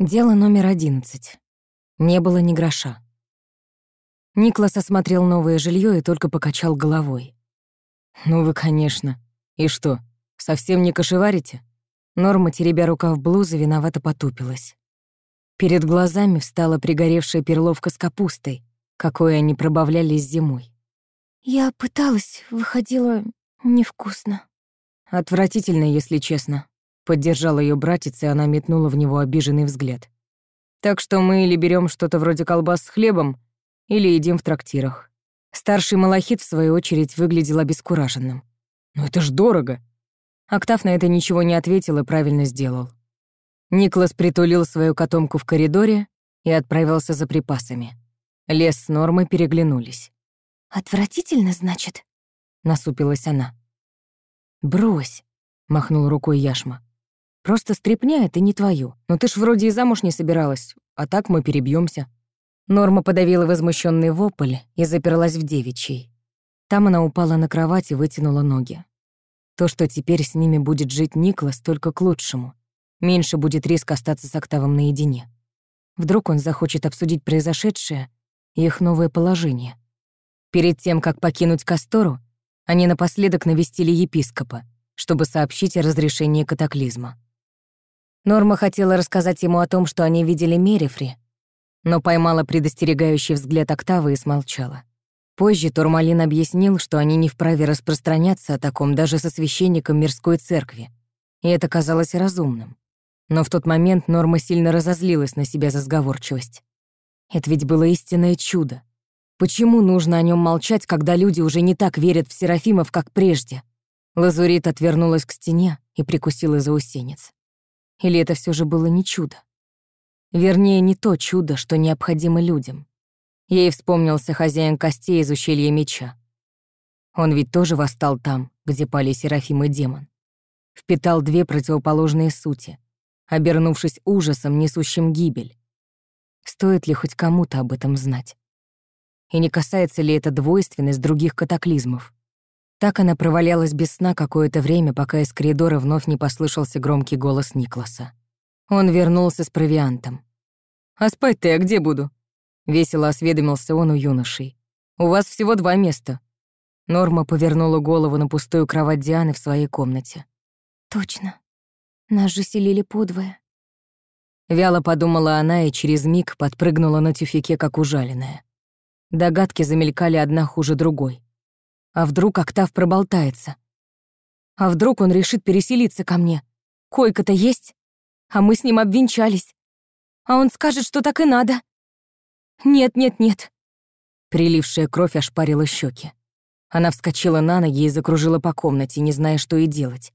Дело номер одиннадцать. Не было ни гроша. Никлас осмотрел новое жилье и только покачал головой. «Ну вы, конечно. И что, совсем не кошеварите?» Норма, теребя рукав блузы, виновато потупилась. Перед глазами встала пригоревшая перловка с капустой, какой они пробавлялись зимой. «Я пыталась, выходила невкусно». «Отвратительно, если честно», — поддержал ее братец, и она метнула в него обиженный взгляд. «Так что мы или берем что-то вроде колбас с хлебом, или едим в трактирах». Старший малахит, в свою очередь, выглядел обескураженным. «Но это ж дорого!» Октав на это ничего не ответил и правильно сделал. Никлас притулил свою котомку в коридоре и отправился за припасами. Лес с Нормой переглянулись. «Отвратительно, значит?» — насупилась она. «Брось», — махнул рукой Яшма. «Просто стряпня — это не твою. Но ты ж вроде и замуж не собиралась, а так мы перебьемся. Норма подавила возмущенный вопль и заперлась в девичьей. Там она упала на кровать и вытянула ноги. То, что теперь с ними будет жить Никлас, только к лучшему. Меньше будет риск остаться с Октавом наедине. Вдруг он захочет обсудить произошедшее и их новое положение. Перед тем, как покинуть Кастору, они напоследок навестили епископа, чтобы сообщить о разрешении катаклизма. Норма хотела рассказать ему о том, что они видели Мерифри, но поймала предостерегающий взгляд Октавы и смолчала. Позже Турмалин объяснил, что они не вправе распространяться о таком даже со священником мирской церкви, и это казалось разумным. Но в тот момент Норма сильно разозлилась на себя за сговорчивость. Это ведь было истинное чудо. Почему нужно о нем молчать, когда люди уже не так верят в Серафимов, как прежде? Лазурит отвернулась к стене и прикусила заусенец. Или это все же было не чудо? Вернее, не то чудо, что необходимо людям. Ей вспомнился хозяин костей из ущелья меча. Он ведь тоже восстал там, где пали Серафим и демон. Впитал две противоположные сути, обернувшись ужасом, несущим гибель. Стоит ли хоть кому-то об этом знать? И не касается ли это двойственность других катаклизмов? Так она провалялась без сна какое-то время, пока из коридора вновь не послышался громкий голос Никласа. Он вернулся с провиантом. «А спать-то я где буду?» Весело осведомился он у юношей. «У вас всего два места». Норма повернула голову на пустую кровать Дианы в своей комнате. «Точно. Нас же селили подвое». Вяло подумала она и через миг подпрыгнула на тюфике, как ужаленная. Догадки замелькали одна хуже другой. А вдруг Октав проболтается? А вдруг он решит переселиться ко мне? Койка-то есть? А мы с ним обвенчались. А он скажет, что так и надо. Нет, нет, нет. Прилившая кровь ошпарила щеки. Она вскочила на ноги и закружила по комнате, не зная, что и делать.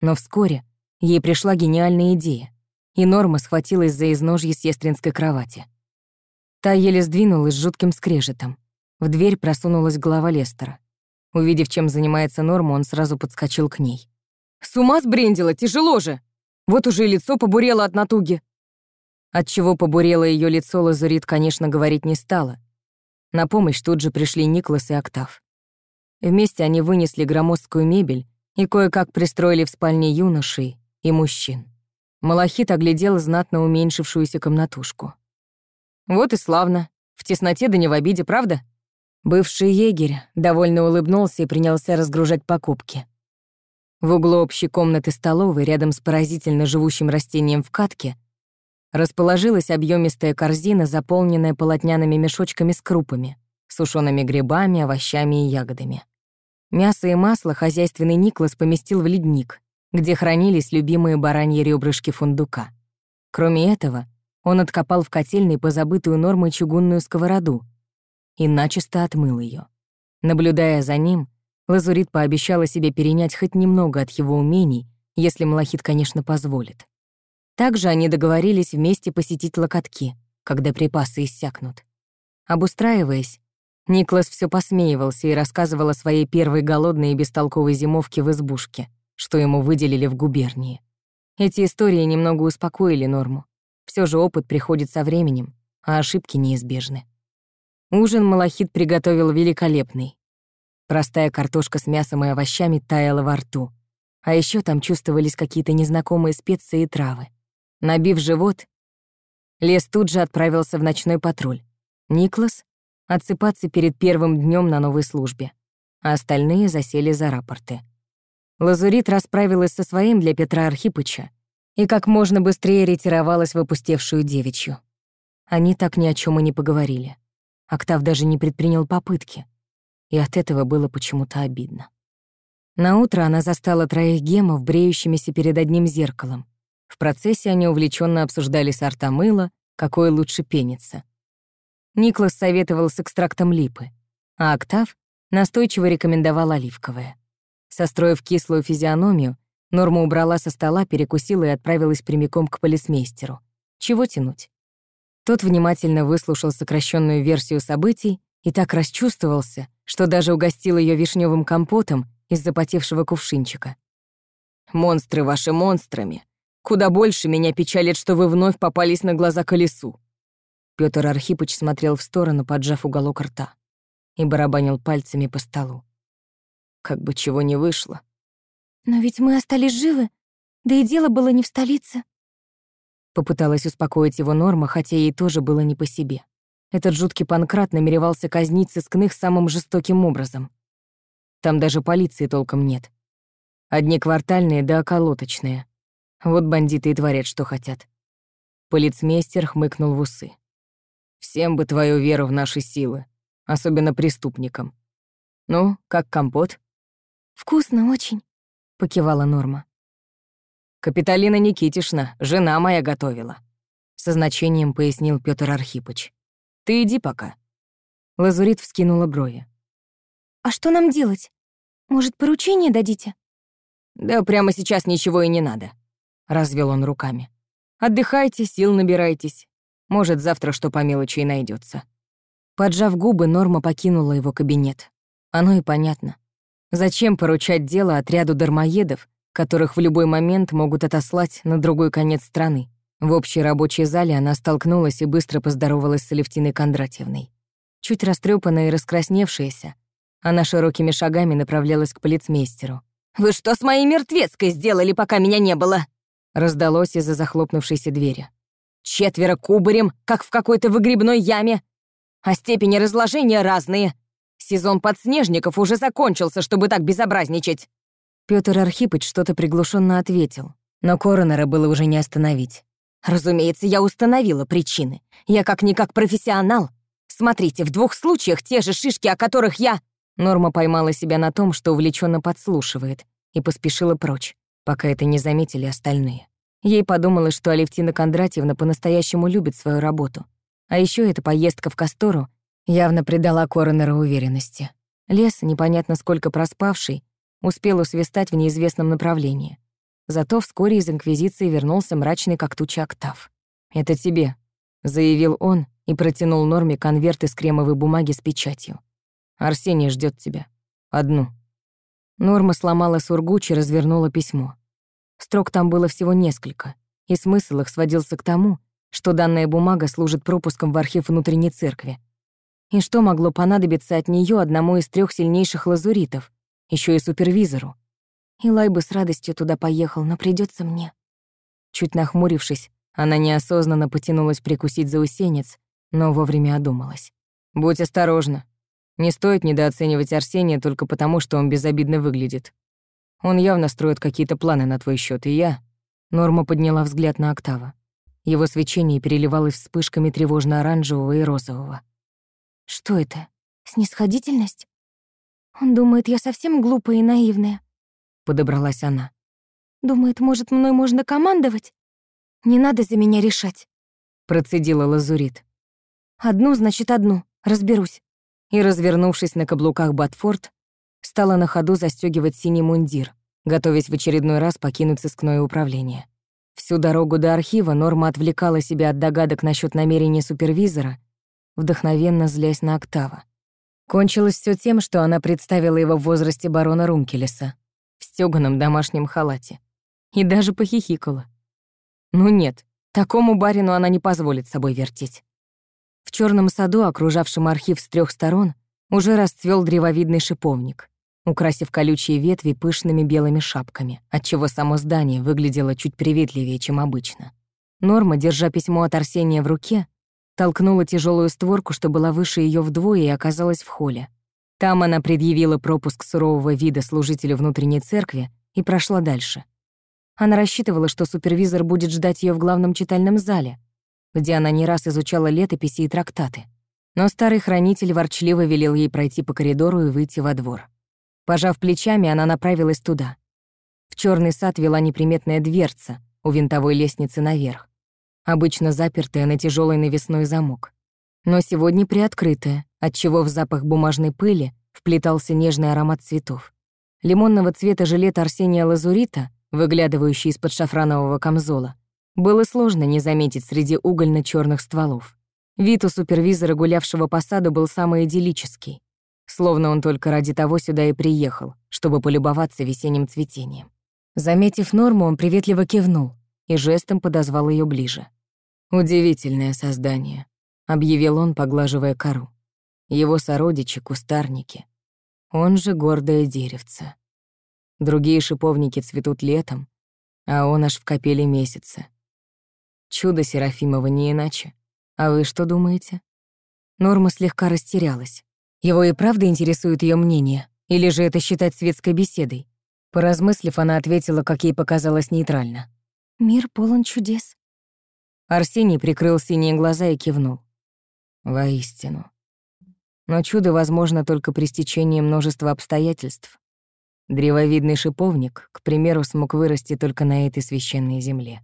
Но вскоре ей пришла гениальная идея, и Норма схватилась за изножье сестринской кровати. Та еле сдвинулась с жутким скрежетом. В дверь просунулась голова Лестера. Увидев, чем занимается Норма, он сразу подскочил к ней. «С ума сбрендила, тяжело же! Вот уже и лицо побурело от натуги!» Отчего побурело ее лицо, Лазурит, конечно, говорить не стала. На помощь тут же пришли Никлас и Октав. Вместе они вынесли громоздкую мебель и кое-как пристроили в спальне юношей и мужчин. Малахит оглядел знатно уменьшившуюся комнатушку. «Вот и славно. В тесноте да не в обиде, правда?» Бывший егерь довольно улыбнулся и принялся разгружать покупки. В углу общей комнаты столовой, рядом с поразительно живущим растением в катке, расположилась объемистая корзина, заполненная полотняными мешочками с крупами, сушеными грибами, овощами и ягодами. Мясо и масло хозяйственный Никлас поместил в ледник, где хранились любимые бараньи ребрышки фундука. Кроме этого, он откопал в котельной позабытую нормой чугунную сковороду и начисто отмыл ее. Наблюдая за ним, Лазурит пообещала себе перенять хоть немного от его умений, если Малахит, конечно, позволит. Также они договорились вместе посетить локотки, когда припасы иссякнут. Обустраиваясь, Никлас все посмеивался и рассказывал о своей первой голодной и бестолковой зимовке в избушке, что ему выделили в губернии. Эти истории немного успокоили Норму. Все же опыт приходит со временем, а ошибки неизбежны. Ужин Малахит приготовил великолепный. Простая картошка с мясом и овощами таяла во рту. А еще там чувствовались какие-то незнакомые специи и травы. Набив живот, Лес тут же отправился в ночной патруль. Никлас — отсыпаться перед первым днем на новой службе, а остальные засели за рапорты. Лазурит расправилась со своим для Петра Архипыча и как можно быстрее ретировалась в опустевшую девичью. Они так ни о чем и не поговорили. Октав даже не предпринял попытки, и от этого было почему-то обидно. На утро она застала троих гемов, бреющимися перед одним зеркалом. В процессе они увлеченно обсуждали сорта мыла, какой лучше пенится. Никлас советовал с экстрактом липы, а Октав настойчиво рекомендовал оливковое. Состроив кислую физиономию, Норма убрала со стола, перекусила и отправилась прямиком к полисмейстеру. Чего тянуть? Тот внимательно выслушал сокращенную версию событий и так расчувствовался, что даже угостил ее вишневым компотом из запотевшего кувшинчика. «Монстры ваши монстрами! Куда больше меня печалит, что вы вновь попались на глаза колесу!» Пётр Архипыч смотрел в сторону, поджав уголок рта, и барабанил пальцами по столу. Как бы чего не вышло. Но ведь мы остались живы, да и дело было не в столице. Попыталась успокоить его Норма, хотя ей тоже было не по себе. Этот жуткий Панкрат намеревался казнить сыскных самым жестоким образом. Там даже полиции толком нет. Одни квартальные да околоточные. Вот бандиты и творят, что хотят. Полицмейстер хмыкнул в усы. «Всем бы твою веру в наши силы, особенно преступникам. Ну, как компот?» «Вкусно очень», — покивала Норма. «Капиталина Никитишна, жена моя готовила», — со значением пояснил Пётр Архипыч. «Ты иди пока». Лазурит вскинула брови. «А что нам делать? Может, поручение дадите?» «Да прямо сейчас ничего и не надо», — развел он руками. «Отдыхайте, сил набирайтесь. Может, завтра что по мелочи и найдется. Поджав губы, Норма покинула его кабинет. Оно и понятно. Зачем поручать дело отряду дармоедов, которых в любой момент могут отослать на другой конец страны? В общей рабочей зале она столкнулась и быстро поздоровалась с Алевтиной Кондратьевной. Чуть растрепанная и раскрасневшаяся, она широкими шагами направлялась к полицмейстеру. «Вы что с моей мертвецкой сделали, пока меня не было?» Раздалось из-за захлопнувшейся двери. «Четверо кубарем, как в какой-то выгребной яме. А степени разложения разные. Сезон подснежников уже закончился, чтобы так безобразничать». Пётр Архипыч что-то приглушенно ответил, но коронера было уже не остановить. «Разумеется, я установила причины. Я как-никак профессионал. Смотрите, в двух случаях те же шишки, о которых я...» Норма поймала себя на том, что увлеченно подслушивает, и поспешила прочь, пока это не заметили остальные. Ей подумалось, что Алевтина Кондратьевна по-настоящему любит свою работу. А еще эта поездка в Кастору явно придала Коронеру уверенности. Лес, непонятно сколько проспавший, успел усвистать в неизвестном направлении. Зато вскоре из Инквизиции вернулся мрачный как туча октав. «Это тебе», — заявил он и протянул Норме конверт из кремовой бумаги с печатью. «Арсений ждет тебя. Одну». Норма сломала сургуч и развернула письмо. Строк там было всего несколько, и смысл их сводился к тому, что данная бумага служит пропуском в архив внутренней церкви. И что могло понадобиться от нее одному из трех сильнейших лазуритов, еще и супервизору? Илай бы с радостью туда поехал, но придется мне. Чуть нахмурившись, она неосознанно потянулась прикусить заусенец, но вовремя одумалась. «Будь осторожна. Не стоит недооценивать Арсения только потому, что он безобидно выглядит. Он явно строит какие-то планы на твой счет, и я...» Норма подняла взгляд на Октава. Его свечение переливалось вспышками тревожно-оранжевого и розового. «Что это? Снисходительность? Он думает, я совсем глупая и наивная. Подобралась она. Думает, может, мной можно командовать? Не надо за меня решать. Процедила Лазурит. Одну, значит, одну. Разберусь. И, развернувшись на каблуках Батфорд, стала на ходу застегивать синий мундир, готовясь в очередной раз покинуть сыскное управление. Всю дорогу до архива Норма отвлекала себя от догадок насчет намерений супервизора, вдохновенно злясь на Октава. Кончилось все тем, что она представила его в возрасте барона Румкелеса, в стёганом домашнем халате. И даже похихикала. Ну нет, такому барину она не позволит собой вертеть. В черном саду, окружавшем архив с трех сторон, уже расцвел древовидный шиповник, украсив колючие ветви пышными белыми шапками, отчего само здание выглядело чуть приветливее, чем обычно. Норма, держа письмо от Арсения в руке, толкнула тяжелую створку, что была выше ее вдвое, и оказалась в холле. Там она предъявила пропуск сурового вида служителю внутренней церкви и прошла дальше. Она рассчитывала, что супервизор будет ждать ее в главном читальном зале, где она не раз изучала летописи и трактаты. Но старый хранитель ворчливо велел ей пройти по коридору и выйти во двор. Пожав плечами, она направилась туда. В черный сад вела неприметная дверца у винтовой лестницы наверх, обычно запертая на тяжелый навесной замок. Но сегодня приоткрытая, отчего в запах бумажной пыли вплетался нежный аромат цветов. Лимонного цвета жилет Арсения Лазурита, выглядывающий из-под шафранового камзола, было сложно не заметить среди угольно черных стволов. Вид у супервизора, гулявшего по саду, был самый идиллический. Словно он только ради того сюда и приехал, чтобы полюбоваться весенним цветением. Заметив Норму, он приветливо кивнул и жестом подозвал ее ближе. «Удивительное создание», — объявил он, поглаживая кору. Его сородичи — кустарники. Он же гордое деревце. Другие шиповники цветут летом, а он аж в капеле месяца. Чудо Серафимова не иначе. А вы что думаете? Норма слегка растерялась. Его и правда интересует ее мнение, или же это считать светской беседой? Поразмыслив, она ответила, как ей показалось, нейтрально. «Мир полон чудес». Арсений прикрыл синие глаза и кивнул. «Воистину. Но чудо возможно только при стечении множества обстоятельств. Древовидный шиповник, к примеру, смог вырасти только на этой священной земле.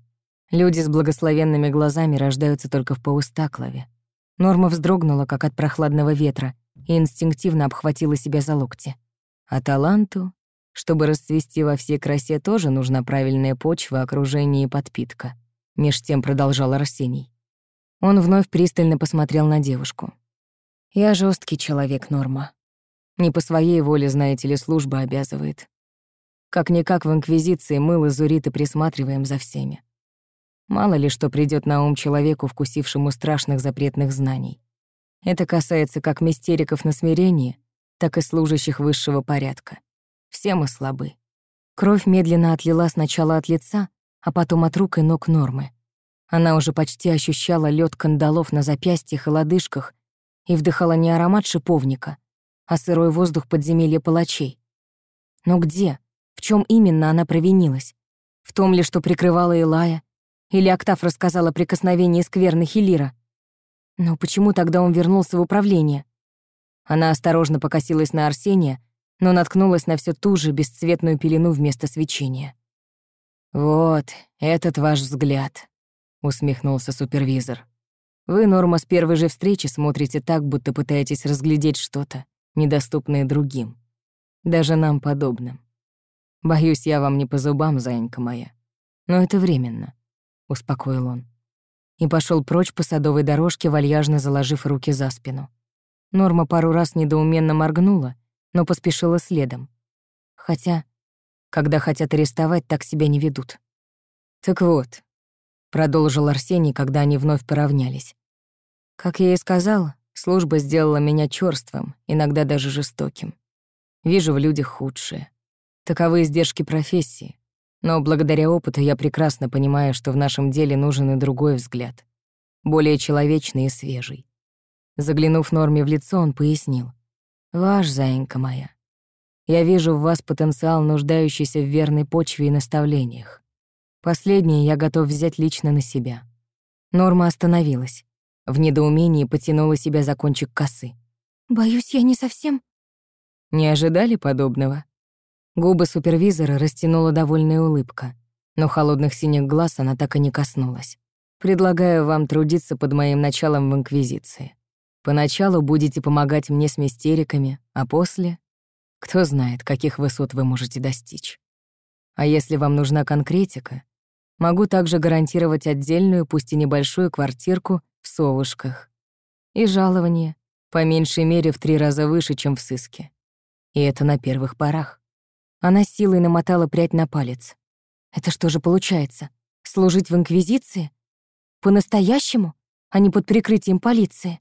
Люди с благословенными глазами рождаются только в Паустаклове. Норма вздрогнула, как от прохладного ветра, и инстинктивно обхватила себя за локти. А таланту, чтобы расцвести во всей красе, тоже нужна правильная почва, окружение и подпитка. Меж тем продолжал Арсений. Он вновь пристально посмотрел на девушку. «Я жесткий человек, Норма. Не по своей воле, знаете ли, служба обязывает. Как-никак в Инквизиции мы, лазуриты, присматриваем за всеми. Мало ли что придет на ум человеку, вкусившему страшных запретных знаний. Это касается как мистериков на смирение, так и служащих высшего порядка. Все мы слабы. Кровь медленно отлила сначала от лица, а потом от рук и ног Нормы. Она уже почти ощущала лед кандалов на запястьях и лодыжках и вдыхала не аромат шиповника, а сырой воздух подземелья палачей. Но где, в чем именно она провинилась? В том ли, что прикрывала Илая, или Октав рассказал о прикосновении скверны Хилира? Но почему тогда он вернулся в управление? Она осторожно покосилась на Арсения, но наткнулась на всю ту же бесцветную пелену вместо свечения. «Вот, этот ваш взгляд», — усмехнулся супервизор. «Вы, Норма, с первой же встречи смотрите так, будто пытаетесь разглядеть что-то, недоступное другим, даже нам подобным. Боюсь, я вам не по зубам, зайенька моя. Но это временно. — успокоил он. И пошел прочь по садовой дорожке, вальяжно заложив руки за спину. Норма пару раз недоуменно моргнула, но поспешила следом. Хотя, когда хотят арестовать, так себя не ведут. «Так вот», — продолжил Арсений, когда они вновь поравнялись. «Как я и сказал, служба сделала меня чёрствым, иногда даже жестоким. Вижу в людях худшее. Таковы издержки профессии. Но благодаря опыту я прекрасно понимаю, что в нашем деле нужен и другой взгляд. Более человечный и свежий. Заглянув Норме в лицо, он пояснил. «Ваш, заинька моя, я вижу в вас потенциал, нуждающийся в верной почве и наставлениях. Последнее я готов взять лично на себя». Норма остановилась. В недоумении потянула себя за кончик косы. «Боюсь, я не совсем...» «Не ожидали подобного?» Губы супервизора растянула довольная улыбка, но холодных синих глаз она так и не коснулась. «Предлагаю вам трудиться под моим началом в Инквизиции. Поначалу будете помогать мне с мистериками, а после... Кто знает, каких высот вы можете достичь. А если вам нужна конкретика, могу также гарантировать отдельную, пусть и небольшую квартирку в Совушках. И жалование, по меньшей мере, в три раза выше, чем в сыске. И это на первых порах. Она силой намотала прядь на палец. Это что же получается? Служить в Инквизиции? По-настоящему, а не под прикрытием полиции?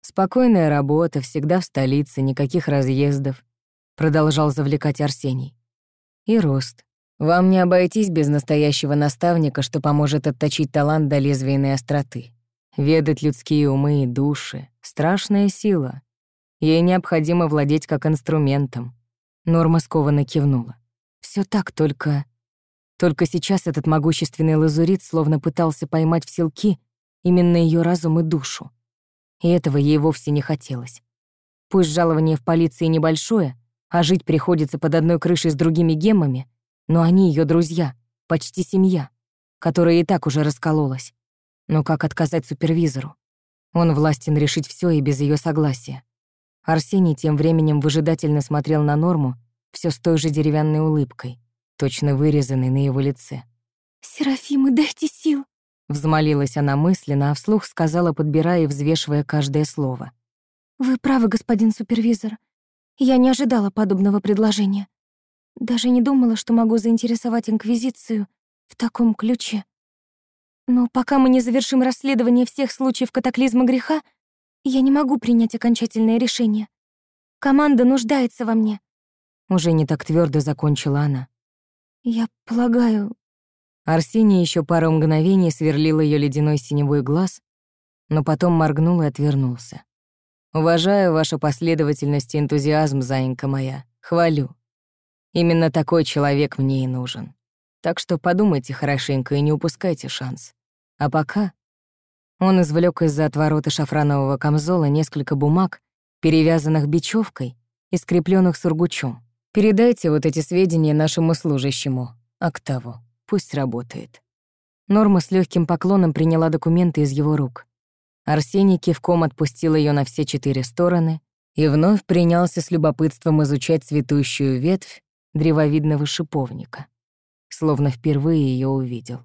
Спокойная работа, всегда в столице, никаких разъездов. Продолжал завлекать Арсений. И рост. Вам не обойтись без настоящего наставника, что поможет отточить талант до лезвийной остроты. Ведать людские умы и души — страшная сила. Ей необходимо владеть как инструментом. Норма скованно кивнула. Все так, только... Только сейчас этот могущественный лазурит словно пытался поймать в селки именно ее разум и душу. И этого ей вовсе не хотелось. Пусть жалование в полиции небольшое, а жить приходится под одной крышей с другими геммами, но они ее друзья, почти семья, которая и так уже раскололась. Но как отказать супервизору? Он властен решить все и без ее согласия. Арсений тем временем выжидательно смотрел на Норму все с той же деревянной улыбкой, точно вырезанной на его лице. «Серафима, дайте сил!» Взмолилась она мысленно, а вслух сказала, подбирая и взвешивая каждое слово. «Вы правы, господин супервизор. Я не ожидала подобного предложения. Даже не думала, что могу заинтересовать Инквизицию в таком ключе. Но пока мы не завершим расследование всех случаев катаклизма греха, я не могу принять окончательное решение. Команда нуждается во мне. Уже не так твердо закончила она. Я полагаю... Арсений еще пару мгновений сверлил ее ледяной синевой глаз, но потом моргнул и отвернулся. Уважаю вашу последовательность и энтузиазм, заинька моя. Хвалю. Именно такой человек мне и нужен. Так что подумайте хорошенько и не упускайте шанс. А пока... Он извлек из-за отворота шафранового камзола несколько бумаг, перевязанных бечевкой и скрепленных сургучом. Передайте вот эти сведения нашему служащему, Октаву. Пусть работает. Норма с легким поклоном приняла документы из его рук. Арсений кивком отпустил ее на все четыре стороны и вновь принялся с любопытством изучать цветущую ветвь древовидного шиповника, словно впервые ее увидел.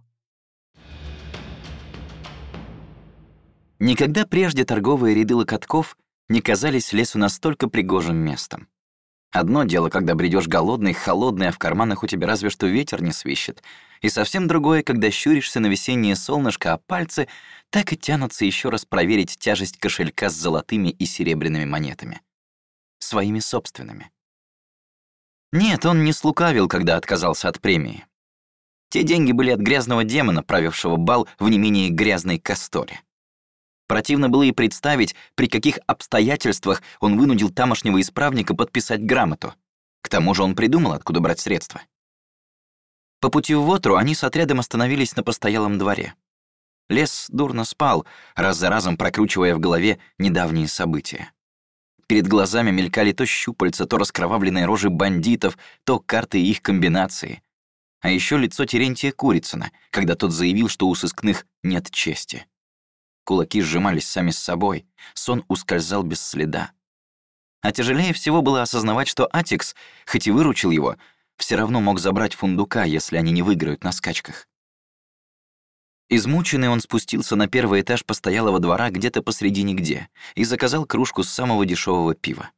Никогда прежде торговые ряды локотков не казались лесу настолько пригожим местом. Одно дело, когда бредешь голодный, холодный, а в карманах у тебя разве что ветер не свищет. И совсем другое, когда щуришься на весеннее солнышко, а пальцы так и тянутся еще раз проверить тяжесть кошелька с золотыми и серебряными монетами. Своими собственными. Нет, он не слукавил, когда отказался от премии. Те деньги были от грязного демона, правившего бал в не менее грязной касторе. Противно было и представить, при каких обстоятельствах он вынудил тамошнего исправника подписать грамоту. К тому же он придумал, откуда брать средства. По пути в Вотру они с отрядом остановились на постоялом дворе. Лес дурно спал, раз за разом прокручивая в голове недавние события. Перед глазами мелькали то щупальца, то раскровавленные рожи бандитов, то карты их комбинации. А еще лицо Терентия Курицына, когда тот заявил, что у сыскных нет чести. Кулаки сжимались сами с собой, сон ускользал без следа. А тяжелее всего было осознавать, что Атикс, хоть и выручил его, все равно мог забрать фундука, если они не выиграют на скачках. Измученный он спустился на первый этаж постоялого двора где-то посреди нигде и заказал кружку с самого дешевого пива.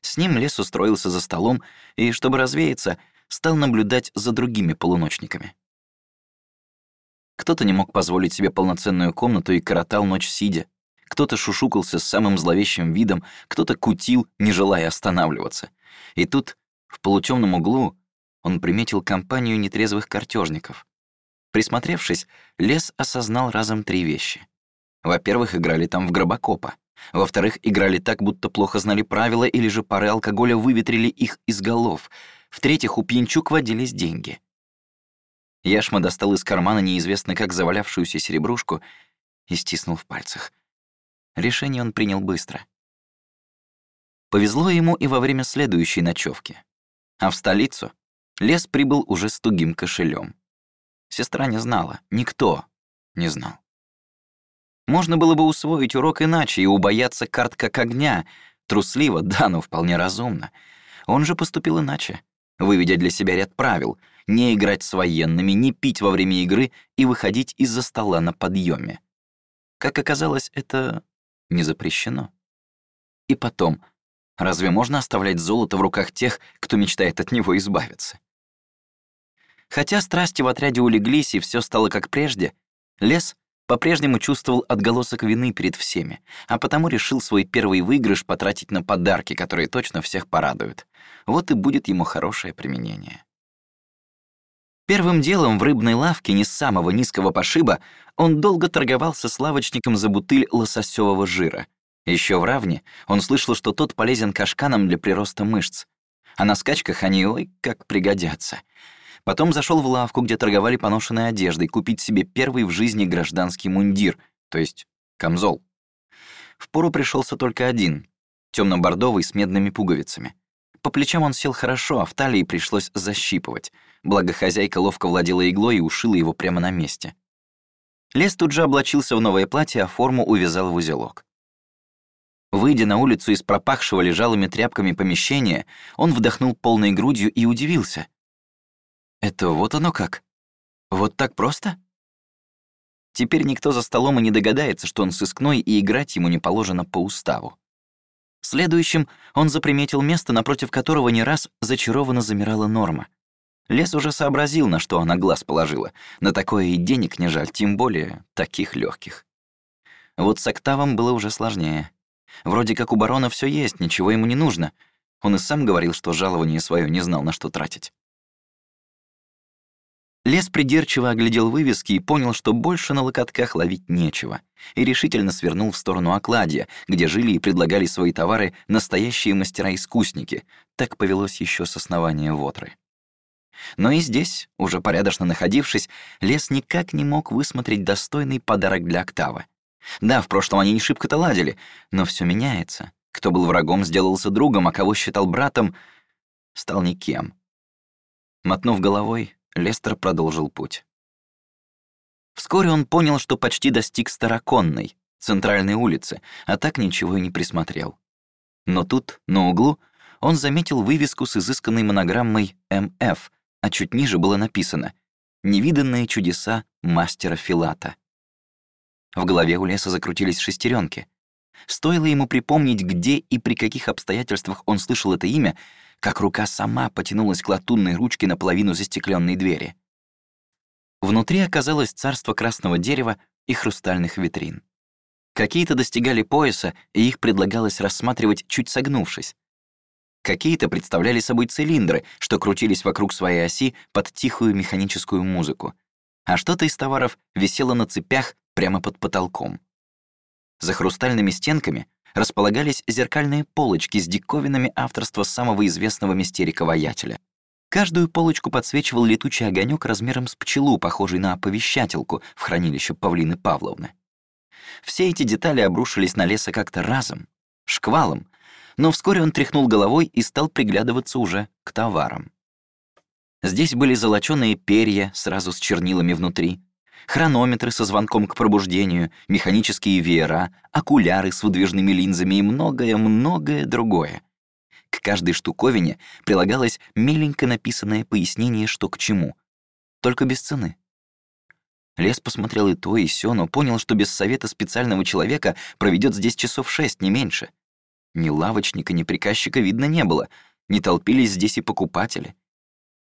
С ним лес устроился за столом и, чтобы развеяться, стал наблюдать за другими полуночниками. Кто-то не мог позволить себе полноценную комнату и коротал ночь сидя. Кто-то шушукался с самым зловещим видом, кто-то кутил, не желая останавливаться. И тут, в полутемном углу, он приметил компанию нетрезвых картежников. Присмотревшись, Лес осознал разом три вещи. Во-первых, играли там в гробокопа. Во-вторых, играли так, будто плохо знали правила или же пары алкоголя выветрили их из голов. В-третьих, у пьянчук водились деньги. Яшма достал из кармана неизвестно как завалявшуюся серебрушку и стиснул в пальцах. Решение он принял быстро. Повезло ему и во время следующей ночевки. А в столицу лес прибыл уже с тугим кошелем. Сестра не знала, никто не знал. Можно было бы усвоить урок иначе и убояться карт как огня, трусливо, да, но вполне разумно. Он же поступил иначе, выведя для себя ряд правил — не играть с военными, не пить во время игры и выходить из-за стола на подъеме. Как оказалось, это не запрещено. И потом, разве можно оставлять золото в руках тех, кто мечтает от него избавиться? Хотя страсти в отряде улеглись и все стало как прежде, лес по-прежнему чувствовал отголосок вины перед всеми, а потому решил свой первый выигрыш потратить на подарки, которые точно всех порадуют. Вот и будет ему хорошее применение. Первым делом в рыбной лавке не с самого низкого пошиба он долго торговался с лавочником за бутыль лососевого жира. Еще в равне он слышал, что тот полезен кашканам для прироста мышц. А на скачках они, ой, как пригодятся. Потом зашел в лавку, где торговали поношенной одеждой, купить себе первый в жизни гражданский мундир, то есть камзол. В пору пришелся только один, темно бордовый с медными пуговицами. По плечам он сел хорошо, а в талии пришлось защипывать, благо хозяйка ловко владела иглой и ушила его прямо на месте. Лес тут же облачился в новое платье, а форму увязал в узелок. Выйдя на улицу из пропахшего лежалыми тряпками помещения, он вдохнул полной грудью и удивился. «Это вот оно как? Вот так просто?» Теперь никто за столом и не догадается, что он сыскной, и играть ему не положено по уставу. Следующим он заприметил место, напротив которого не раз зачарованно замирала Норма. Лес уже сообразил, на что она глаз положила. На такое и денег не жаль, тем более таких легких. Вот с Октавом было уже сложнее. Вроде как у барона все есть, ничего ему не нужно. Он и сам говорил, что жалование свое не знал, на что тратить. Лес придирчиво оглядел вывески и понял, что больше на локотках ловить нечего, и решительно свернул в сторону Окладья, где жили и предлагали свои товары настоящие мастера-искусники. Так повелось еще с основания Вотры. Но и здесь, уже порядочно находившись, Лес никак не мог высмотреть достойный подарок для Октавы. Да, в прошлом они не шибко-то ладили, но все меняется. Кто был врагом, сделался другом, а кого считал братом, стал никем. Мотнув головой, Лестер продолжил путь. Вскоре он понял, что почти достиг Староконной, центральной улицы, а так ничего и не присмотрел. Но тут, на углу, он заметил вывеску с изысканной монограммой «МФ», а чуть ниже было написано «Невиданные чудеса мастера Филата». В голове у леса закрутились шестеренки. Стоило ему припомнить, где и при каких обстоятельствах он слышал это имя, как рука сама потянулась к латунной ручке наполовину застекленной двери. Внутри оказалось царство красного дерева и хрустальных витрин. Какие-то достигали пояса, и их предлагалось рассматривать, чуть согнувшись. Какие-то представляли собой цилиндры, что крутились вокруг своей оси под тихую механическую музыку. А что-то из товаров висело на цепях прямо под потолком. За хрустальными стенками располагались зеркальные полочки с диковинами авторства самого известного мистерика-воятеля. Каждую полочку подсвечивал летучий огонек размером с пчелу, похожий на оповещательку в хранилище Павлины Павловны. Все эти детали обрушились на леса как-то разом, шквалом, но вскоре он тряхнул головой и стал приглядываться уже к товарам. Здесь были золочёные перья сразу с чернилами внутри, хронометры со звонком к пробуждению, механические веера, окуляры с выдвижными линзами и многое-многое другое. К каждой штуковине прилагалось миленько написанное пояснение, что к чему. Только без цены. Лес посмотрел и то, и сё, но понял, что без совета специального человека проведет здесь часов шесть, не меньше. Ни лавочника, ни приказчика видно не было, не толпились здесь и покупатели.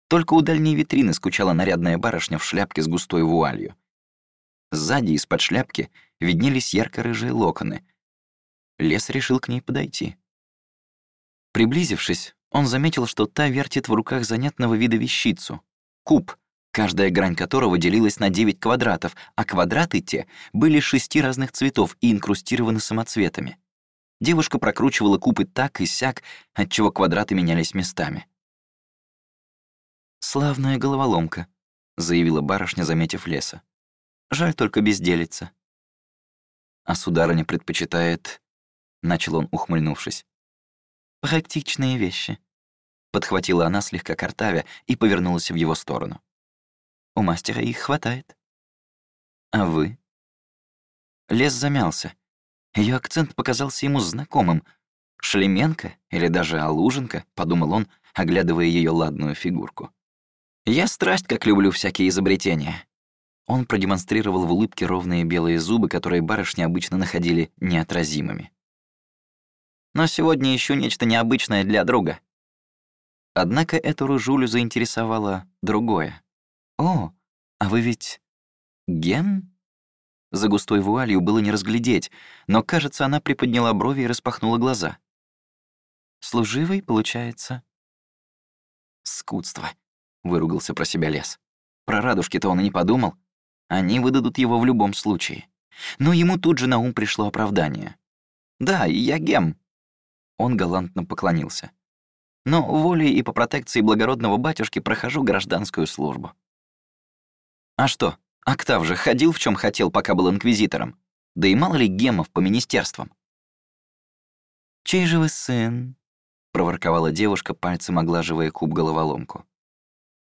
Только у дальней витрины скучала нарядная барышня в шляпке с густой вуалью. Сзади из-под шляпки виднелись ярко-рыжие локоны. Лес решил к ней подойти. Приблизившись, он заметил, что та вертит в руках занятного вида вещицу — куб, каждая грань которого делилась на 9 квадратов, а квадраты те были шести разных цветов и инкрустированы самоцветами. Девушка прокручивала кубы так и сяк, отчего квадраты менялись местами. «Славная головоломка», — заявила барышня, заметив леса. Жаль только безделица. А сударыня предпочитает... Начал он, ухмыльнувшись. «Практичные вещи», — подхватила она слегка картавя и повернулась в его сторону. «У мастера их хватает». «А вы?» Лес замялся. Ее акцент показался ему знакомым. «Шлеменко или даже Алуженко», — подумал он, оглядывая ее ладную фигурку. «Я страсть как люблю всякие изобретения. Он продемонстрировал в улыбке ровные белые зубы, которые барышни обычно находили неотразимыми. «Но сегодня еще нечто необычное для друга». Однако эту рыжулю заинтересовало другое. «О, а вы ведь... Ген?» За густой вуалью было не разглядеть, но, кажется, она приподняла брови и распахнула глаза. «Служивый, получается?» «Скудство», — выругался про себя лес. Про радужки-то он и не подумал. Они выдадут его в любом случае. Но ему тут же на ум пришло оправдание. «Да, я гем». Он галантно поклонился. «Но волей и по протекции благородного батюшки прохожу гражданскую службу». А что, Октав же ходил в чем хотел, пока был инквизитором. Да и мало ли гемов по министерствам. «Чей же вы сын?» — проворковала девушка, пальцем оглаживая куб-головоломку.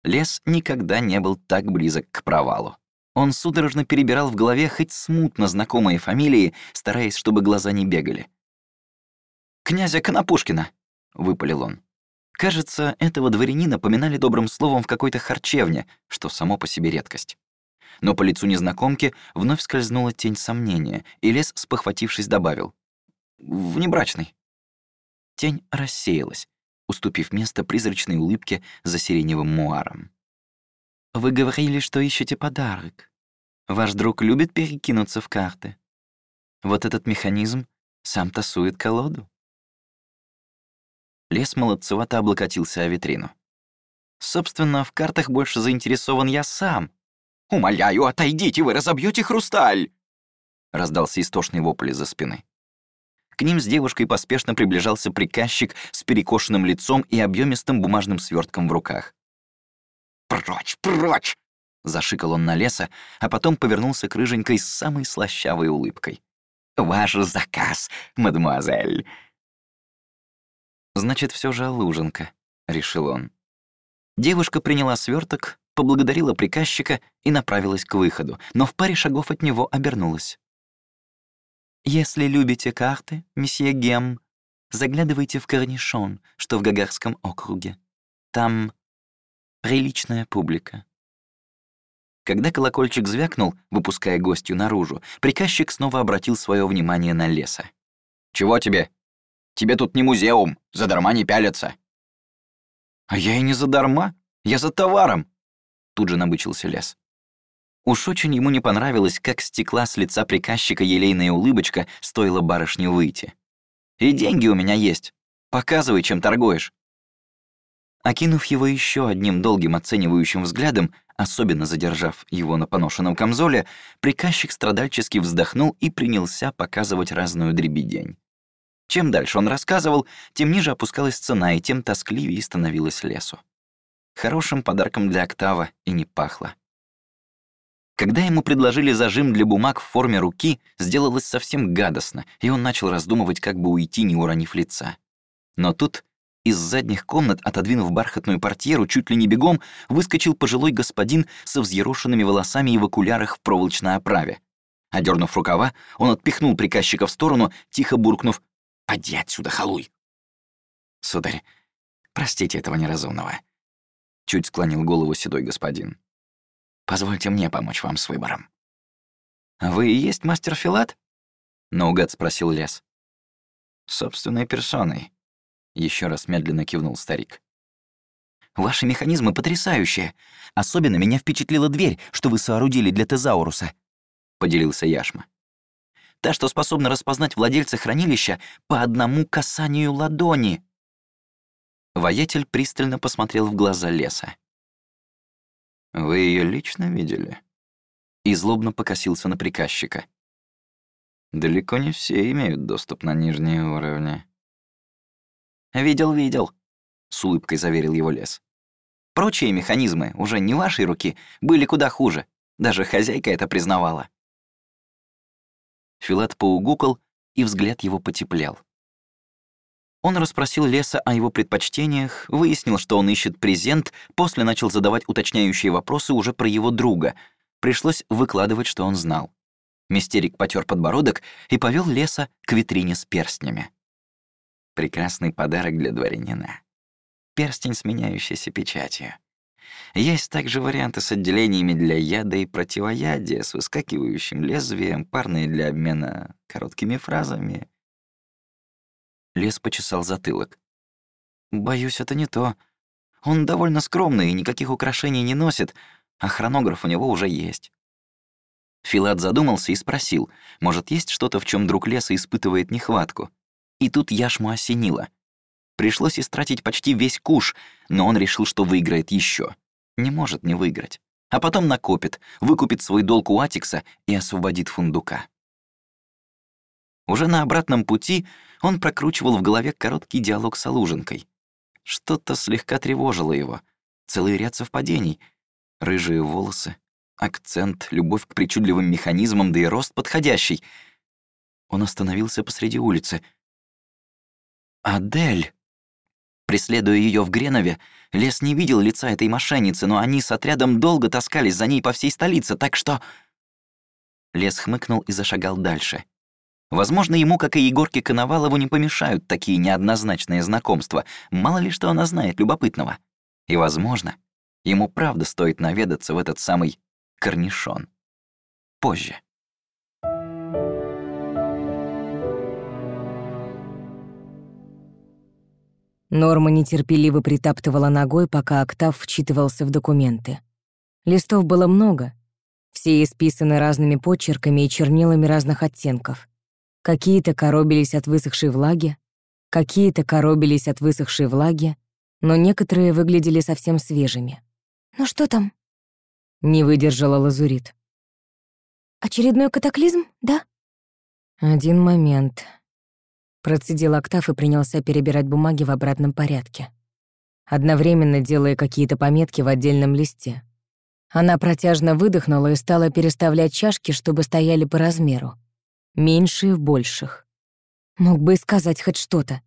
Лес никогда не был так близок к провалу. Он судорожно перебирал в голове хоть смутно знакомые фамилии, стараясь, чтобы глаза не бегали. «Князя Конопушкина!» — выпалил он. Кажется, этого дворянина поминали добрым словом в какой-то харчевне, что само по себе редкость. Но по лицу незнакомки вновь скользнула тень сомнения, и лес, спохватившись, добавил. «Внебрачный». Тень рассеялась, уступив место призрачной улыбке за сиреневым муаром. «Вы говорили, что ищете подарок. Ваш друг любит перекинуться в карты. Вот этот механизм сам тасует колоду». Лес молодцевато облокотился о витрину. «Собственно, в картах больше заинтересован я сам». «Умоляю, отойдите, вы разобьете хрусталь!» Раздался истошный вопль из-за спины. К ним с девушкой поспешно приближался приказчик с перекошенным лицом и объемистым бумажным свертком в руках. «Прочь, прочь!» — зашикал он на леса, а потом повернулся к рыженькой с самой слащавой улыбкой. «Ваш заказ, мадемуазель!» «Значит, все же луженка», — решил он. Девушка приняла сверток, поблагодарила приказчика и направилась к выходу, но в паре шагов от него обернулась. «Если любите карты, месье Гем, заглядывайте в Корнишон, что в Гагарском округе. Там приличная публика». Когда колокольчик звякнул, выпуская гостью наружу, приказчик снова обратил свое внимание на леса. «Чего тебе?» Тебе тут не музеум, задарма не пялятся». «А я и не задарма, я за товаром», — тут же набычился лес. Уж очень ему не понравилось, как стекла с лица приказчика елейная улыбочка, стоило барышне выйти. «И деньги у меня есть. Показывай, чем торгуешь». Окинув его еще одним долгим оценивающим взглядом, особенно задержав его на поношенном камзоле, приказчик страдальчески вздохнул и принялся показывать разную дребедень. Чем дальше он рассказывал, тем ниже опускалась цена, и тем тоскливее становилось лесу. Хорошим подарком для Октава и не пахло. Когда ему предложили зажим для бумаг в форме руки, сделалось совсем гадостно, и он начал раздумывать, как бы уйти, не уронив лица. Но тут из задних комнат, отодвинув бархатную портьеру, чуть ли не бегом, выскочил пожилой господин со взъерошенными волосами и в окулярах в проволочной оправе. Одернув рукава, он отпихнул приказчика в сторону, тихо буркнув Поди отсюда, халуй!» «Сударь, простите этого неразумного», — чуть склонил голову седой господин. «Позвольте мне помочь вам с выбором». «Вы и есть мастер Филат?» — наугад спросил Лес. «Собственной персоной», — еще раз медленно кивнул старик. «Ваши механизмы потрясающие. Особенно меня впечатлила дверь, что вы соорудили для Тезауруса», — поделился Яшма. Та, что способна распознать владельца хранилища по одному касанию ладони. Воятель пристально посмотрел в глаза леса. «Вы ее лично видели?» И злобно покосился на приказчика. «Далеко не все имеют доступ на нижние уровни». «Видел, видел», — с улыбкой заверил его лес. «Прочие механизмы, уже не вашей руки, были куда хуже. Даже хозяйка это признавала». Филат поугукал, и взгляд его потеплел. Он расспросил Леса о его предпочтениях, выяснил, что он ищет презент, после начал задавать уточняющие вопросы уже про его друга. Пришлось выкладывать, что он знал. Мистерик потер подбородок и повел Леса к витрине с перстнями. Прекрасный подарок для дворянина. Перстень с меняющейся печатью. Есть также варианты с отделениями для яда и противоядия, с выскакивающим лезвием, парные для обмена короткими фразами. Лес почесал затылок. «Боюсь, это не то. Он довольно скромный и никаких украшений не носит, а хронограф у него уже есть». Филат задумался и спросил, может, есть что-то, в чем друг леса испытывает нехватку. И тут яшму осенило. Пришлось истратить почти весь куш, но он решил, что выиграет еще. Не может не выиграть. а потом накопит, выкупит свой долг у Атикса и освободит фундука. Уже на обратном пути он прокручивал в голове короткий диалог с Алуженкой. Что-то слегка тревожило его. Целый ряд совпадений. Рыжие волосы, акцент, любовь к причудливым механизмам, да и рост подходящий. Он остановился посреди улицы. «Адель!» Преследуя ее в Гренове, Лес не видел лица этой мошенницы, но они с отрядом долго таскались за ней по всей столице, так что... Лес хмыкнул и зашагал дальше. Возможно, ему, как и Егорке Коновалову, не помешают такие неоднозначные знакомства. Мало ли что она знает любопытного. И, возможно, ему правда стоит наведаться в этот самый корнишон. Позже. Норма нетерпеливо притаптывала ногой, пока Октав вчитывался в документы. Листов было много. Все исписаны разными почерками и чернилами разных оттенков. Какие-то коробились от высохшей влаги, какие-то коробились от высохшей влаги, но некоторые выглядели совсем свежими. «Ну что там?» Не выдержала лазурит. «Очередной катаклизм, да?» «Один момент», Процедил октав и принялся перебирать бумаги в обратном порядке, одновременно делая какие-то пометки в отдельном листе. Она протяжно выдохнула и стала переставлять чашки, чтобы стояли по размеру. Меньшие в больших. Мог бы и сказать хоть что-то.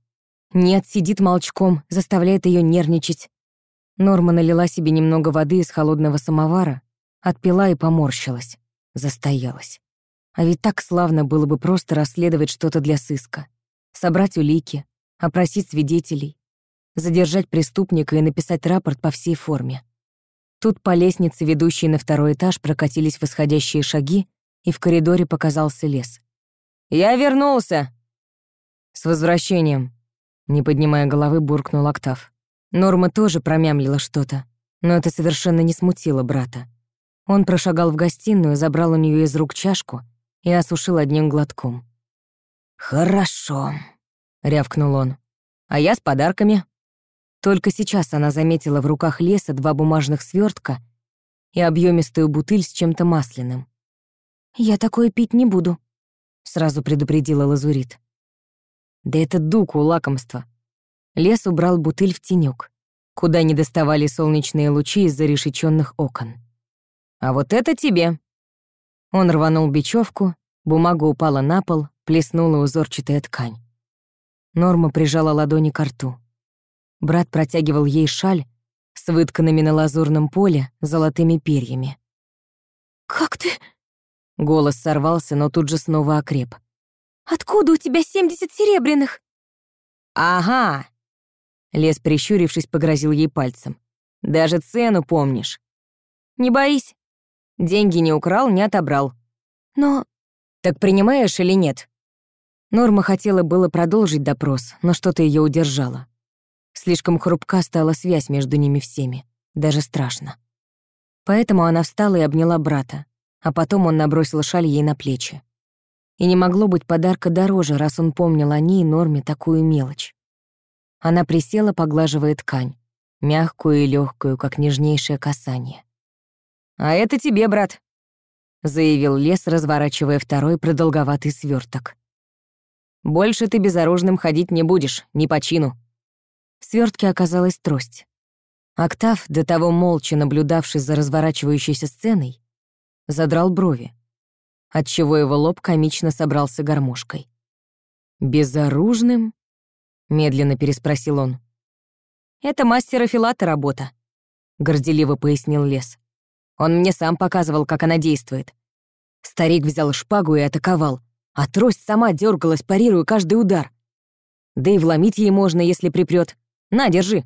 Нет, сидит молчком, заставляет ее нервничать. Норма налила себе немного воды из холодного самовара, отпила и поморщилась. Застоялась. А ведь так славно было бы просто расследовать что-то для сыска собрать улики, опросить свидетелей, задержать преступника и написать рапорт по всей форме. Тут по лестнице, ведущей на второй этаж, прокатились восходящие шаги, и в коридоре показался лес. «Я вернулся!» «С возвращением!» Не поднимая головы, буркнул Октав. Норма тоже промямлила что-то, но это совершенно не смутило брата. Он прошагал в гостиную, забрал у нее из рук чашку и осушил одним глотком. «Хорошо», — рявкнул он. «А я с подарками». Только сейчас она заметила в руках леса два бумажных свертка и объемистую бутыль с чем-то масляным. «Я такое пить не буду», — сразу предупредила Лазурит. «Да это дуку лакомство». Лес убрал бутыль в тенек, куда не доставали солнечные лучи из зарешеченных окон. «А вот это тебе!» Он рванул бечевку, бумага упала на пол, плеснула узорчатая ткань. Норма прижала ладони к рту. Брат протягивал ей шаль с вытканными на лазурном поле золотыми перьями. «Как ты?» Голос сорвался, но тут же снова окреп. «Откуда у тебя семьдесят серебряных?» «Ага!» Лес, прищурившись, погрозил ей пальцем. «Даже цену помнишь. Не боись. Деньги не украл, не отобрал. Но...» «Так принимаешь или нет?» Норма хотела было продолжить допрос, но что-то ее удержало. Слишком хрупка стала связь между ними всеми, даже страшно. Поэтому она встала и обняла брата, а потом он набросил шаль ей на плечи. И не могло быть подарка дороже, раз он помнил о ней и Норме такую мелочь. Она присела, поглаживая ткань, мягкую и легкую, как нежнейшее касание. «А это тебе, брат», — заявил Лес, разворачивая второй продолговатый сверток. Больше ты безоружным ходить не будешь, не по чину». В свёртке оказалась трость. Октав, до того молча наблюдавший за разворачивающейся сценой, задрал брови, отчего его лоб комично собрался гармошкой. «Безоружным?» — медленно переспросил он. «Это мастера Филата работа», — горделиво пояснил Лес. «Он мне сам показывал, как она действует. Старик взял шпагу и атаковал, а трость сама дергалась, парируя каждый удар. Да и вломить ей можно, если припрет. На, держи.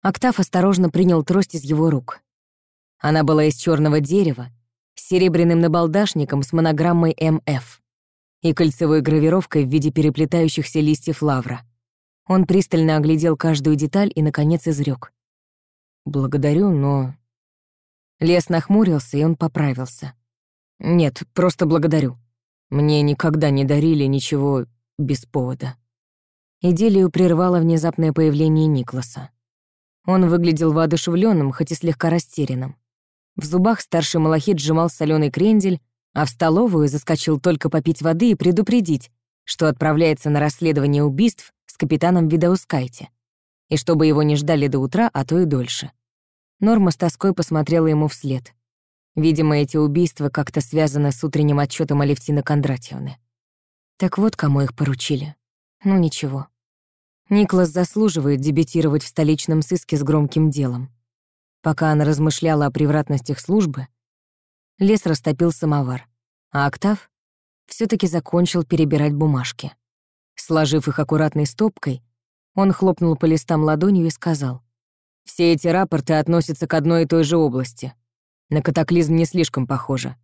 Октав осторожно принял трость из его рук. Она была из черного дерева, с серебряным набалдашником с монограммой МФ и кольцевой гравировкой в виде переплетающихся листьев лавра. Он пристально оглядел каждую деталь и, наконец, изрек: «Благодарю, но...» Лес нахмурился, и он поправился. «Нет, просто благодарю. Мне никогда не дарили ничего без повода. Идиллию прервало внезапное появление Никласа. Он выглядел воодушевленным, хоть и слегка растерянным. В зубах старший малахит сжимал соленый крендель, а в столовую заскочил только попить воды и предупредить, что отправляется на расследование убийств с капитаном Видаускайте, и чтобы его не ждали до утра, а то и дольше. Норма с тоской посмотрела ему вслед. Видимо, эти убийства как-то связаны с утренним отчетом Алевтины Кондратьевны. Так вот, кому их поручили. Ну ничего. Никлас заслуживает дебютировать в столичном сыске с громким делом. Пока она размышляла о превратностях службы, лес растопил самовар, а Октав все таки закончил перебирать бумажки. Сложив их аккуратной стопкой, он хлопнул по листам ладонью и сказал, «Все эти рапорты относятся к одной и той же области. На катаклизм не слишком похоже.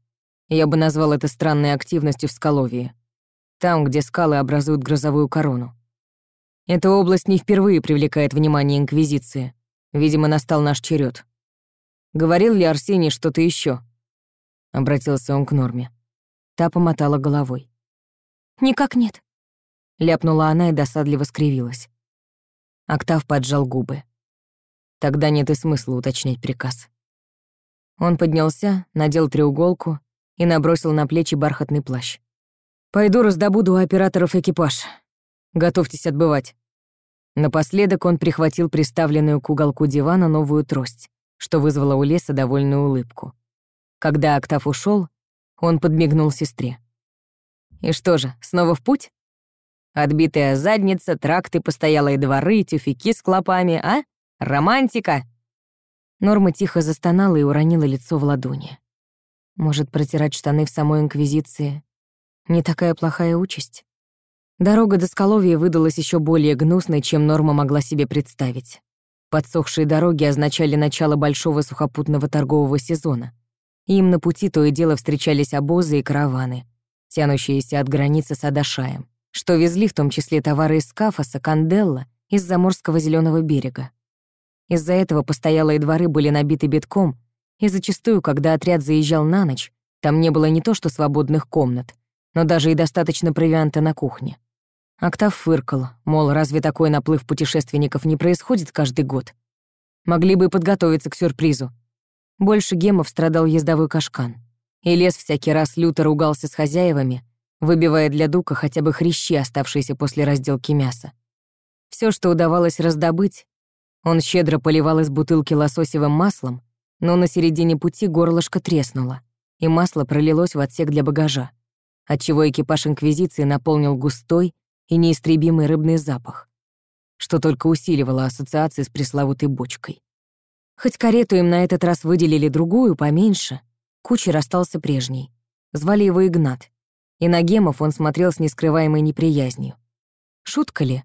Я бы назвал это странной активностью в Скаловии. Там, где скалы образуют грозовую корону. Эта область не впервые привлекает внимание Инквизиции. Видимо, настал наш черед. Говорил ли Арсений что-то еще? Обратился он к Норме. Та помотала головой. «Никак нет», — ляпнула она и досадливо скривилась. Октав поджал губы. Тогда нет и смысла уточнять приказ. Он поднялся, надел треуголку и набросил на плечи бархатный плащ. «Пойду раздобуду у операторов экипаж. Готовьтесь отбывать». Напоследок он прихватил приставленную к уголку дивана новую трость, что вызвало у леса довольную улыбку. Когда Октав ушел, он подмигнул сестре. «И что же, снова в путь? Отбитая задница, тракты, постоялые дворы, тюфяки с клопами, а? Романтика!» Норма тихо застонала и уронила лицо в ладони. Может, протирать штаны в самой Инквизиции — не такая плохая участь? Дорога до Скаловья выдалась еще более гнусной, чем Норма могла себе представить. Подсохшие дороги означали начало большого сухопутного торгового сезона. Им на пути то и дело встречались обозы и караваны, тянущиеся от границы с Адашаем, что везли в том числе товары из Кафаса, Канделла, из заморского зеленого берега. Из-за этого постоялые дворы были набиты битком, и зачастую, когда отряд заезжал на ночь, там не было не то что свободных комнат, но даже и достаточно провианта на кухне. Октав фыркал, мол, разве такой наплыв путешественников не происходит каждый год? Могли бы и подготовиться к сюрпризу. Больше гемов страдал ездовой кашкан. И лес всякий раз люто ругался с хозяевами, выбивая для дука хотя бы хрящи, оставшиеся после разделки мяса. Все, что удавалось раздобыть, он щедро поливал из бутылки лососевым маслом, но на середине пути горлышко треснуло, и масло пролилось в отсек для багажа, отчего экипаж Инквизиции наполнил густой и неистребимый рыбный запах, что только усиливало ассоциации с пресловутой бочкой. Хоть карету им на этот раз выделили другую, поменьше, кучер остался прежний. Звали его Игнат, и на гемов он смотрел с нескрываемой неприязнью. Шутка ли?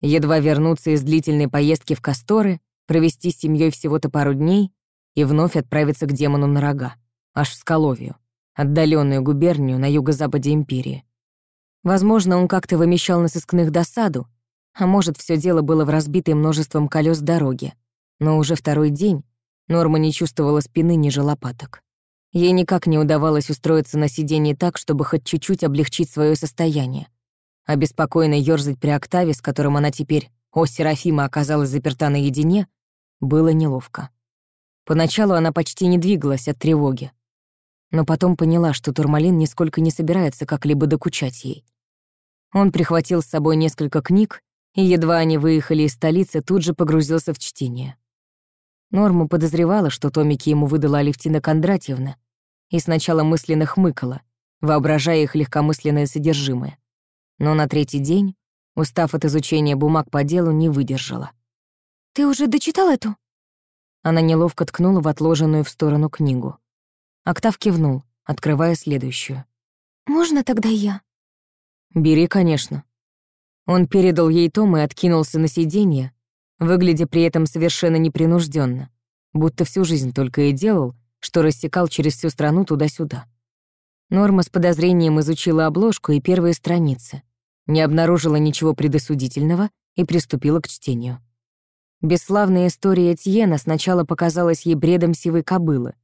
Едва вернуться из длительной поездки в Касторы, провести с семьей всего-то пару дней и вновь отправиться к демону на рога, аж в Скаловию, отдаленную губернию на юго-западе империи. Возможно, он как-то вымещал на сыскных досаду, а может, все дело было в разбитой множеством колес дороге. Но уже второй день Норма не чувствовала спины ниже лопаток. Ей никак не удавалось устроиться на сиденье так, чтобы хоть чуть-чуть облегчить свое состояние беспокойно ёрзать при октаве, с которым она теперь, о Серафима, оказалась заперта наедине, было неловко. Поначалу она почти не двигалась от тревоги, но потом поняла, что Турмалин нисколько не собирается как-либо докучать ей. Он прихватил с собой несколько книг, и едва они выехали из столицы, тут же погрузился в чтение. Норма подозревала, что томики ему выдала Алевтина Кондратьевна, и сначала мысленно хмыкала, воображая их легкомысленное содержимое но на третий день, устав от изучения бумаг по делу, не выдержала. «Ты уже дочитал эту?» Она неловко ткнула в отложенную в сторону книгу. Октав кивнул, открывая следующую. «Можно тогда я?» «Бери, конечно». Он передал ей том и откинулся на сиденье, выглядя при этом совершенно непринужденно, будто всю жизнь только и делал, что рассекал через всю страну туда-сюда. Норма с подозрением изучила обложку и первые страницы не обнаружила ничего предосудительного и приступила к чтению. Бесславная история Этьена сначала показалась ей бредом сивой кобылы.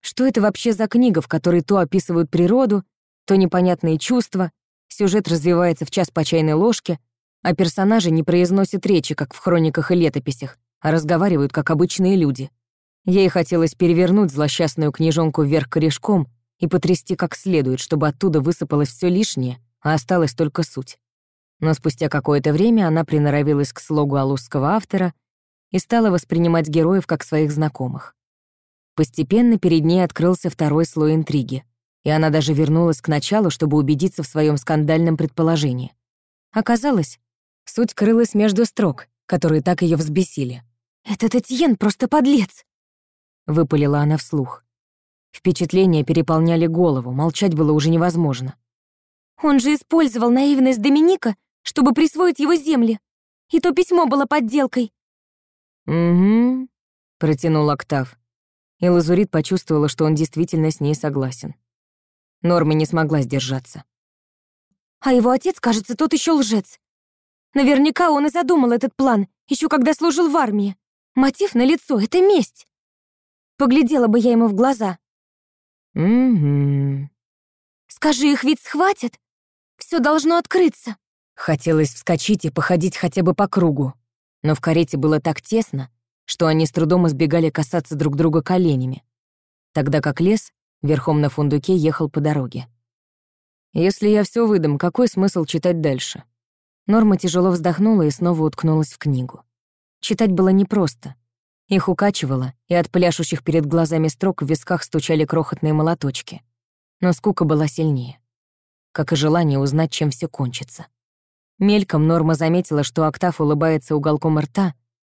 Что это вообще за книга, в которой то описывают природу, то непонятные чувства, сюжет развивается в час по чайной ложке, а персонажи не произносят речи, как в хрониках и летописях, а разговаривают, как обычные люди. Ей хотелось перевернуть злосчастную книжонку вверх корешком и потрясти как следует, чтобы оттуда высыпалось все лишнее, а осталась только суть. Но спустя какое-то время она приноровилась к слогу алузского автора и стала воспринимать героев как своих знакомых. Постепенно перед ней открылся второй слой интриги, и она даже вернулась к началу, чтобы убедиться в своем скандальном предположении. Оказалось, суть крылась между строк, которые так ее взбесили. «Этот Этьен просто подлец!» — выпалила она вслух. Впечатления переполняли голову, молчать было уже невозможно. «Он же использовал наивность Доминика, чтобы присвоить его земли. И то письмо было подделкой». «Угу», — протянул Октав. И Лазурит почувствовала, что он действительно с ней согласен. Норма не смогла сдержаться. «А его отец, кажется, тот еще лжец. Наверняка он и задумал этот план, еще когда служил в армии. Мотив на лицо это месть. Поглядела бы я ему в глаза. Угу. Скажи, их ведь схватят? Все должно открыться. Хотелось вскочить и походить хотя бы по кругу. Но в карете было так тесно, что они с трудом избегали касаться друг друга коленями, тогда как лес верхом на фундуке ехал по дороге. «Если я все выдам, какой смысл читать дальше?» Норма тяжело вздохнула и снова уткнулась в книгу. Читать было непросто. Их укачивало, и от пляшущих перед глазами строк в висках стучали крохотные молоточки. Но скука была сильнее. Как и желание узнать, чем все кончится. Мельком Норма заметила, что Октав улыбается уголком рта,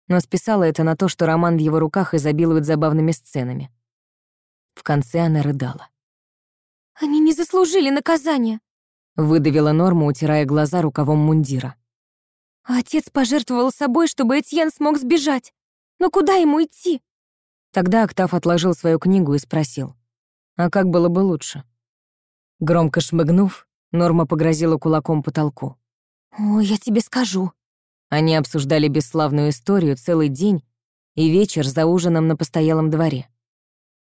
но списала это на то, что роман в его руках изобилует забавными сценами. В конце она рыдала. «Они не заслужили наказания», — выдавила Норма, утирая глаза рукавом мундира. Отец пожертвовал собой, чтобы Этьен смог сбежать. Но куда ему идти? Тогда Октав отложил свою книгу и спросил. А как было бы лучше? Громко шмыгнув, Норма погрозила кулаком потолку. «О, я тебе скажу». Они обсуждали бесславную историю целый день и вечер за ужином на постоялом дворе.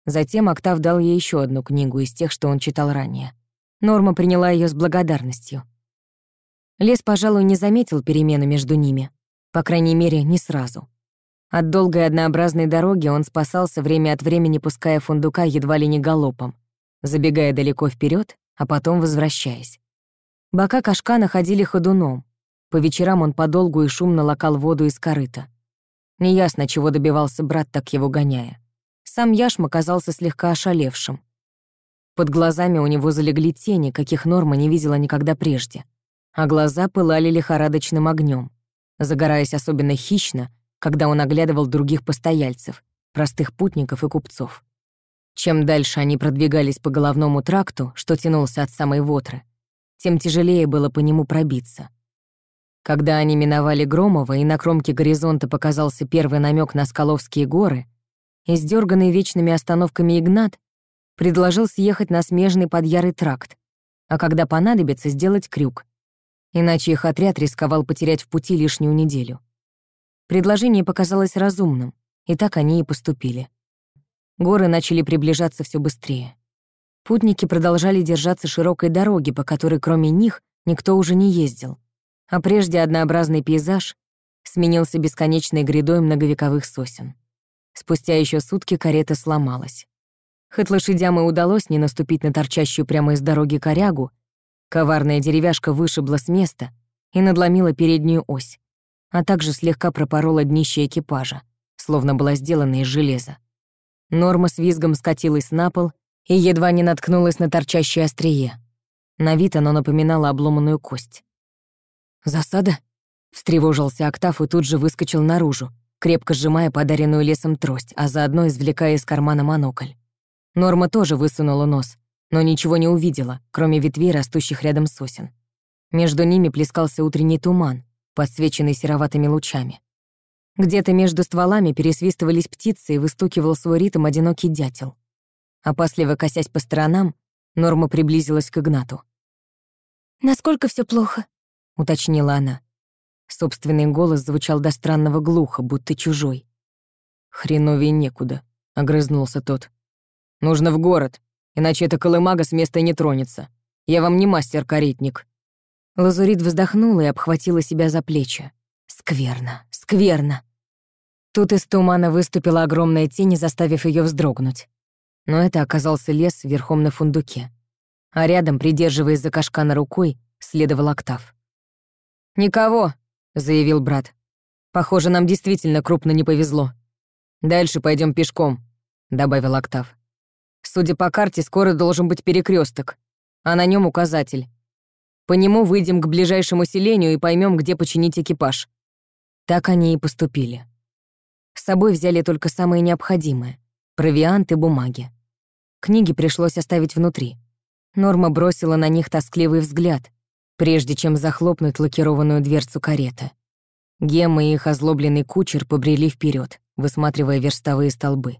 Затем Октав дал ей еще одну книгу из тех, что он читал ранее. Норма приняла ее с благодарностью. Лес, пожалуй, не заметил перемены между ними. По крайней мере, не сразу. От долгой однообразной дороги он спасался время от времени, пуская фундука едва ли не галопом, забегая далеко вперед, а потом возвращаясь. Бока кашка находили ходуном. По вечерам он подолгу и шумно лакал воду из корыта. Неясно, чего добивался брат, так его гоняя. Сам Яшм оказался слегка ошалевшим. Под глазами у него залегли тени, каких Норма не видела никогда прежде а глаза пылали лихорадочным огнем, загораясь особенно хищно, когда он оглядывал других постояльцев, простых путников и купцов. Чем дальше они продвигались по головному тракту, что тянулся от самой Вотры, тем тяжелее было по нему пробиться. Когда они миновали Громова, и на кромке горизонта показался первый намек на Скаловские горы, издерганный вечными остановками Игнат предложил съехать на смежный подъярый тракт, а когда понадобится, сделать крюк, иначе их отряд рисковал потерять в пути лишнюю неделю. Предложение показалось разумным, и так они и поступили. Горы начали приближаться все быстрее. Путники продолжали держаться широкой дороги, по которой кроме них никто уже не ездил, а прежде однообразный пейзаж сменился бесконечной грядой многовековых сосен. Спустя еще сутки карета сломалась. Хоть лошадям и удалось не наступить на торчащую прямо из дороги корягу, Коварная деревяшка вышибла с места и надломила переднюю ось, а также слегка пропорола днище экипажа, словно была сделана из железа. Норма с визгом скатилась на пол и едва не наткнулась на торчащее острие. На вид оно напоминало обломанную кость. «Засада?» — встревожился Октав и тут же выскочил наружу, крепко сжимая подаренную лесом трость, а заодно извлекая из кармана монокль. Норма тоже высунула нос, но ничего не увидела, кроме ветвей, растущих рядом сосен. Между ними плескался утренний туман, подсвеченный сероватыми лучами. Где-то между стволами пересвистывались птицы и выстукивал свой ритм одинокий дятел. Опасливо косясь по сторонам, Норма приблизилась к Игнату. «Насколько все плохо?» — уточнила она. Собственный голос звучал до странного глухо, будто чужой. «Хреновей некуда», — огрызнулся тот. «Нужно в город иначе эта колымага с места не тронется. Я вам не мастер-каретник». Лазурит вздохнула и обхватила себя за плечи. «Скверно, скверно». Тут из тумана выступила огромная тень, заставив ее вздрогнуть. Но это оказался лес верхом на фундуке. А рядом, придерживаясь за кашкана рукой, следовал октав. «Никого», — заявил брат. «Похоже, нам действительно крупно не повезло. Дальше пойдем пешком», — добавил октав. «Судя по карте, скоро должен быть перекресток, а на нем указатель. По нему выйдем к ближайшему селению и поймем, где починить экипаж». Так они и поступили. С собой взяли только самое необходимое — провиант и бумаги. Книги пришлось оставить внутри. Норма бросила на них тоскливый взгляд, прежде чем захлопнуть лакированную дверцу кареты. Гемма и их озлобленный кучер побрели вперед, высматривая верстовые столбы.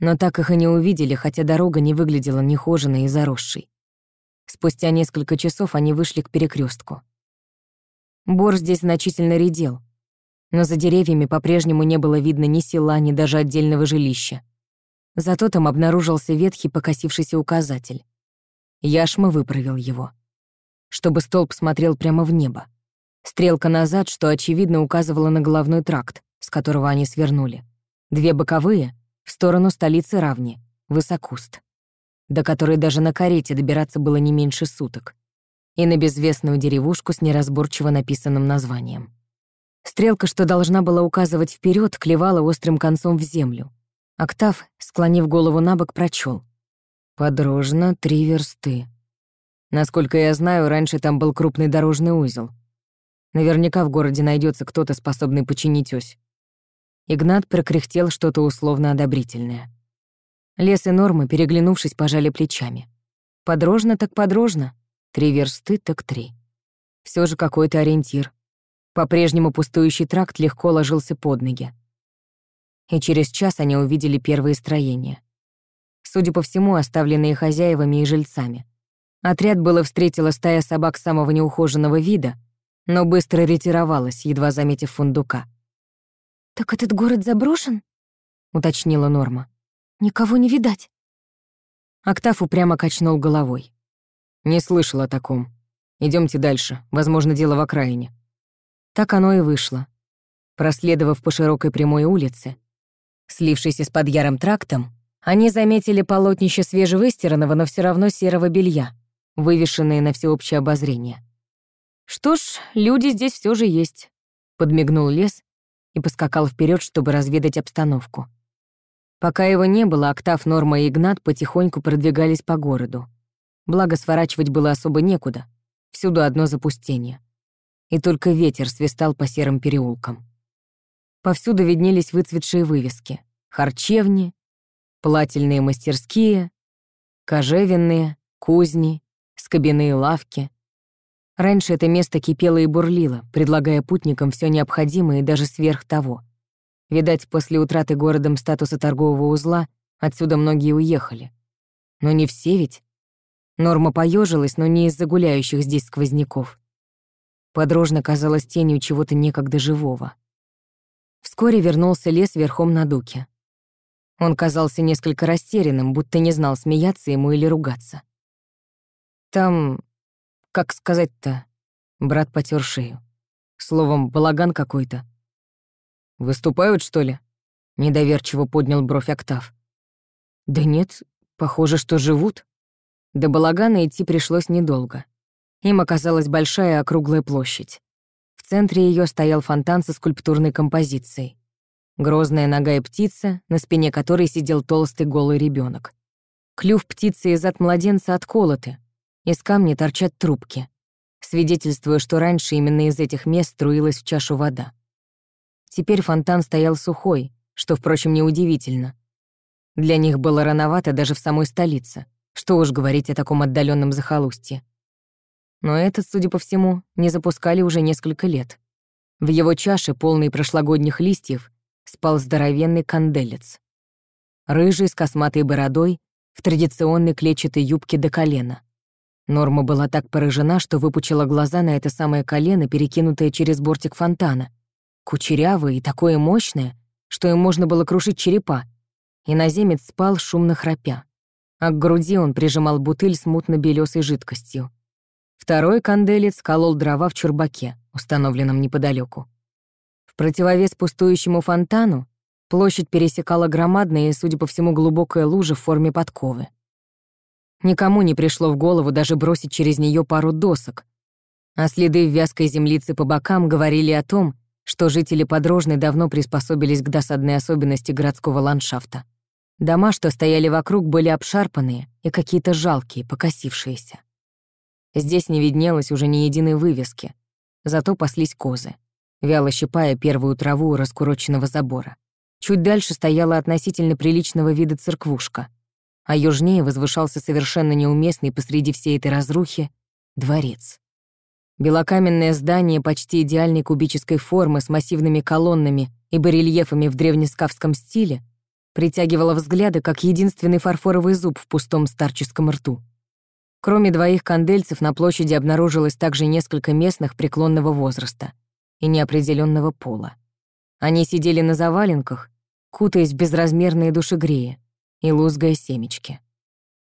Но так их и не увидели, хотя дорога не выглядела нехоженной и заросшей. Спустя несколько часов они вышли к перекрестку. Бор здесь значительно редел, но за деревьями по-прежнему не было видно ни села, ни даже отдельного жилища. Зато там обнаружился ветхий покосившийся указатель. Яшма выправил его. Чтобы столб смотрел прямо в небо. Стрелка назад, что очевидно указывала на головной тракт, с которого они свернули. Две боковые — в сторону столицы Равни, Высокуст, до которой даже на карете добираться было не меньше суток, и на безвестную деревушку с неразборчиво написанным названием. Стрелка, что должна была указывать вперед, клевала острым концом в землю. Октав, склонив голову на бок, прочел. «Подрожно три версты». Насколько я знаю, раньше там был крупный дорожный узел. Наверняка в городе найдется кто-то, способный починить ось. Игнат прокряхтел что-то условно одобрительное. Лес и Нормы, переглянувшись, пожали плечами. Подрожно так подрожно, три версты так три. Все же какой-то ориентир. По-прежнему пустующий тракт легко ложился под ноги. И через час они увидели первые строения. Судя по всему, оставленные хозяевами и жильцами. Отряд было встретила стая собак самого неухоженного вида, но быстро ретировалась, едва заметив фундука. «Так этот город заброшен?» — уточнила Норма. «Никого не видать». Октав упрямо качнул головой. «Не слышал о таком. Идемте дальше. Возможно, дело в окраине». Так оно и вышло. Проследовав по широкой прямой улице, слившейся с подъяром трактом, они заметили полотнище свежевыстиранного, но все равно серого белья, вывешенные на всеобщее обозрение. «Что ж, люди здесь все же есть», — подмигнул лес и поскакал вперед, чтобы разведать обстановку. Пока его не было, Октав, Норма и Игнат потихоньку продвигались по городу. Благо, сворачивать было особо некуда. Всюду одно запустение и только ветер свистал по серым переулкам. Повсюду виднелись выцветшие вывески. Харчевни, плательные мастерские, кожевенные, кузни, скобяные лавки. Раньше это место кипело и бурлило, предлагая путникам все необходимое и даже сверх того. Видать, после утраты городом статуса торгового узла отсюда многие уехали. Но не все ведь. Норма поежилась, но не из-за гуляющих здесь сквозняков. Подрожно казалось тенью чего-то некогда живого. Вскоре вернулся лес верхом на дуке. Он казался несколько растерянным, будто не знал, смеяться ему или ругаться. Там, как сказать-то, брат потер шею. Словом, балаган какой-то. «Выступают, что ли?» — недоверчиво поднял бровь Октав. «Да нет, похоже, что живут». До балагана идти пришлось недолго. Им оказалась большая округлая площадь. В центре ее стоял фонтан со скульптурной композицией. Грозная нога и птица, на спине которой сидел толстый голый ребенок. Клюв птицы и зад младенца отколоты. Из камня торчат трубки, свидетельствуя, что раньше именно из этих мест струилась в чашу вода. Теперь фонтан стоял сухой, что, впрочем, неудивительно. Для них было рановато даже в самой столице. Что уж говорить о таком отдаленном захолустье но этот, судя по всему, не запускали уже несколько лет. В его чаше, полной прошлогодних листьев, спал здоровенный канделец. Рыжий, с косматой бородой, в традиционной клетчатой юбке до колена. Норма была так поражена, что выпучила глаза на это самое колено, перекинутое через бортик фонтана. Кучерявое и такое мощное, что им можно было крушить черепа. Иноземец спал, шумно храпя. А к груди он прижимал бутыль с мутно-белёсой жидкостью. Второй канделец колол дрова в чурбаке, установленном неподалеку. В противовес пустующему фонтану Площадь пересекала громадная и, судя по всему, глубокая лужа в форме подковы. Никому не пришло в голову даже бросить через нее пару досок, а следы в вязкой землице по бокам говорили о том, что жители Подрожной давно приспособились к досадной особенности городского ландшафта. Дома, что стояли вокруг, были обшарпанные и какие-то жалкие, покосившиеся. Здесь не виднелось уже ни единой вывески, зато паслись козы, вяло щипая первую траву у раскуроченного забора. Чуть дальше стояла относительно приличного вида церквушка, а южнее возвышался совершенно неуместный посреди всей этой разрухи дворец. Белокаменное здание почти идеальной кубической формы с массивными колоннами и барельефами в древнескавском стиле притягивало взгляды, как единственный фарфоровый зуб в пустом старческом рту. Кроме двоих кандельцев на площади обнаружилось также несколько местных преклонного возраста и неопределенного пола. Они сидели на заваленках, кутаясь в безразмерные душегреи и лузгая семечки.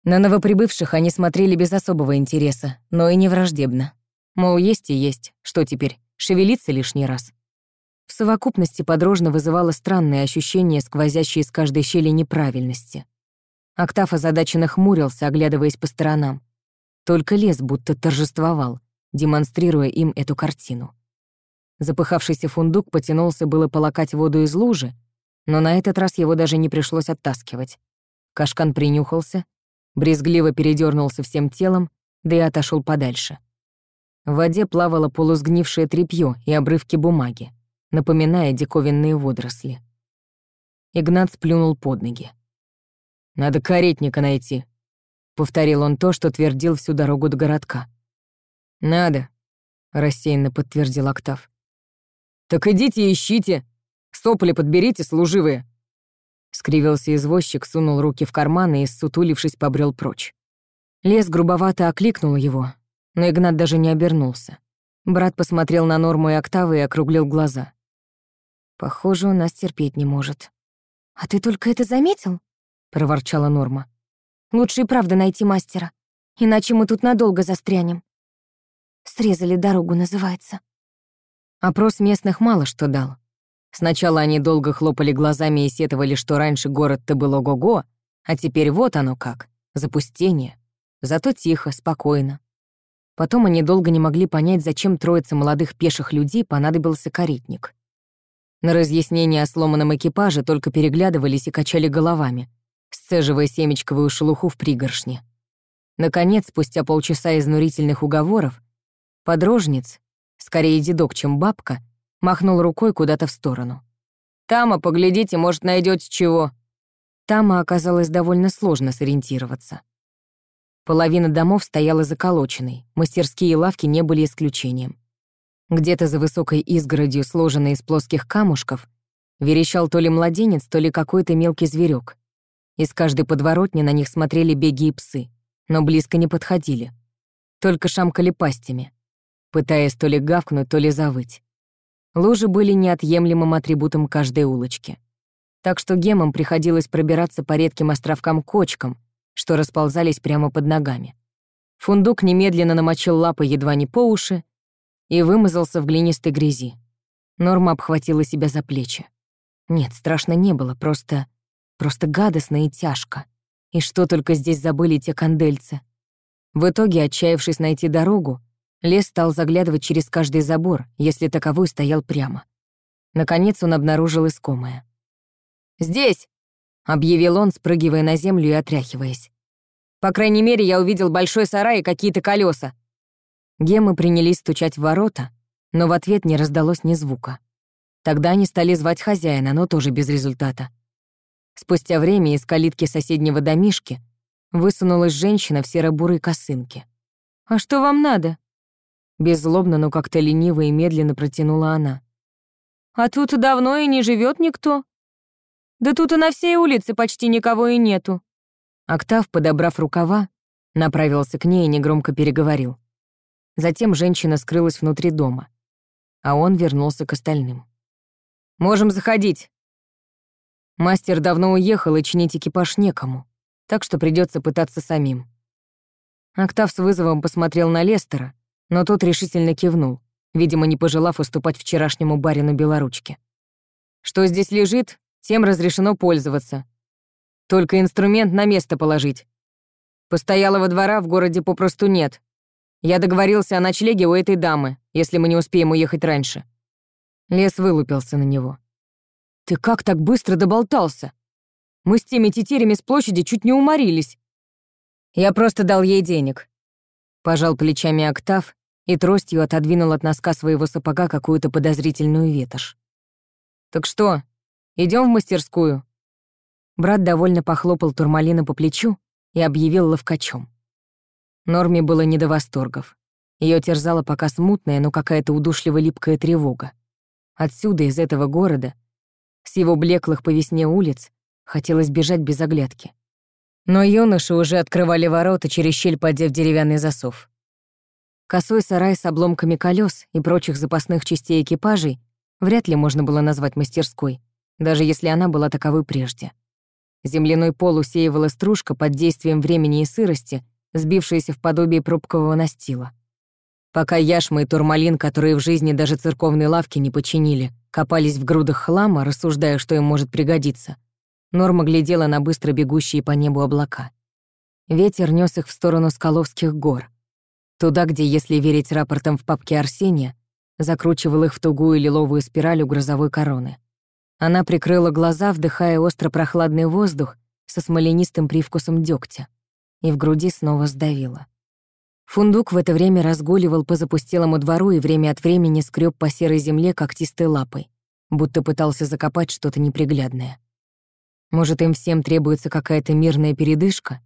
На новоприбывших они смотрели без особого интереса, но и не враждебно. Мол, есть и есть. Что теперь, шевелиться лишний раз? В совокупности подрожно вызывало странное ощущение, сквозящее из каждой щели неправильности. Октав озадаченно хмурился, оглядываясь по сторонам. Только лес будто торжествовал, демонстрируя им эту картину. Запыхавшийся фундук потянулся было полакать воду из лужи, но на этот раз его даже не пришлось оттаскивать. Кашкан принюхался, брезгливо передернулся всем телом, да и отошел подальше. В воде плавало полусгнившее тряпье и обрывки бумаги, напоминая диковинные водоросли. Игнат сплюнул под ноги. «Надо каретника найти», — повторил он то, что твердил всю дорогу до городка. «Надо», — рассеянно подтвердил Октав. «Так идите ищите. Сопли подберите, служивые». Скривился извозчик, сунул руки в карманы и, сутулившись, побрел прочь. Лес грубовато окликнул его, но Игнат даже не обернулся. Брат посмотрел на Норму и Октавы и округлил глаза. «Похоже, он нас терпеть не может». «А ты только это заметил?» — проворчала Норма. «Лучше и правда найти мастера, иначе мы тут надолго застрянем. Срезали дорогу, называется». Опрос местных мало что дал. Сначала они долго хлопали глазами и сетовали, что раньше город-то был ого-го, а теперь вот оно как, запустение. Зато тихо, спокойно. Потом они долго не могли понять, зачем троице молодых пеших людей понадобился каретник. На разъяснение о сломанном экипаже только переглядывались и качали головами, сцеживая семечковую шелуху в пригоршне. Наконец, спустя полчаса изнурительных уговоров, подрожниц, скорее дедок, чем бабка, махнул рукой куда-то в сторону. «Тама, поглядите, может, найдете чего». Тама оказалось довольно сложно сориентироваться. Половина домов стояла заколоченной, мастерские и лавки не были исключением. Где-то за высокой изгородью, сложенной из плоских камушков, верещал то ли младенец, то ли какой-то мелкий зверек. Из каждой подворотни на них смотрели беги и псы, но близко не подходили. Только шамкали пастями, пытаясь то ли гавкнуть, то ли завыть. Лужи были неотъемлемым атрибутом каждой улочки. Так что гемам приходилось пробираться по редким островкам-кочкам, что расползались прямо под ногами. Фундук немедленно намочил лапы едва не по уши и вымазался в глинистой грязи. Норма обхватила себя за плечи. Нет, страшно не было, просто... просто гадостно и тяжко. И что только здесь забыли те кандельцы. В итоге, отчаявшись найти дорогу, лес стал заглядывать через каждый забор, если таковой стоял прямо. Наконец он обнаружил искомое. «Здесь!» объявил он, спрыгивая на землю и отряхиваясь. «По крайней мере, я увидел большой сарай и какие-то колеса. Гемы принялись стучать в ворота, но в ответ не раздалось ни звука. Тогда они стали звать хозяина, но тоже без результата. Спустя время из калитки соседнего домишки высунулась женщина в серо-бурой косынке. «А что вам надо?» Беззлобно, но как-то лениво и медленно протянула она. «А тут давно и не живет никто. Да тут и на всей улице почти никого и нету». Октав, подобрав рукава, направился к ней и негромко переговорил. Затем женщина скрылась внутри дома, а он вернулся к остальным. «Можем заходить». Мастер давно уехал, и чинить экипаж некому, так что придется пытаться самим. Октав с вызовом посмотрел на Лестера, но тот решительно кивнул, видимо, не пожелав уступать вчерашнему барину Белоручке. «Что здесь лежит, Всем разрешено пользоваться. Только инструмент на место положить. Постоялого двора в городе попросту нет. Я договорился о ночлеге у этой дамы, если мы не успеем уехать раньше». Лес вылупился на него. «Ты как так быстро доболтался? Мы с теми тетерями с площади чуть не уморились». «Я просто дал ей денег». Пожал плечами Октав и тростью отодвинул от носка своего сапога какую-то подозрительную ветошь. «Так что, идем в мастерскую?» Брат довольно похлопал Турмалина по плечу и объявил ловкачом. Норме было не до восторгов. Ее терзала пока смутная, но какая-то удушливо липкая тревога. Отсюда, из этого города, с его блеклых по весне улиц, хотелось бежать без оглядки. Но юноши уже открывали ворота через щель, поддев деревянный засов. Косой сарай с обломками колес и прочих запасных частей экипажей вряд ли можно было назвать мастерской, даже если она была таковой прежде. Земляной пол усеивала стружка под действием времени и сырости, сбившаяся в подобие пробкового настила. Пока яшма и турмалин, которые в жизни даже церковной лавки не починили, копались в грудах хлама, рассуждая, что им может пригодиться, Норма глядела на быстро бегущие по небу облака. Ветер нес их в сторону Скаловских гор. Туда, где, если верить рапортам в папке Арсения, закручивал их в тугую лиловую спираль у грозовой короны. Она прикрыла глаза, вдыхая остро-прохладный воздух со смоленистым привкусом дегтя и в груди снова сдавило. Фундук в это время разгуливал по запустелому двору и время от времени скреб по серой земле когтистой лапой, будто пытался закопать что-то неприглядное. Может, им всем требуется какая-то мирная передышка,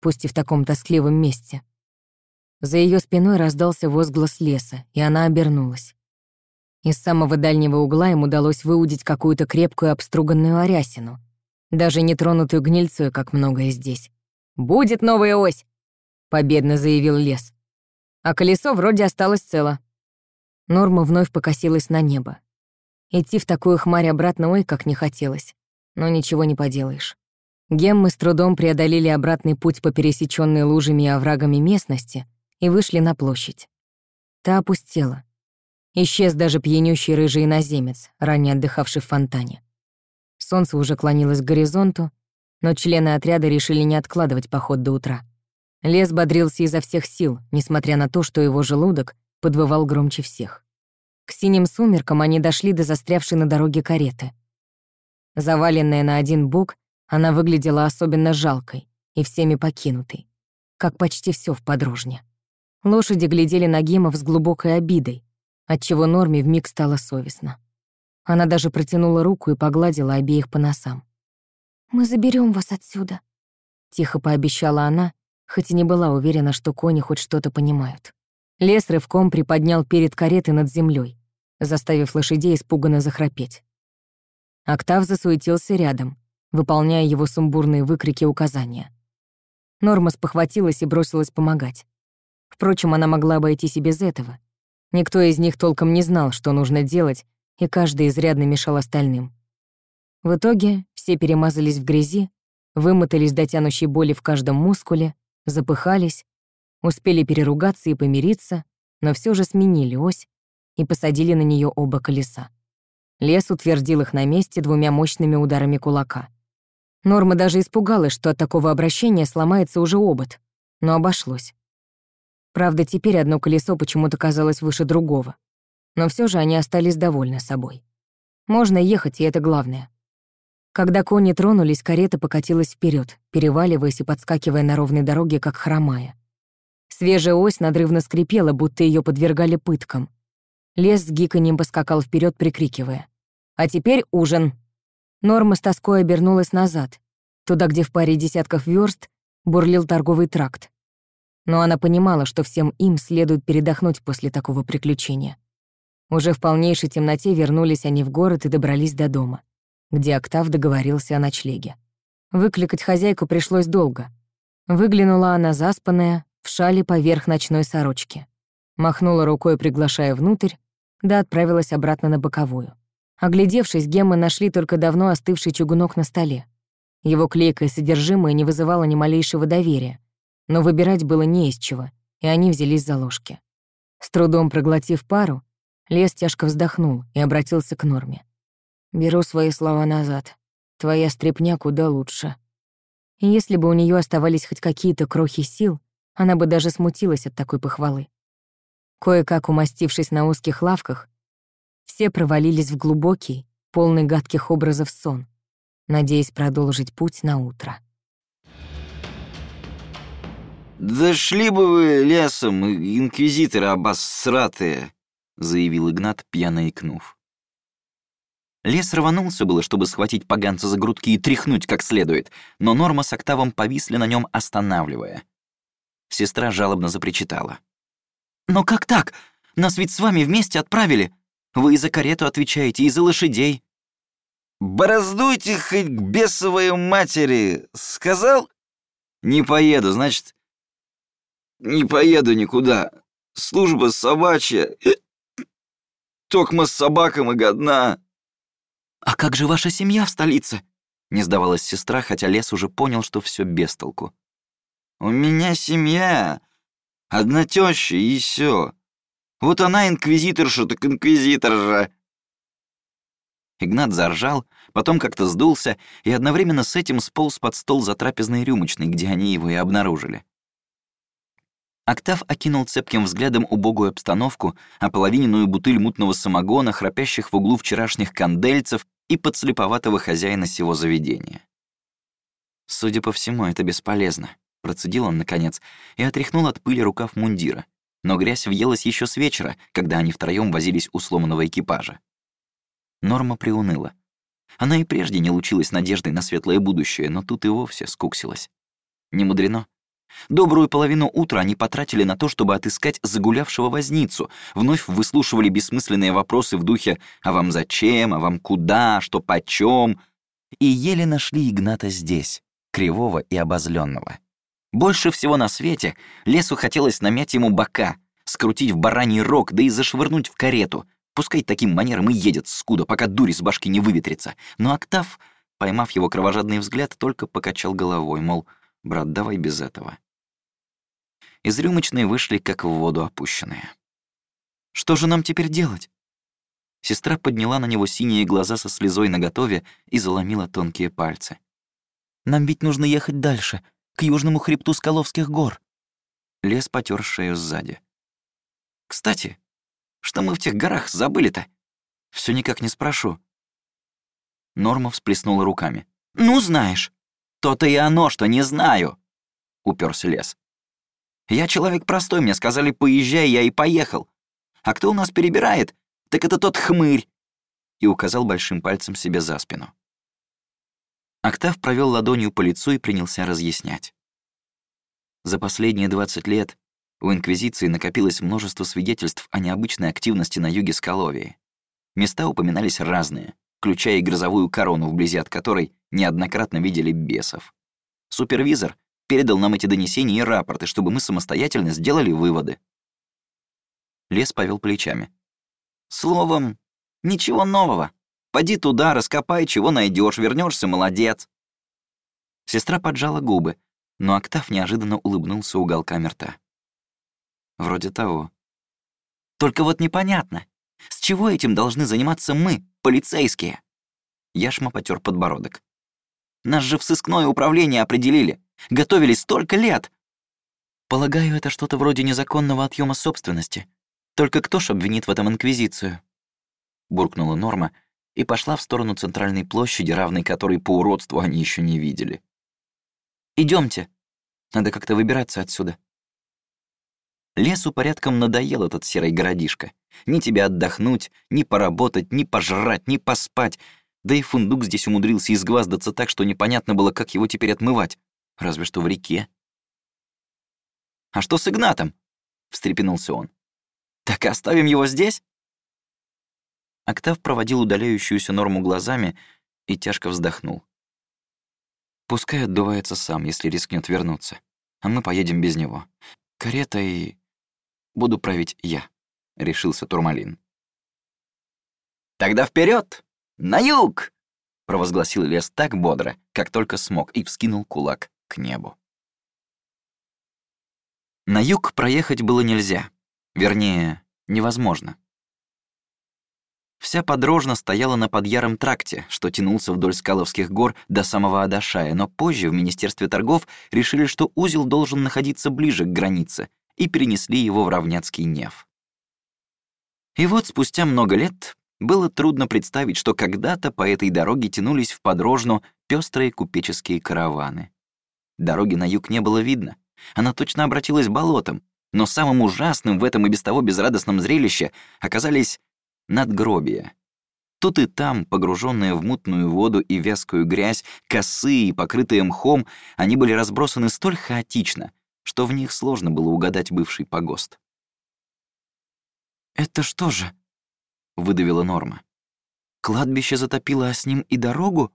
пусть и в таком тоскливом месте. За ее спиной раздался возглас леса, и она обернулась. Из самого дальнего угла им удалось выудить какую-то крепкую обструганную арясину, даже не тронутую гнильцой, как многое здесь. «Будет новая ось!» — победно заявил лес. А колесо вроде осталось цело. Норма вновь покосилась на небо. Идти в такую хмарь обратно ой как не хотелось. Но ничего не поделаешь. Геммы с трудом преодолели обратный путь по пересеченной лужами и оврагами местности и вышли на площадь. Та опустела. Исчез даже пьянющий рыжий иноземец, ранее отдыхавший в фонтане. Солнце уже клонилось к горизонту, но члены отряда решили не откладывать поход до утра. Лес бодрился изо всех сил, несмотря на то, что его желудок подвывал громче всех. К синим сумеркам они дошли до застрявшей на дороге кареты. Заваленная на один бок, она выглядела особенно жалкой и всеми покинутой, как почти все в подружне. Лошади глядели на Гимов с глубокой обидой, отчего Норме вмиг стало совестно. Она даже протянула руку и погладила обеих по носам. Мы заберем вас отсюда», — тихо пообещала она, хоть и не была уверена, что кони хоть что-то понимают. Лес рывком приподнял перед каретой над землей, заставив лошадей испуганно захрапеть. Октав засуетился рядом, выполняя его сумбурные выкрики указания. Норма спохватилась и бросилась помогать. Впрочем, она могла обойтись и без этого. Никто из них толком не знал, что нужно делать, и каждый изрядно мешал остальным. В итоге все перемазались в грязи, вымотались до тянущей боли в каждом мускуле, запыхались, успели переругаться и помириться, но все же сменили ось и посадили на нее оба колеса. Лес утвердил их на месте двумя мощными ударами кулака. Норма даже испугалась, что от такого обращения сломается уже обод, но обошлось. Правда, теперь одно колесо почему-то казалось выше другого. Но все же они остались довольны собой. Можно ехать, и это главное. Когда кони тронулись, карета покатилась вперед, переваливаясь и подскакивая на ровной дороге, как хромая. Свежая ось надрывно скрипела, будто ее подвергали пыткам. Лес с гиканьем поскакал вперед, прикрикивая. «А теперь ужин!» Норма с тоской обернулась назад, туда, где в паре десятков верст бурлил торговый тракт. Но она понимала, что всем им следует передохнуть после такого приключения. Уже в полнейшей темноте вернулись они в город и добрались до дома где Октав договорился о ночлеге. Выкликать хозяйку пришлось долго. Выглянула она заспанная, в шале поверх ночной сорочки. Махнула рукой, приглашая внутрь, да отправилась обратно на боковую. Оглядевшись, Геммы нашли только давно остывший чугунок на столе. Его клейкое содержимое не вызывало ни малейшего доверия, но выбирать было не из чего, и они взялись за ложки. С трудом проглотив пару, Лес тяжко вздохнул и обратился к Норме. Беру свои слова назад. Твоя стряпня куда лучше. Если бы у нее оставались хоть какие-то крохи сил, она бы даже смутилась от такой похвалы. Кое-как умастившись на узких лавках, все провалились в глубокий, полный гадких образов сон, надеясь продолжить путь на утро. «Да шли бы вы лесом, инквизиторы обосратые!» — заявил Игнат, пьяно икнув. Лес рванулся было, чтобы схватить поганца за грудки и тряхнуть как следует, но Норма с Октавом повисли на нем, останавливая. Сестра жалобно запричитала. «Но как так? Нас ведь с вами вместе отправили. Вы и за карету отвечаете, и за лошадей». «Бороздуйте хоть к бесовой матери!» «Сказал?» «Не поеду, значит...» «Не поеду никуда. Служба собачья. Токма с собаком и годна». «А как же ваша семья в столице?» Не сдавалась сестра, хотя лес уже понял, что все без толку. «У меня семья. Одна теща и все. Вот она инквизиторша, так инквизиторша». Игнат заржал, потом как-то сдулся и одновременно с этим сполз под стол за трапезной рюмочной, где они его и обнаружили. Октав окинул цепким взглядом убогую обстановку, ополовиненную бутыль мутного самогона, храпящих в углу вчерашних кандельцев и подслеповатого хозяина сего заведения. Судя по всему, это бесполезно, процедил он наконец и отряхнул от пыли рукав мундира. Но грязь въелась еще с вечера, когда они втроем возились у сломанного экипажа. Норма приуныла. Она и прежде не лучилась надеждой на светлое будущее, но тут и вовсе скуксилась. Не мудрено. Добрую половину утра они потратили на то, чтобы отыскать загулявшего возницу, вновь выслушивали бессмысленные вопросы в духе «А вам зачем? А вам куда? Что почем?» и еле нашли Игната здесь, кривого и обозленного. Больше всего на свете лесу хотелось намять ему бока, скрутить в бараний рог, да и зашвырнуть в карету. Пускай таким манером и едет скуда, пока дурь с башки не выветрится. Но Октав, поймав его кровожадный взгляд, только покачал головой, мол, брат, давай без этого. Из рюмочной вышли, как в воду опущенные. «Что же нам теперь делать?» Сестра подняла на него синие глаза со слезой наготове и заломила тонкие пальцы. «Нам ведь нужно ехать дальше, к южному хребту Скаловских гор». Лес потер шею сзади. «Кстати, что мы в тех горах забыли-то? Все никак не спрошу». Норма всплеснула руками. «Ну, знаешь, то-то и оно, что не знаю», — уперся лес. Я человек простой, мне сказали, поезжай, я и поехал. А кто у нас перебирает, так это тот хмырь!» И указал большим пальцем себе за спину. Октав провел ладонью по лицу и принялся разъяснять. За последние 20 лет у Инквизиции накопилось множество свидетельств о необычной активности на юге Скаловии. Места упоминались разные, включая и грозовую корону, вблизи от которой неоднократно видели бесов. Супервизор передал нам эти донесения и рапорты, чтобы мы самостоятельно сделали выводы. Лес повел плечами. Словом, ничего нового. Поди туда, раскопай, чего найдешь, вернешься, молодец. Сестра поджала губы, но Октав неожиданно улыбнулся уголками рта. Вроде того. Только вот непонятно, с чего этим должны заниматься мы, полицейские? Яшма потер подбородок. Нас же в сыскное управление определили. Готовились столько лет. Полагаю, это что-то вроде незаконного отъема собственности. Только кто ж обвинит в этом Инквизицию? Буркнула Норма и пошла в сторону центральной площади, равной которой по уродству они еще не видели. Идемте. Надо как-то выбираться отсюда. Лесу порядком надоел этот серый городишко. Ни тебе отдохнуть, ни поработать, ни пожрать, ни поспать. Да и фундук здесь умудрился изгваздаться так, что непонятно было, как его теперь отмывать. Разве что в реке. «А что с Игнатом?» — встрепенулся он. «Так и оставим его здесь?» Октав проводил удаляющуюся норму глазами и тяжко вздохнул. «Пускай отдувается сам, если рискнет вернуться, а мы поедем без него. Карета и... буду править я», — решился Турмалин. «Тогда вперед! «На юг!» — провозгласил лес так бодро, как только смог, и вскинул кулак к небу. На юг проехать было нельзя. Вернее, невозможно. Вся подрожно стояла на подъяром тракте, что тянулся вдоль Скаловских гор до самого Адашая, но позже в Министерстве торгов решили, что узел должен находиться ближе к границе, и перенесли его в Равняцкий Нев. И вот спустя много лет было трудно представить, что когда-то по этой дороге тянулись в подрожну пестрые купеческие караваны. Дороги на юг не было видно. Она точно обратилась болотом, но самым ужасным в этом и без того безрадостном зрелище оказались надгробия. Тут и там, погруженные в мутную воду и вязкую грязь, косые и покрытые мхом, они были разбросаны столь хаотично, что в них сложно было угадать бывший погост. «Это что же?» — выдавила Норма. «Кладбище затопило, а с ним и дорогу?»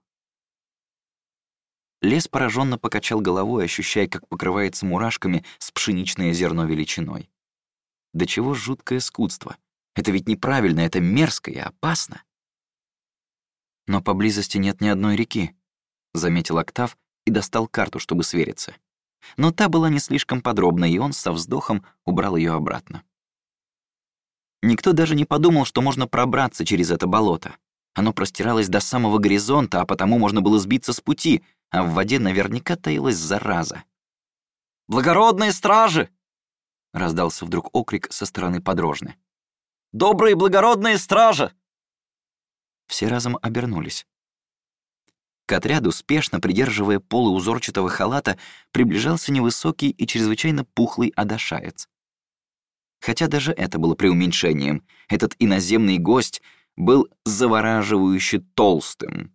Лес пораженно покачал головой, ощущая, как покрывается мурашками с пшеничное зерно величиной. До чего жуткое скудство. Это ведь неправильно, это мерзко и опасно. Но поблизости нет ни одной реки, заметил Октав и достал карту, чтобы свериться. Но та была не слишком подробна, и он со вздохом убрал ее обратно. Никто даже не подумал, что можно пробраться через это болото. Оно простиралось до самого горизонта, а потому можно было сбиться с пути, а в воде наверняка таилась зараза. «Благородные стражи!» — раздался вдруг окрик со стороны подрожны. «Добрые благородные стражи!» Все разом обернулись. К отряду, спешно придерживая полы узорчатого халата, приближался невысокий и чрезвычайно пухлый адашаец. Хотя даже это было преуменьшением. Этот иноземный гость был завораживающе толстым.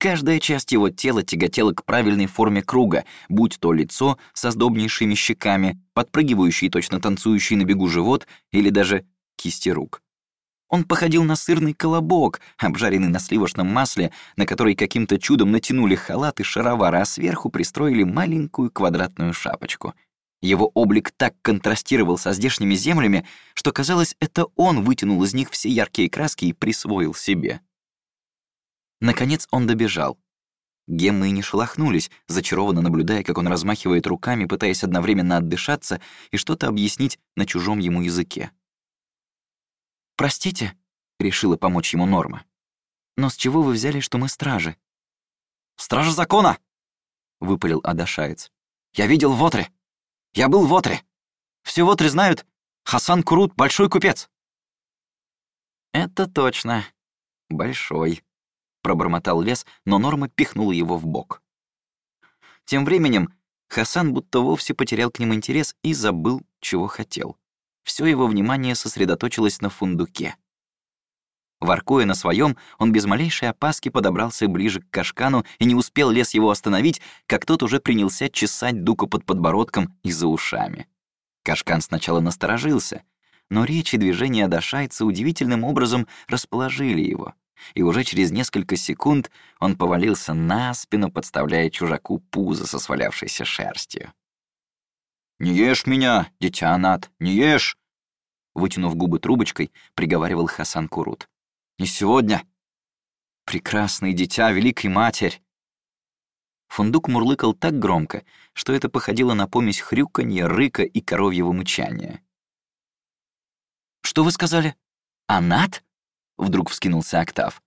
Каждая часть его тела тяготела к правильной форме круга, будь то лицо со сдобнейшими щеками, подпрыгивающий точно танцующий на бегу живот или даже кисти рук. Он походил на сырный колобок, обжаренный на сливочном масле, на который каким-то чудом натянули халат и шаровары, а сверху пристроили маленькую квадратную шапочку. Его облик так контрастировал со здешними землями, что казалось, это он вытянул из них все яркие краски и присвоил себе. Наконец он добежал. Геммы не шелохнулись, зачарованно наблюдая, как он размахивает руками, пытаясь одновременно отдышаться и что-то объяснить на чужом ему языке. «Простите», — решила помочь ему Норма. «Но с чего вы взяли, что мы стражи?» «Стражи закона!» — выпалил Адашаец. «Я видел в Отре. Я был в Отре. Все в Отре знают. Хасан Курут — большой купец». «Это точно. Большой», — пробормотал лес, но Норма пихнула его в бок. Тем временем Хасан будто вовсе потерял к ним интерес и забыл, чего хотел. Все его внимание сосредоточилось на фундуке. Воркуя на своем, он без малейшей опаски подобрался ближе к кашкану и не успел лес его остановить, как тот уже принялся чесать дуку под подбородком и за ушами. Кашкан сначала насторожился, но речь и движения Адашайца удивительным образом расположили его и уже через несколько секунд он повалился на спину, подставляя чужаку пузо со свалявшейся шерстью. «Не ешь меня, дитя Анат, не ешь!» Вытянув губы трубочкой, приговаривал Хасан Курут. «Не сегодня!» «Прекрасный дитя, великой матерь!» Фундук мурлыкал так громко, что это походило на помесь хрюканья, рыка и коровьего мычания. «Что вы сказали? Анат?» Вдруг вскинулся Октав.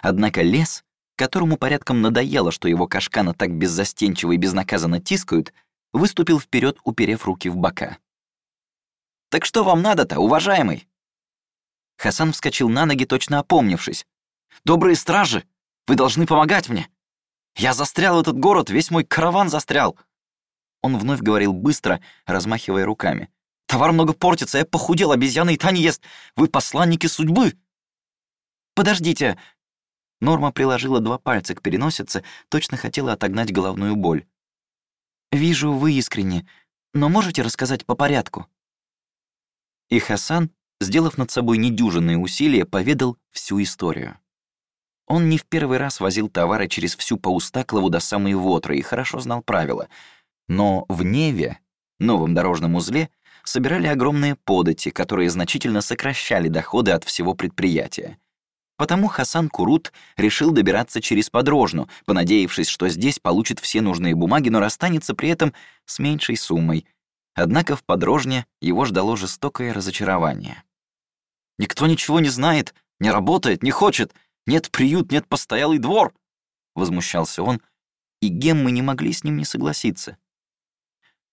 Однако лес, которому порядком надоело, что его кашкана так беззастенчиво и безнаказанно тискают, выступил вперед, уперев руки в бока. «Так что вам надо-то, уважаемый?» Хасан вскочил на ноги, точно опомнившись. «Добрые стражи! Вы должны помогать мне! Я застрял в этот город, весь мой караван застрял!» Он вновь говорил быстро, размахивая руками. «Товар много портится, я похудел, обезьяна и та не ест! Вы посланники судьбы!» «Подождите!» Норма приложила два пальца к переносице, точно хотела отогнать головную боль. «Вижу, вы искренне, но можете рассказать по порядку?» И Хасан, сделав над собой недюжинные усилия, поведал всю историю. Он не в первый раз возил товары через всю Паустаклову до самой Вотры и хорошо знал правила. Но в Неве, новом дорожном узле, собирали огромные подати, которые значительно сокращали доходы от всего предприятия. Потому Хасан Курут решил добираться через Подрожну, понадеявшись, что здесь получит все нужные бумаги, но расстанется при этом с меньшей суммой. Однако в Подрожне его ждало жестокое разочарование. «Никто ничего не знает, Не работает, не хочет. Нет приют, нет постоялый двор!» Возмущался он, и Геммы не могли с ним не согласиться.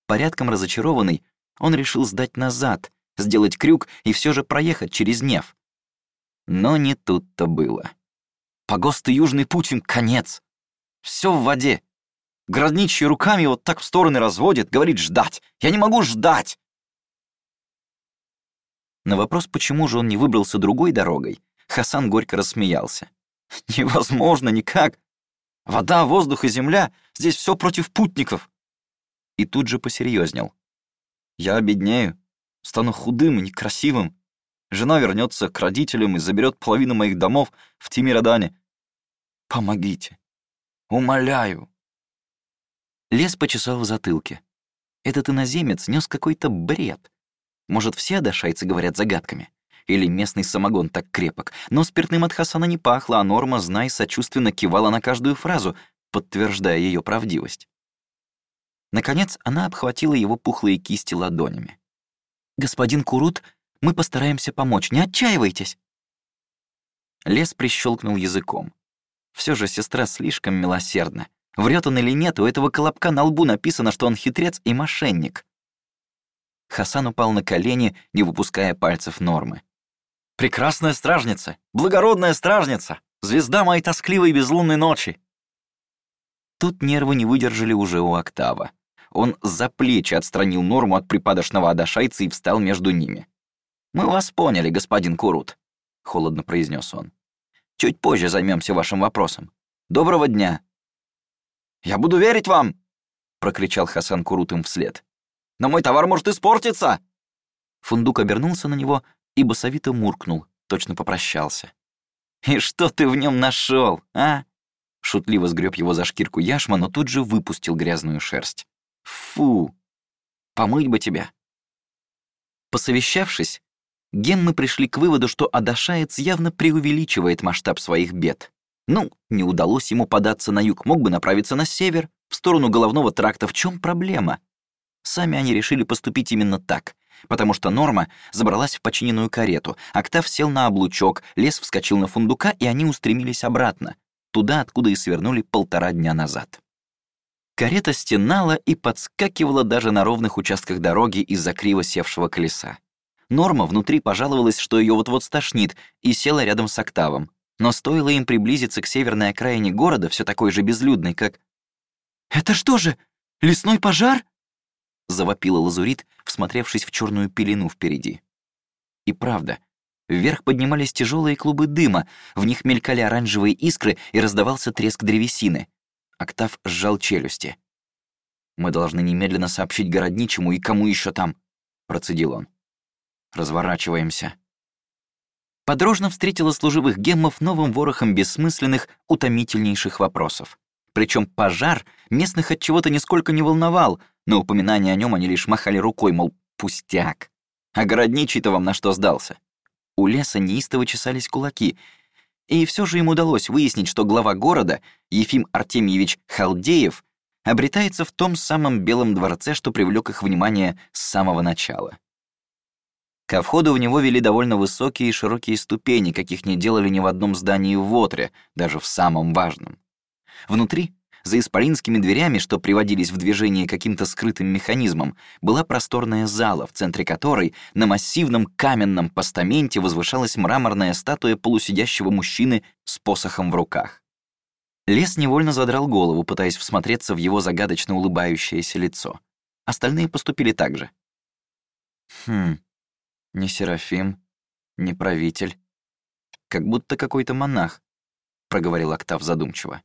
Порядком разочарованный, он решил сдать назад, сделать крюк и все же проехать через Нев. Но не тут-то было. Погост и Южный путь им конец. Все в воде. Городничий руками вот так в стороны разводит, говорит «ждать». Я не могу ждать. На вопрос, почему же он не выбрался другой дорогой, Хасан горько рассмеялся. «Невозможно никак. Вода, воздух и земля — здесь все против путников». И тут же посерьезнел. «Я обеднею, стану худым и некрасивым. Жена вернется к родителям и заберет половину моих домов в Тимиродане. Помогите. Умоляю». Лес почесал в затылке. Этот иноземец нес какой-то бред. Может, все адашайцы говорят загадками? Или местный самогон так крепок? Но спиртным от Хасана не пахло, а Норма, знай, сочувственно кивала на каждую фразу, подтверждая ее правдивость. Наконец, она обхватила его пухлые кисти ладонями. «Господин Курут, мы постараемся помочь, не отчаивайтесь!» Лес прищелкнул языком. Все же сестра слишком милосердна. Врет он или нет, у этого колобка на лбу написано, что он хитрец и мошенник. Хасан упал на колени, не выпуская пальцев Нормы. «Прекрасная стражница! Благородная стражница! Звезда моей тоскливой безлунной ночи!» Тут нервы не выдержали уже у Октава. Он за плечи отстранил Норму от припадочного адашайца и встал между ними. «Мы вас поняли, господин Курут», — холодно произнес он. «Чуть позже займемся вашим вопросом. Доброго дня!» «Я буду верить вам!» — прокричал Хасан Курут им вслед. «Но мой товар может испортиться!» Фундук обернулся на него и басовито муркнул, точно попрощался. «И что ты в нем нашел, а?» Шутливо сгреб его за шкирку яшма, но тут же выпустил грязную шерсть. «Фу! Помыть бы тебя!» Посовещавшись, Генмы пришли к выводу, что Адашаец явно преувеличивает масштаб своих бед. Ну, не удалось ему податься на юг, мог бы направиться на север, в сторону головного тракта. В чем проблема? Сами они решили поступить именно так, потому что Норма забралась в починенную карету, Октав сел на облучок, лес вскочил на фундука, и они устремились обратно, туда, откуда и свернули полтора дня назад. Карета стенала и подскакивала даже на ровных участках дороги из-за криво севшего колеса. Норма внутри пожаловалась, что ее вот-вот стошнит, и села рядом с Октавом. Но стоило им приблизиться к северной окраине города, все такой же безлюдной, как... «Это что же, лесной пожар?» — завопила Лазурит, всмотревшись в черную пелену впереди. И правда, вверх поднимались тяжелые клубы дыма, в них мелькали оранжевые искры и раздавался треск древесины. Октав сжал челюсти. «Мы должны немедленно сообщить городничему и кому еще там», — процедил он. «Разворачиваемся». Подрожно встретила служивых геммов новым ворохом бессмысленных, утомительнейших вопросов. Причем пожар местных от чего-то нисколько не волновал, но упоминание о нем они лишь махали рукой, мол, пустяк. А городничий-то вам на что сдался? У леса неистово чесались кулаки, и все же им удалось выяснить, что глава города, Ефим Артемьевич Халдеев, обретается в том самом Белом дворце, что привлек их внимание с самого начала. Ко входу в него вели довольно высокие и широкие ступени, каких не делали ни в одном здании в Вотре, даже в самом важном. Внутри, за исполинскими дверями, что приводились в движение каким-то скрытым механизмом, была просторная зала, в центре которой на массивном каменном постаменте возвышалась мраморная статуя полусидящего мужчины с посохом в руках. Лес невольно задрал голову, пытаясь всмотреться в его загадочно улыбающееся лицо. Остальные поступили так же. Хм, не Серафим, не правитель. Как будто какой-то монах, проговорил Октав задумчиво.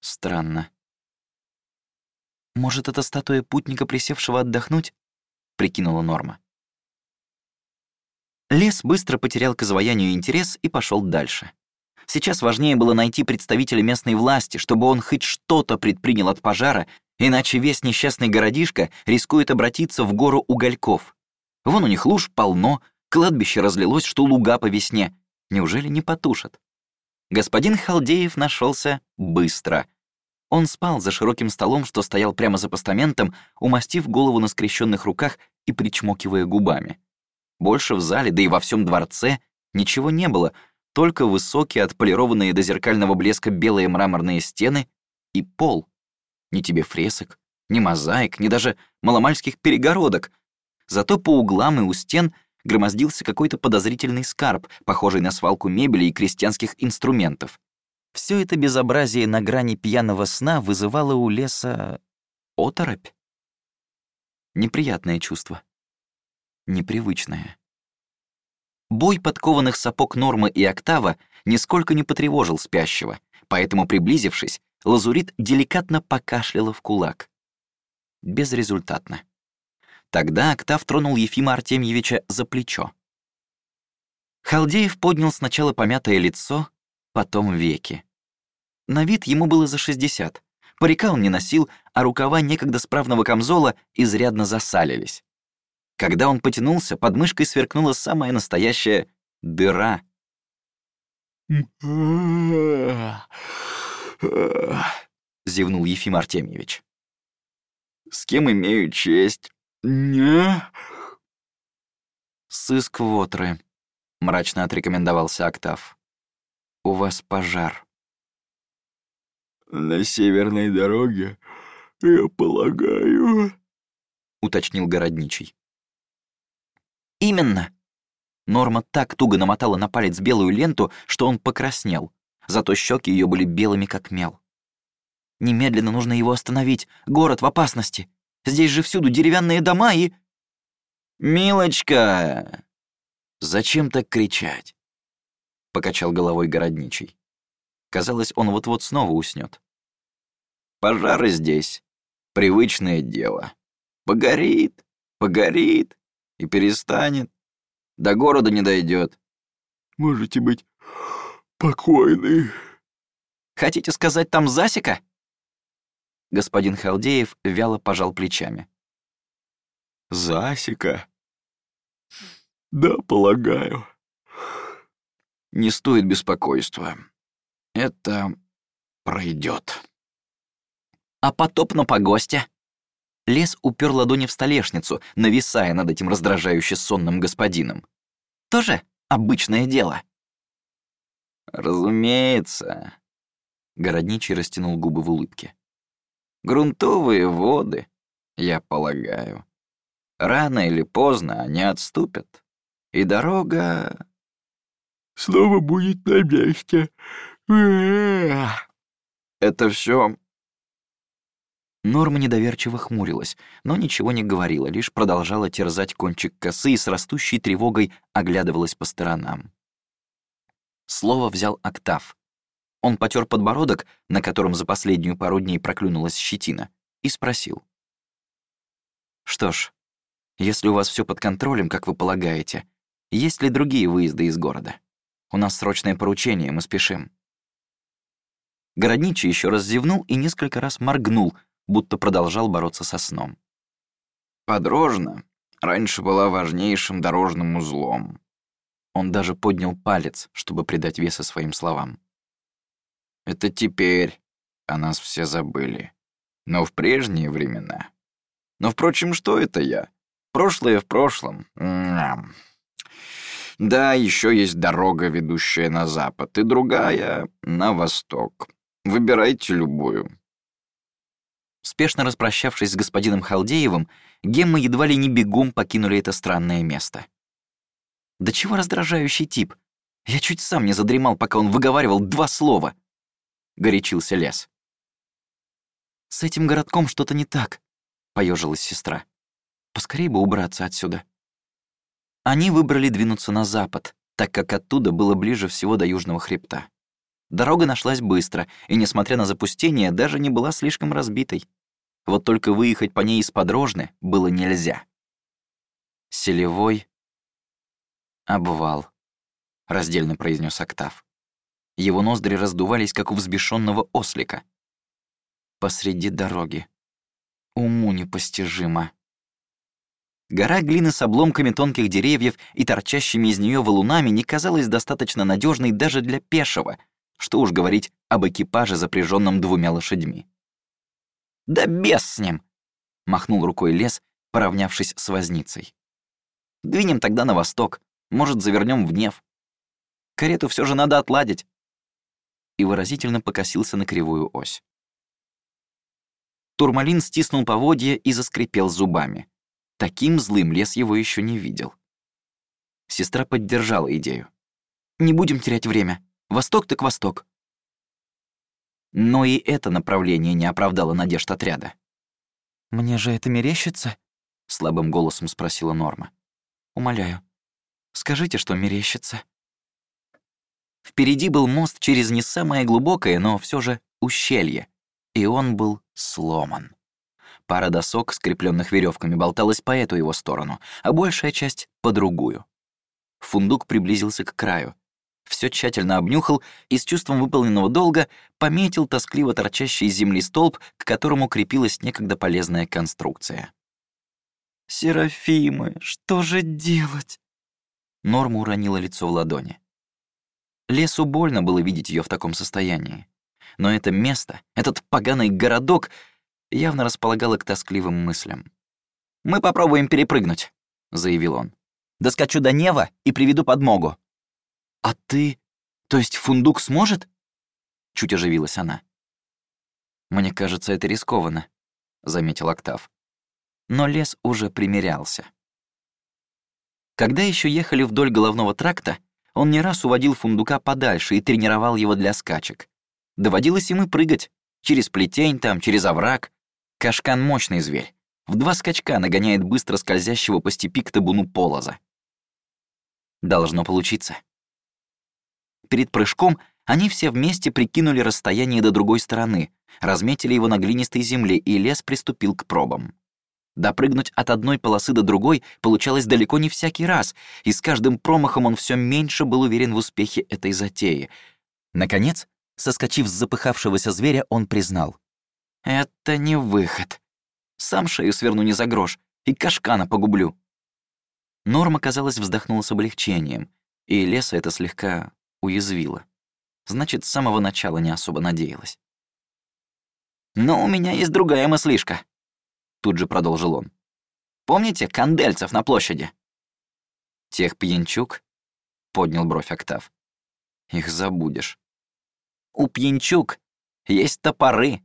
Странно. Может, это статуя путника, присевшего отдохнуть? прикинула Норма. Лес быстро потерял к изваянию интерес и пошел дальше. Сейчас важнее было найти представителя местной власти, чтобы он хоть что-то предпринял от пожара, иначе весь несчастный городишко рискует обратиться в гору угольков. Вон у них луж полно, кладбище разлилось, что луга по весне. Неужели не потушат? Господин Халдеев нашелся быстро. Он спал за широким столом, что стоял прямо за постаментом, умастив голову на скрещенных руках и причмокивая губами. Больше в зале, да и во всем дворце, ничего не было, только высокие, отполированные до зеркального блеска белые мраморные стены и пол. Ни тебе фресок, ни мозаик, ни даже маломальских перегородок. Зато по углам и у стен громоздился какой-то подозрительный скарб, похожий на свалку мебели и крестьянских инструментов. Все это безобразие на грани пьяного сна вызывало у леса оторопь. Неприятное чувство. Непривычное. Бой подкованных сапог Нормы и Октава нисколько не потревожил спящего, поэтому, приблизившись, Лазурит деликатно покашляла в кулак. Безрезультатно. Тогда Октав тронул Ефима Артемьевича за плечо. Халдеев поднял сначала помятое лицо, потом веки. На вид ему было за 60. Парика он не носил, а рукава некогда справного камзола изрядно засалились. Когда он потянулся, под мышкой сверкнула самая настоящая дыра. зевнул Ефим Артемьевич. «С кем имею честь?» «Не...» «Сыск Вотры», — мрачно отрекомендовался Октав. «У вас пожар». «На северной дороге, я полагаю», — уточнил городничий. «Именно!» Норма так туго намотала на палец белую ленту, что он покраснел. Зато щеки ее были белыми, как мел. «Немедленно нужно его остановить. Город в опасности. Здесь же всюду деревянные дома и...» «Милочка! Зачем так кричать?» — покачал головой городничий. Казалось, он вот-вот снова уснет. «Пожары здесь. Привычное дело. Погорит, погорит, и перестанет. До города не дойдет. Можете быть покойны. Хотите сказать, там засека? Господин Халдеев вяло пожал плечами. Засека? Да, полагаю. Не стоит беспокойства. Это пройдет. А потоп на погосте? Лес упер ладони в столешницу, нависая над этим раздражающе сонным господином. Тоже обычное дело. «Разумеется», — Городничий растянул губы в улыбке. «Грунтовые воды, я полагаю. Рано или поздно они отступят, и дорога...» «Снова будет на месте. Это все Норма недоверчиво хмурилась, но ничего не говорила, лишь продолжала терзать кончик косы и с растущей тревогой оглядывалась по сторонам. Слово взял Октав. Он потер подбородок, на котором за последнюю пару дней проклюнулась щетина, и спросил. «Что ж, если у вас все под контролем, как вы полагаете, есть ли другие выезды из города? У нас срочное поручение, мы спешим». Городничий еще раз зевнул и несколько раз моргнул — будто продолжал бороться со сном. Подрожно раньше была важнейшим дорожным узлом. Он даже поднял палец, чтобы придать веса своим словам. Это теперь о нас все забыли. Но в прежние времена... Но, впрочем, что это я? Прошлое в прошлом. Да, еще есть дорога, ведущая на запад, и другая — на восток. Выбирайте любую. Спешно распрощавшись с господином Халдеевым, Геммы едва ли не бегом покинули это странное место. Да чего раздражающий тип. Я чуть сам не задремал, пока он выговаривал два слова. Горячился лес. С этим городком что-то не так, поежилась сестра. Поскорей бы убраться отсюда. Они выбрали двинуться на запад, так как оттуда было ближе всего до южного хребта. Дорога нашлась быстро, и, несмотря на запустение, даже не была слишком разбитой. Вот только выехать по ней из-под рожны было нельзя. «Селевой обвал», — раздельно произнес Октав. Его ноздри раздувались, как у взбешенного ослика. Посреди дороги. Уму непостижимо. Гора глины с обломками тонких деревьев и торчащими из нее валунами не казалась достаточно надежной даже для пешего — что уж говорить об экипаже, запряженном двумя лошадьми. «Да без с ним!» — махнул рукой лес, поравнявшись с возницей. «Двинем тогда на восток, может, завернем в Днев». Карету все же надо отладить. И выразительно покосился на кривую ось. Турмалин стиснул поводья и заскрипел зубами. Таким злым лес его еще не видел. Сестра поддержала идею. «Не будем терять время. Восток так восток». Но и это направление не оправдало надежд отряда. «Мне же это мерещится?» — слабым голосом спросила Норма. «Умоляю, скажите, что мерещится». Впереди был мост через не самое глубокое, но все же ущелье, и он был сломан. Пара досок, скрепленных веревками, болталась по эту его сторону, а большая часть — по другую. Фундук приблизился к краю. Все тщательно обнюхал и с чувством выполненного долга пометил тоскливо торчащий из земли столб, к которому крепилась некогда полезная конструкция. «Серафимы, что же делать?» Норма уронила лицо в ладони. Лесу больно было видеть ее в таком состоянии. Но это место, этот поганый городок явно располагало к тоскливым мыслям. «Мы попробуем перепрыгнуть», — заявил он. «Доскочу до Нева и приведу подмогу». «А ты? То есть фундук сможет?» Чуть оживилась она. «Мне кажется, это рискованно», — заметил Октав. Но лес уже примерялся. Когда еще ехали вдоль головного тракта, он не раз уводил фундука подальше и тренировал его для скачек. Доводилось им и прыгать. Через плетень там, через овраг. Кашкан — мощный зверь. В два скачка нагоняет быстро скользящего по степи к табуну полоза. Должно получиться. Перед прыжком они все вместе прикинули расстояние до другой стороны, разметили его на глинистой земле, и лес приступил к пробам. Допрыгнуть от одной полосы до другой получалось далеко не всякий раз, и с каждым промахом он все меньше был уверен в успехе этой затеи. Наконец, соскочив с запыхавшегося зверя, он признал. «Это не выход. Сам шею сверну не за грош, и кашкана погублю». Норма, казалось, вздохнула с облегчением, и леса это слегка уязвило. Значит, с самого начала не особо надеялась. «Но у меня есть другая мыслишка», Тут же продолжил он. «Помните кандельцев на площади?» «Тех пьянчук?» — поднял бровь Октав. «Их забудешь». «У пьянчук есть топоры».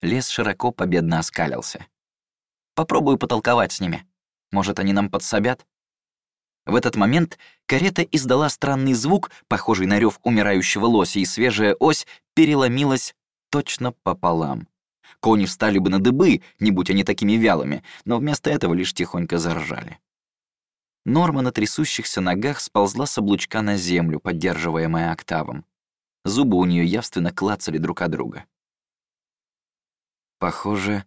Лес широко победно оскалился. «Попробую потолковать с ними. Может, они нам подсобят?» В этот момент карета издала странный звук, похожий на рев умирающего лося, и свежая ось переломилась точно пополам. Кони встали бы на дыбы, не будь они такими вялыми, но вместо этого лишь тихонько заржали. Норма на трясущихся ногах сползла с облучка на землю, поддерживаемая октавом. Зубы у нее явственно клацали друг от друга. «Похоже,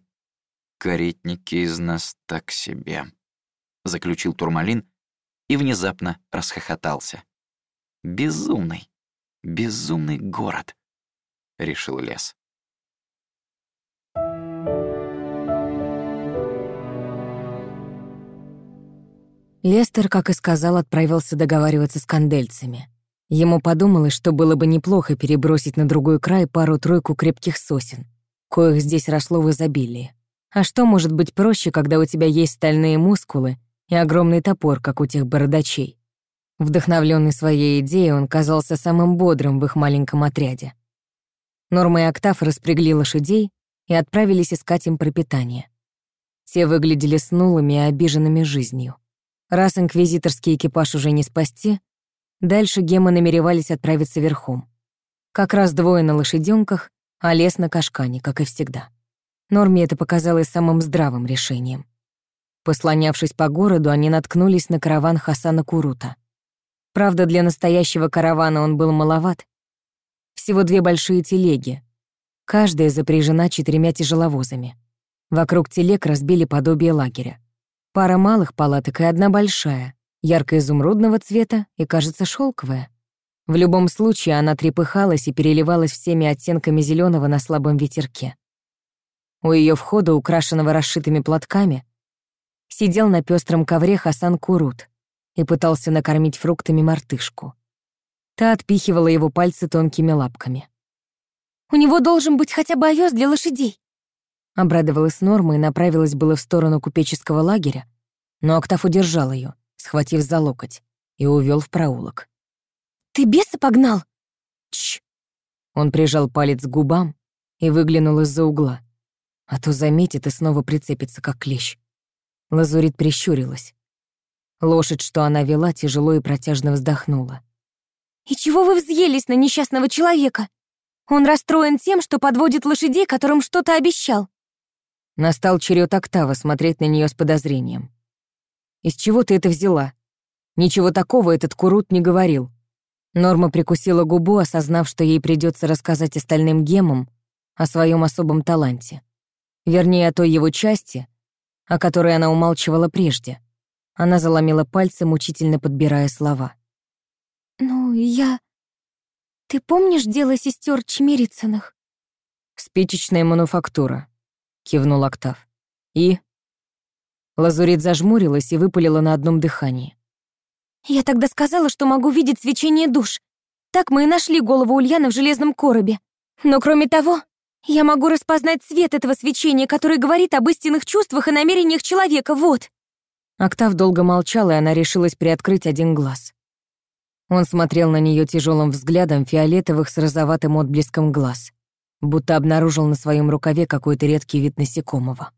каретники из нас так себе», — заключил Турмалин и внезапно расхохотался. «Безумный, безумный город», — решил лес. Лестер, как и сказал, отправился договариваться с кандельцами. Ему подумалось, что было бы неплохо перебросить на другой край пару-тройку крепких сосен, коих здесь росло в изобилии. А что может быть проще, когда у тебя есть стальные мускулы и огромный топор, как у тех бородачей? Вдохновленный своей идеей, он казался самым бодрым в их маленьком отряде. Норма и Октав распрягли лошадей и отправились искать им пропитание. Те выглядели снулыми и обиженными жизнью. Раз инквизиторский экипаж уже не спасти, дальше гемы намеревались отправиться верхом. Как раз двое на лошаденках, а лес на кашкане, как и всегда. Норме это показалось самым здравым решением. Послонявшись по городу, они наткнулись на караван Хасана Курута. Правда, для настоящего каравана он был маловат. Всего две большие телеги. Каждая запряжена четырьмя тяжеловозами. Вокруг телег разбили подобие лагеря. Пара малых палаток и одна большая, ярко-изумрудного цвета и, кажется, шелковая. В любом случае она трепыхалась и переливалась всеми оттенками зеленого на слабом ветерке. У ее входа, украшенного расшитыми платками, сидел на пестром ковре Хасан Курут и пытался накормить фруктами мартышку. Та отпихивала его пальцы тонкими лапками. «У него должен быть хотя бы овес для лошадей», Обрадовалась Норма и направилась было в сторону купеческого лагеря, но Октав удержал ее, схватив за локоть, и увел в проулок. Ты беса погнал? Чш. Он прижал палец к губам и выглянул из-за угла. А то заметит и снова прицепится, как клещ. Лазурит прищурилась. Лошадь, что она вела, тяжело и протяжно вздохнула. «И чего вы взъелись на несчастного человека? Он расстроен тем, что подводит лошадей, которым что-то обещал». Настал черед Октава смотреть на нее с подозрением. «Из чего ты это взяла? Ничего такого этот курут не говорил». Норма прикусила губу, осознав, что ей придется рассказать остальным гемам о своем особом таланте. Вернее, о той его части, о которой она умалчивала прежде. Она заломила пальцы, мучительно подбирая слова. «Ну, я... Ты помнишь дело сестер Чемерицыных?» «Спичечная мануфактура», — кивнул Октав. «И?» Лазурит зажмурилась и выпалила на одном дыхании. «Я тогда сказала, что могу видеть свечение душ. Так мы и нашли голову Ульяны в железном коробе. Но кроме того, я могу распознать цвет этого свечения, который говорит об истинных чувствах и намерениях человека, вот». Октав долго молчал, и она решилась приоткрыть один глаз. Он смотрел на нее тяжелым взглядом фиолетовых с розоватым отблеском глаз, будто обнаружил на своем рукаве какой-то редкий вид насекомого.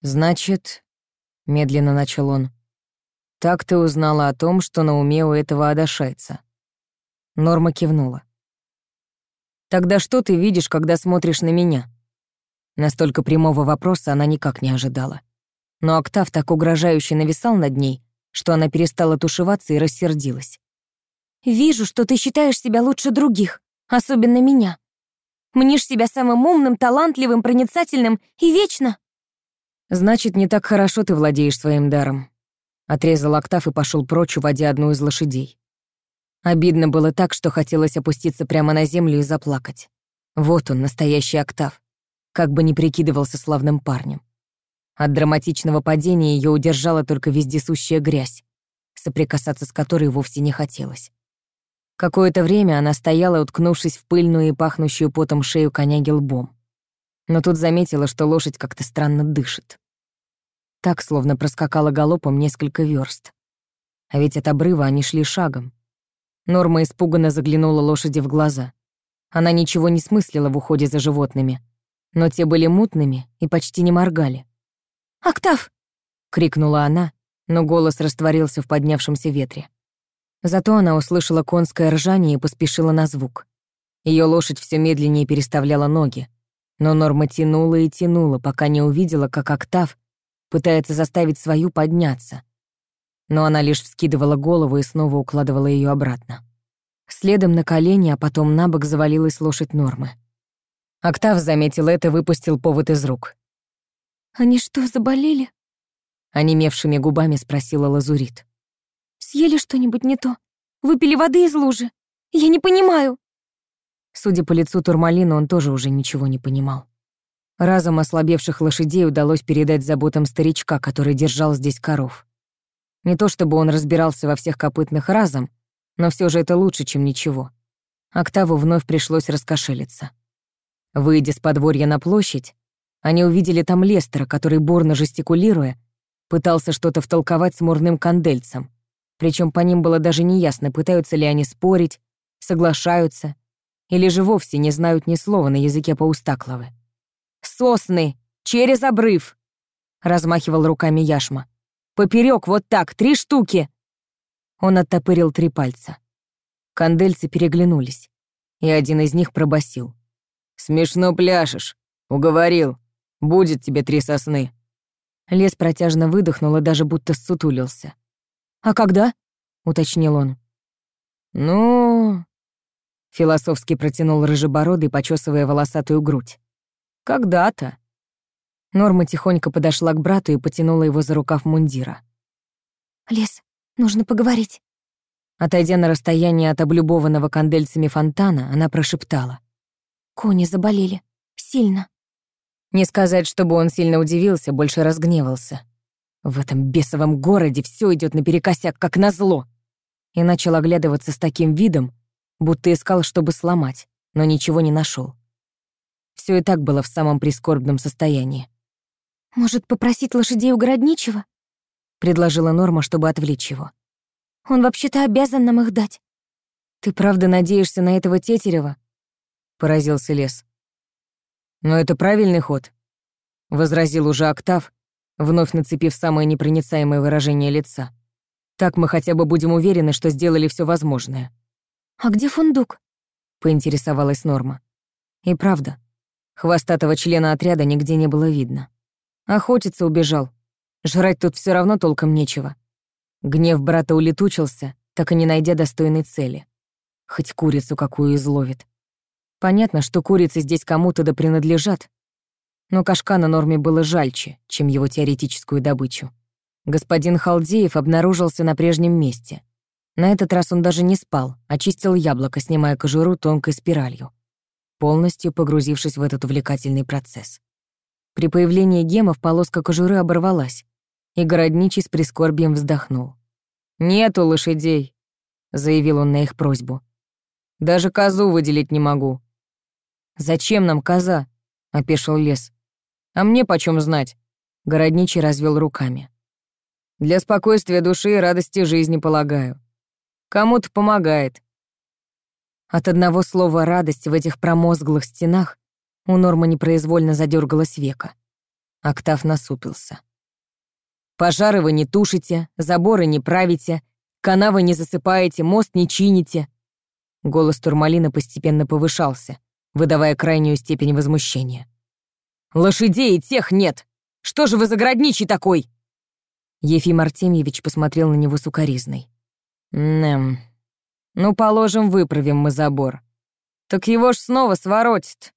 «Значит...» — медленно начал он. «Так ты узнала о том, что на уме у этого одошается». Норма кивнула. Тогда что ты видишь, когда смотришь на меня? Настолько прямого вопроса она никак не ожидала. Но Октав так угрожающе нависал над ней, что она перестала тушеваться и рассердилась. «Вижу, что ты считаешь себя лучше других, особенно меня. Мнишь себя самым умным, талантливым, проницательным и вечно». «Значит, не так хорошо ты владеешь своим даром», — отрезал Октав и пошел прочь, уводя одну из лошадей. Обидно было так, что хотелось опуститься прямо на землю и заплакать. Вот он, настоящий октав. Как бы ни прикидывался славным парнем. От драматичного падения ее удержала только вездесущая грязь, соприкасаться с которой вовсе не хотелось. Какое-то время она стояла, уткнувшись в пыльную и пахнущую потом шею коняги лбом. Но тут заметила, что лошадь как-то странно дышит. Так, словно проскакала галопом несколько верст. А ведь от обрыва они шли шагом. Норма испуганно заглянула лошади в глаза. Она ничего не смыслила в уходе за животными, но те были мутными и почти не моргали. «Октав!» — крикнула она, но голос растворился в поднявшемся ветре. Зато она услышала конское ржание и поспешила на звук. Ее лошадь все медленнее переставляла ноги, но Норма тянула и тянула, пока не увидела, как Октав пытается заставить свою подняться — но она лишь вскидывала голову и снова укладывала ее обратно. Следом на колени, а потом на бок завалилась лошадь Нормы. Октав заметил это, выпустил повод из рук. «Они что, заболели?» Онемевшими губами спросила Лазурит. «Съели что-нибудь не то? Выпили воды из лужи? Я не понимаю!» Судя по лицу Турмалина, он тоже уже ничего не понимал. Разом ослабевших лошадей удалось передать заботам старичка, который держал здесь коров. Не то чтобы он разбирался во всех копытных разом, но все же это лучше, чем ничего. Октаву вновь пришлось раскошелиться. Выйдя с подворья на площадь, они увидели там Лестера, который, бурно жестикулируя, пытался что-то втолковать с мурным кандельцем. Причем по ним было даже неясно, пытаются ли они спорить, соглашаются, или же вовсе не знают ни слова на языке Паустакловы. «Сосны! Через обрыв!» — размахивал руками Яшма. Поперек вот так, три штуки!» Он оттопырил три пальца. Кандельцы переглянулись, и один из них пробасил. «Смешно пляшешь. Уговорил. Будет тебе три сосны». Лес протяжно выдохнул и даже будто сутулился. «А когда?» — уточнил он. «Ну...» — философски протянул рыжебородый, почесывая волосатую грудь. «Когда-то». Норма тихонько подошла к брату и потянула его за рукав мундира. «Лес, нужно поговорить». Отойдя на расстояние от облюбованного кандельцами фонтана, она прошептала. «Кони заболели. Сильно». Не сказать, чтобы он сильно удивился, больше разгневался. В этом бесовом городе все идет наперекосяк, как назло. И начал оглядываться с таким видом, будто искал, чтобы сломать, но ничего не нашел. Все и так было в самом прискорбном состоянии. «Может, попросить лошадей у городничего?» — предложила Норма, чтобы отвлечь его. «Он вообще-то обязан нам их дать». «Ты правда надеешься на этого Тетерева?» — поразился Лес. «Но это правильный ход», — возразил уже Октав, вновь нацепив самое непроницаемое выражение лица. «Так мы хотя бы будем уверены, что сделали все возможное». «А где фундук?» — поинтересовалась Норма. И правда, хвостатого члена отряда нигде не было видно. Охотиться убежал. Жрать тут все равно толком нечего. Гнев брата улетучился, так и не найдя достойной цели. Хоть курицу какую изловит. Понятно, что курицы здесь кому-то да принадлежат, но кашка на норме было жальче, чем его теоретическую добычу. Господин Халдеев обнаружился на прежнем месте. На этот раз он даже не спал, а чистил яблоко, снимая кожуру тонкой спиралью, полностью погрузившись в этот увлекательный процесс. При появлении гемов полоска кожуры оборвалась, и городничий с прискорбием вздохнул. «Нету лошадей», — заявил он на их просьбу. «Даже козу выделить не могу». «Зачем нам коза?» — опешил лес. «А мне почем знать?» — городничий развел руками. «Для спокойствия души и радости жизни, полагаю. Кому-то помогает». От одного слова «радость» в этих промозглых стенах у Норма непроизвольно задергалась века. Октав насупился. Пожары вы не тушите, заборы не правите, канавы не засыпаете, мост не чините. Голос Турмалина постепенно повышался, выдавая крайнюю степень возмущения. «Лошадей тех нет! Что же вы за городничий такой?» Ефим Артемьевич посмотрел на него сукоризной. «Нэм, ну, положим, выправим мы забор. Так его ж снова своротит.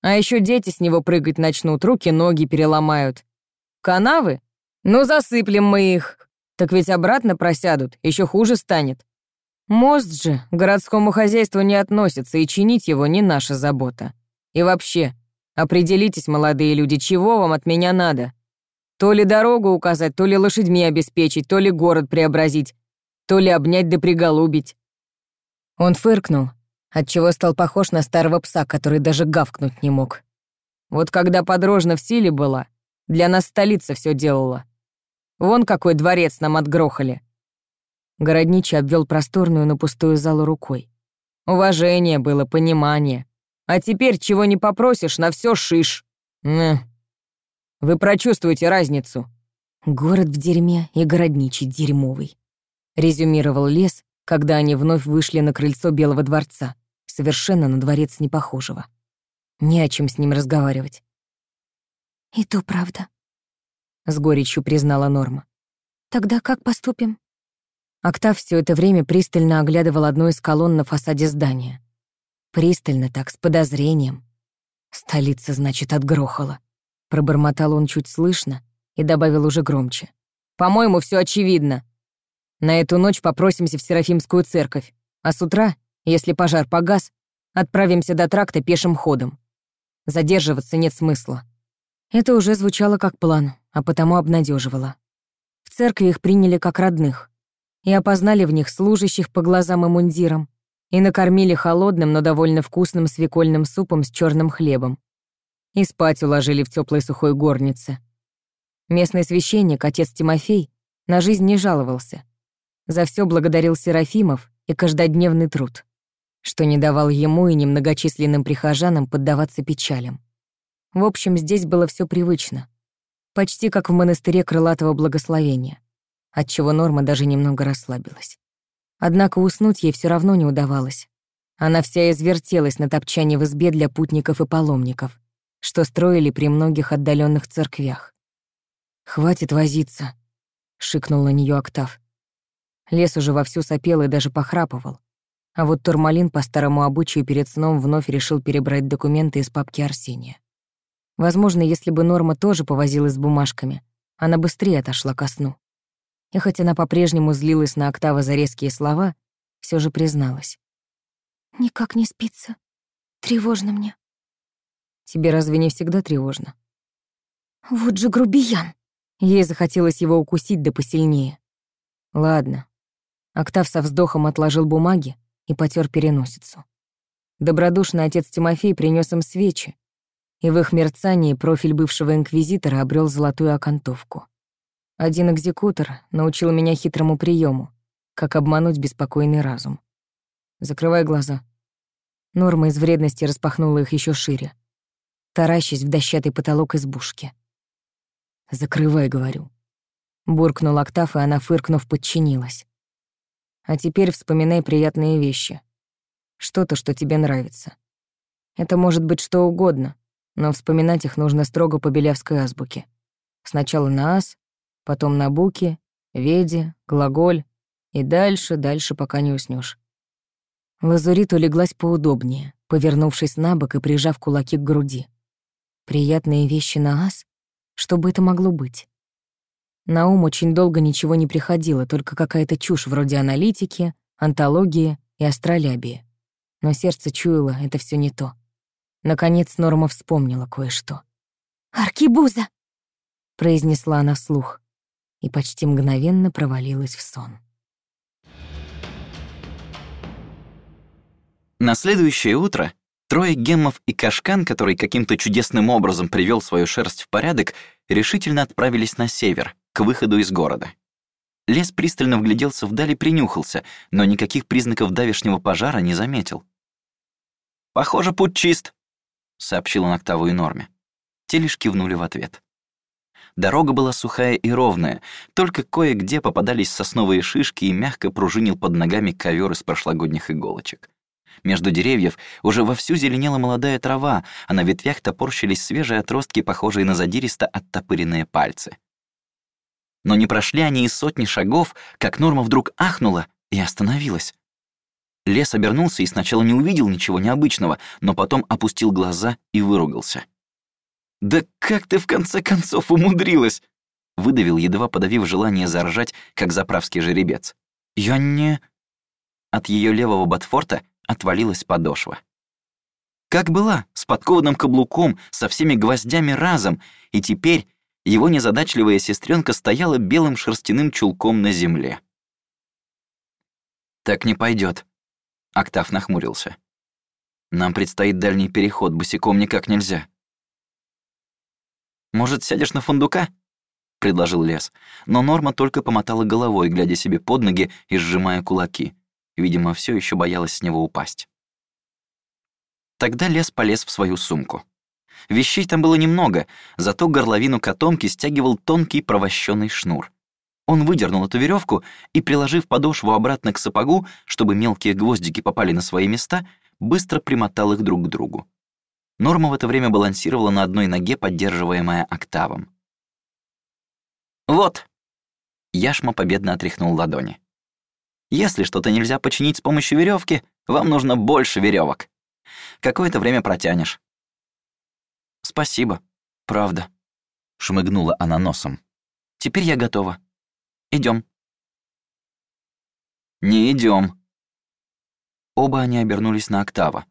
А еще дети с него прыгать начнут, руки-ноги переломают. Канавы? Ну, засыплем мы их. Так ведь обратно просядут, еще хуже станет. Мост же к городскому хозяйству не относится, и чинить его не наша забота. И вообще, определитесь, молодые люди, чего вам от меня надо? То ли дорогу указать, то ли лошадьми обеспечить, то ли город преобразить, то ли обнять да приголубить. Он фыркнул, отчего стал похож на старого пса, который даже гавкнуть не мог. Вот когда подрожно в силе была, для нас столица все делала. Вон какой дворец нам отгрохали». Городничий обвел просторную, но пустую залу рукой. «Уважение было, понимание. А теперь, чего не попросишь, на все шиш. М Вы прочувствуете разницу». «Город в дерьме и городничий дерьмовый», — резюмировал лес, когда они вновь вышли на крыльцо Белого дворца, совершенно на дворец непохожего. Не о чем с ним разговаривать. «И то правда», — с горечью признала Норма. «Тогда как поступим?» Октав все это время пристально оглядывал одну из колонн на фасаде здания. Пристально так, с подозрением. «Столица, значит, отгрохала», — пробормотал он чуть слышно и добавил уже громче. «По-моему, все очевидно. На эту ночь попросимся в Серафимскую церковь, а с утра, если пожар погас, отправимся до тракта пешим ходом. Задерживаться нет смысла». Это уже звучало как план, а потому обнадеживало. В церкви их приняли как родных и опознали в них служащих по глазам и мундирам, и накормили холодным, но довольно вкусным свекольным супом с черным хлебом. И спать уложили в теплой сухой горнице. Местный священник, отец Тимофей, на жизнь не жаловался. За все благодарил Серафимов и каждодневный труд, что не давал ему и немногочисленным прихожанам поддаваться печалям. В общем, здесь было все привычно. Почти как в монастыре крылатого благословения, отчего Норма даже немного расслабилась. Однако уснуть ей все равно не удавалось. Она вся извертелась на топчане в избе для путников и паломников, что строили при многих отдаленных церквях. «Хватит возиться», — шикнул на нее Октав. Лес уже вовсю сопел и даже похрапывал. А вот Турмалин по старому обычаю перед сном вновь решил перебрать документы из папки Арсения. Возможно, если бы Норма тоже повозилась с бумажками, она быстрее отошла ко сну. И хоть она по-прежнему злилась на Октава за резкие слова, все же призналась. «Никак не спится. Тревожно мне». «Тебе разве не всегда тревожно?» «Вот же грубиян!» Ей захотелось его укусить да посильнее. «Ладно». Октав со вздохом отложил бумаги и потер переносицу. Добродушный отец Тимофей принес им свечи, и в их мерцании профиль бывшего инквизитора обрел золотую окантовку. Один экзекутор научил меня хитрому приему, как обмануть беспокойный разум. Закрывай глаза. Норма из вредности распахнула их еще шире, таращась в дощатый потолок избушки. «Закрывай», — говорю. Буркнул Октав, и она, фыркнув, подчинилась. «А теперь вспоминай приятные вещи. Что-то, что тебе нравится. Это может быть что угодно, но вспоминать их нужно строго по белявской азбуке. Сначала на ас, потом на буки, веди, глаголь и дальше, дальше, пока не уснешь. Лазурит улеглась поудобнее, повернувшись на бок и прижав кулаки к груди. Приятные вещи на ас? Что бы это могло быть? На ум очень долго ничего не приходило, только какая-то чушь вроде аналитики, антологии и астролябии. Но сердце чуяло, это все не то. Наконец Норма вспомнила кое-что. «Аркибуза!» — произнесла она вслух и почти мгновенно провалилась в сон. На следующее утро трое геммов и кашкан, который каким-то чудесным образом привел свою шерсть в порядок, решительно отправились на север, к выходу из города. Лес пристально вгляделся вдаль и принюхался, но никаких признаков давешнего пожара не заметил. «Похоже, путь чист», — сообщил он Октаву Норме. Те лишь кивнули в ответ. Дорога была сухая и ровная, только кое-где попадались сосновые шишки и мягко пружинил под ногами ковер из прошлогодних иголочек. Между деревьев уже вовсю зеленела молодая трава, а на ветвях топорщились свежие отростки, похожие на задиристо оттопыренные пальцы. Но не прошли они и сотни шагов, как Норма вдруг ахнула и остановилась. Лес обернулся и сначала не увидел ничего необычного, но потом опустил глаза и выругался. «Да как ты в конце концов умудрилась?» Выдавил, едва подавив желание заржать, как заправский жеребец. «Я не...» От ее левого ботфорта отвалилась подошва. Как была, с подкованным каблуком, со всеми гвоздями разом, и теперь его незадачливая сестренка стояла белым шерстяным чулком на земле. «Так не пойдет. Октав нахмурился. «Нам предстоит дальний переход, босиком никак нельзя». «Может, сядешь на фундука?» — предложил Лес. Но Норма только помотала головой, глядя себе под ноги и сжимая кулаки. Видимо, все еще боялась с него упасть. Тогда лес полез в свою сумку. Вещей там было немного, зато горловину котомки стягивал тонкий провощенный шнур. Он выдернул эту веревку и, приложив подошву обратно к сапогу, чтобы мелкие гвоздики попали на свои места, быстро примотал их друг к другу. Норма в это время балансировала на одной ноге, поддерживаемая октавом. «Вот!» Яшма победно отряхнул ладони. Если что-то нельзя починить с помощью веревки, вам нужно больше веревок. Какое-то время протянешь. Спасибо, правда. Шмыгнула она носом. Теперь я готова. Идем. Не идем. Оба они обернулись на Октава.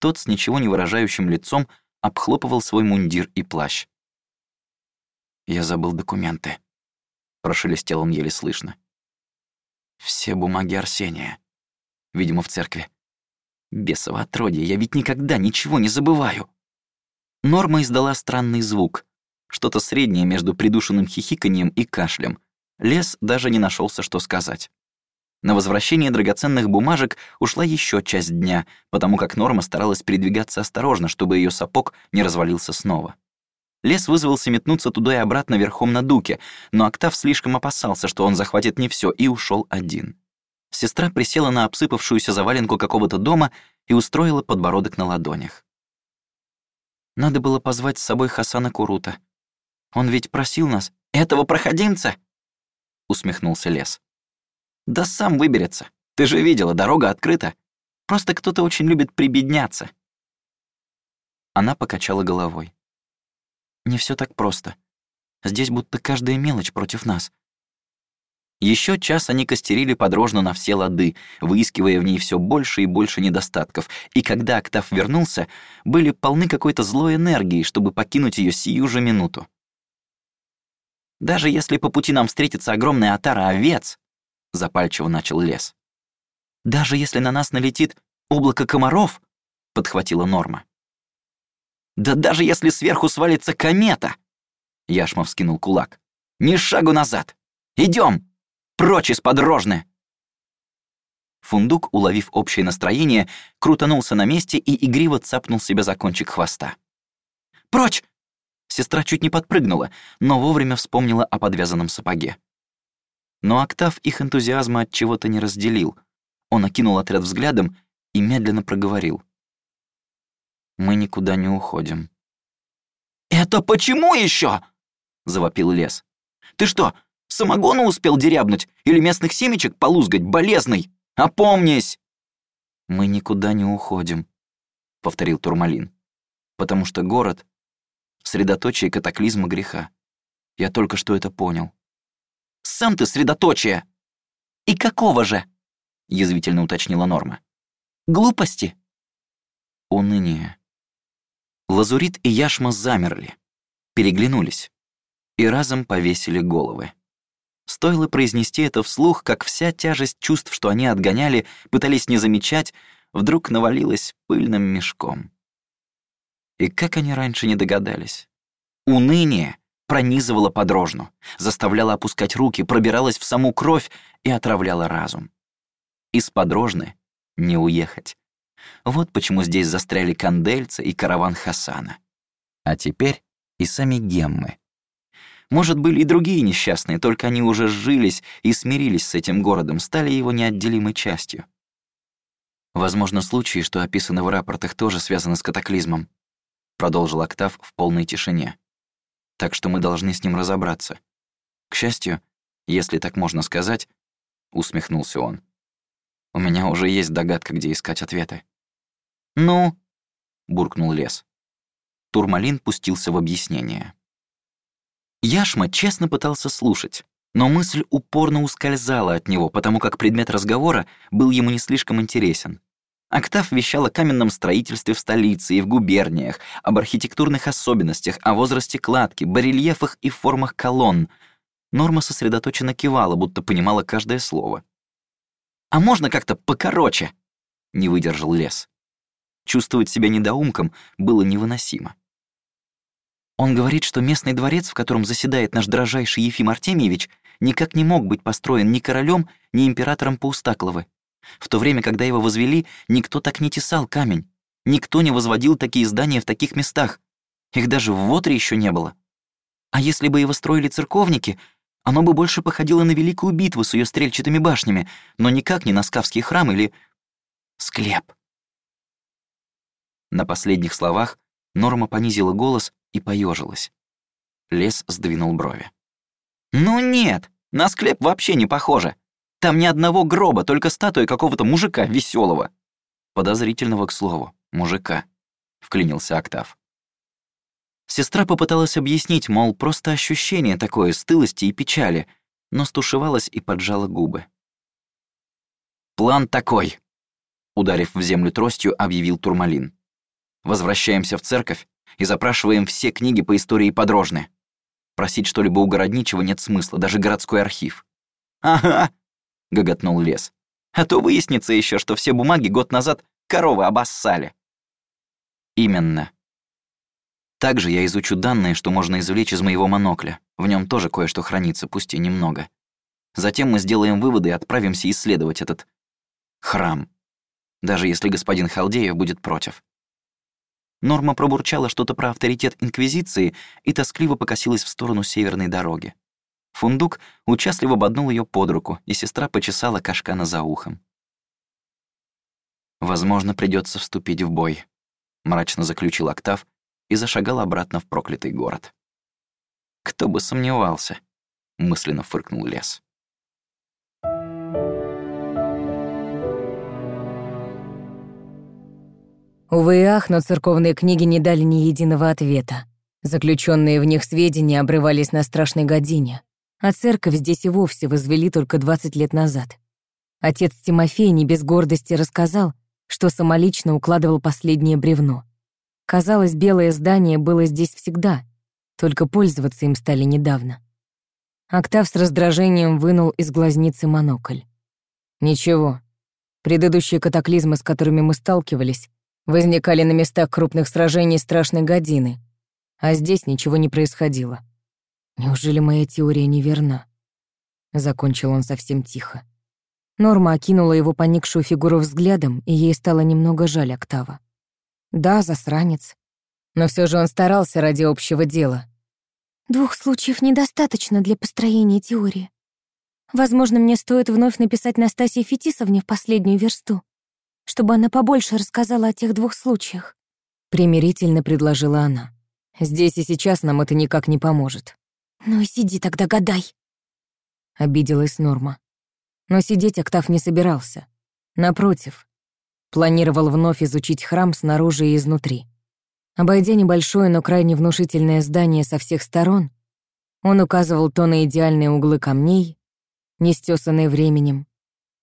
Тот с ничего не выражающим лицом обхлопывал свой мундир и плащ. «Я забыл документы», — прошелестел он еле слышно. Все бумаги Арсения. Видимо, в церкви. Бесово отродье, я ведь никогда ничего не забываю. Норма издала странный звук. Что-то среднее между придушенным хихиканием и кашлем. Лес даже не нашелся, что сказать. На возвращение драгоценных бумажек ушла еще часть дня, потому как Норма старалась передвигаться осторожно, чтобы ее сапог не развалился снова. Лес вызвался метнуться туда и обратно верхом на дуке, но Октав слишком опасался, что он захватит не все, и ушел один. Сестра присела на обсыпавшуюся заваленку какого-то дома и устроила подбородок на ладонях. Надо было позвать с собой Хасана Курута. Он ведь просил нас «Этого проходимца!» Усмехнулся Лес. «Да сам выберется. Ты же видела, дорога открыта. Просто кто-то очень любит прибедняться». Она покачала головой. Не все так просто. Здесь будто каждая мелочь против нас. Еще час они костерили подрожно на все лады, выискивая в ней все больше и больше недостатков, и когда Октав вернулся, были полны какой-то злой энергии, чтобы покинуть ее сию же минуту. «Даже если по пути нам встретится огромная отара овец», — запальчиво начал лес. «Даже если на нас налетит облако комаров», — подхватила Норма. Да даже если сверху свалится комета!» Яшмов скинул кулак. «Ни шагу назад! Идем! Прочь из подрожны!» Фундук, уловив общее настроение, крутанулся на месте и игриво цапнул себя за кончик хвоста. «Прочь!» Сестра чуть не подпрыгнула, но вовремя вспомнила о подвязанном сапоге. Но Октав их энтузиазма от чего-то не разделил. Он окинул отряд взглядом и медленно проговорил. «Мы никуда не уходим». «Это почему еще? завопил лес. «Ты что, самогону успел дерябнуть или местных семечек полузгать, болезный? Опомнись!» «Мы никуда не уходим», — повторил Турмалин, «потому что город — средоточие катаклизма греха. Я только что это понял». «Сам ты средоточие!» «И какого же?» — язвительно уточнила Норма. «Глупости?» Уныние. Лазурит и Яшма замерли, переглянулись и разом повесили головы. Стоило произнести это вслух, как вся тяжесть чувств, что они отгоняли, пытались не замечать, вдруг навалилась пыльным мешком. И как они раньше не догадались? Уныние пронизывало подрожну, заставляло опускать руки, пробиралось в саму кровь и отравляло разум. Из подрожны не уехать. Вот почему здесь застряли кандельцы и караван Хасана. А теперь и сами геммы, может, были и другие несчастные, только они уже сжились и смирились с этим городом, стали его неотделимой частью. Возможно, случаи, что описаны в рапортах, тоже связаны с катаклизмом, продолжил Октав в полной тишине. Так что мы должны с ним разобраться. К счастью, если так можно сказать, усмехнулся он. У меня уже есть догадка, где искать ответы. «Ну?» — буркнул лес. Турмалин пустился в объяснение. Яшма честно пытался слушать, но мысль упорно ускользала от него, потому как предмет разговора был ему не слишком интересен. Октав вещал о каменном строительстве в столице и в губерниях, об архитектурных особенностях, о возрасте кладки, барельефах и формах колонн. Норма сосредоточенно кивала, будто понимала каждое слово. «А можно как-то покороче?» — не выдержал лес. Чувствовать себя недоумком было невыносимо. Он говорит, что местный дворец, в котором заседает наш дрожайший Ефим Артемьевич, никак не мог быть построен ни королем, ни императором Паустакловы. В то время, когда его возвели, никто так не тесал камень. Никто не возводил такие здания в таких местах. Их даже в Вотре еще не было. А если бы его строили церковники, оно бы больше походило на великую битву с ее стрельчатыми башнями, но никак не на Скавский храм или склеп. На последних словах Норма понизила голос и поежилась. Лес сдвинул брови. «Ну нет, на склеп вообще не похоже. Там ни одного гроба, только статуя какого-то мужика веселого. Подозрительного, к слову, мужика», — вклинился Октав. Сестра попыталась объяснить, мол, просто ощущение такое стылости и печали, но стушевалась и поджала губы. «План такой», — ударив в землю тростью, объявил Турмалин. «Возвращаемся в церковь, и запрашиваем все книги по истории подрожны. Просить что-либо у городничего нет смысла, даже городской архив. «Ага», — гоготнул Лес. «А то выяснится еще, что все бумаги год назад коровы обоссали». «Именно. Также я изучу данные, что можно извлечь из моего монокля. В нем тоже кое-что хранится, пусть и немного. Затем мы сделаем выводы и отправимся исследовать этот храм. Даже если господин Халдеев будет против. Норма пробурчала что-то про авторитет Инквизиции и тоскливо покосилась в сторону северной дороги. Фундук участливо боднул ее под руку, и сестра почесала кашкана за ухом. «Возможно, придется вступить в бой», — мрачно заключил Октав и зашагал обратно в проклятый город. «Кто бы сомневался», — мысленно фыркнул лес. Увы и ах, но церковные книги не дали ни единого ответа. Заключенные в них сведения обрывались на страшной године, а церковь здесь и вовсе возвели только 20 лет назад. Отец Тимофей не без гордости рассказал, что самолично укладывал последнее бревно. Казалось, белое здание было здесь всегда, только пользоваться им стали недавно. Октав с раздражением вынул из глазницы монокль. Ничего, предыдущие катаклизмы, с которыми мы сталкивались, возникали на местах крупных сражений страшной годины, а здесь ничего не происходило. Неужели моя теория неверна? Закончил он совсем тихо. Норма окинула его поникшую фигуру взглядом, и ей стало немного жаль Октава. Да, засранец. Но все же он старался ради общего дела. Двух случаев недостаточно для построения теории. Возможно, мне стоит вновь написать Настасье Фетисовне в последнюю версту, чтобы она побольше рассказала о тех двух случаях. Примирительно предложила она. Здесь и сейчас нам это никак не поможет. Ну и сиди тогда, гадай. Обиделась Норма. Но сидеть Октав не собирался. Напротив, планировал вновь изучить храм снаружи и изнутри. Обойдя небольшое, но крайне внушительное здание со всех сторон, он указывал то на идеальные углы камней, не стесанные временем,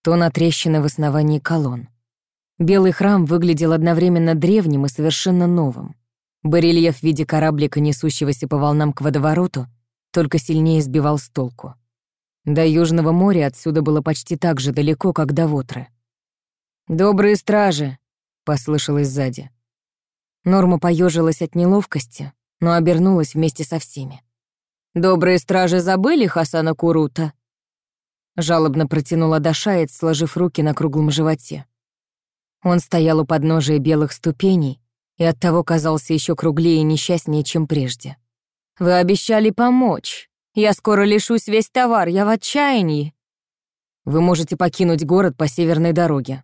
то на трещины в основании колонн. Белый храм выглядел одновременно древним и совершенно новым. Барельеф в виде кораблика, несущегося по волнам к водовороту, только сильнее сбивал с толку. До Южного моря отсюда было почти так же далеко, как до Вотры. «Добрые стражи!» — послышалось сзади. Норма поежилась от неловкости, но обернулась вместе со всеми. «Добрые стражи забыли Хасана Курута?» Жалобно протянула Дашаец, сложив руки на круглом животе. Он стоял у подножия белых ступеней и оттого казался еще круглее и несчастнее, чем прежде. «Вы обещали помочь. Я скоро лишусь весь товар, я в отчаянии. Вы можете покинуть город по северной дороге,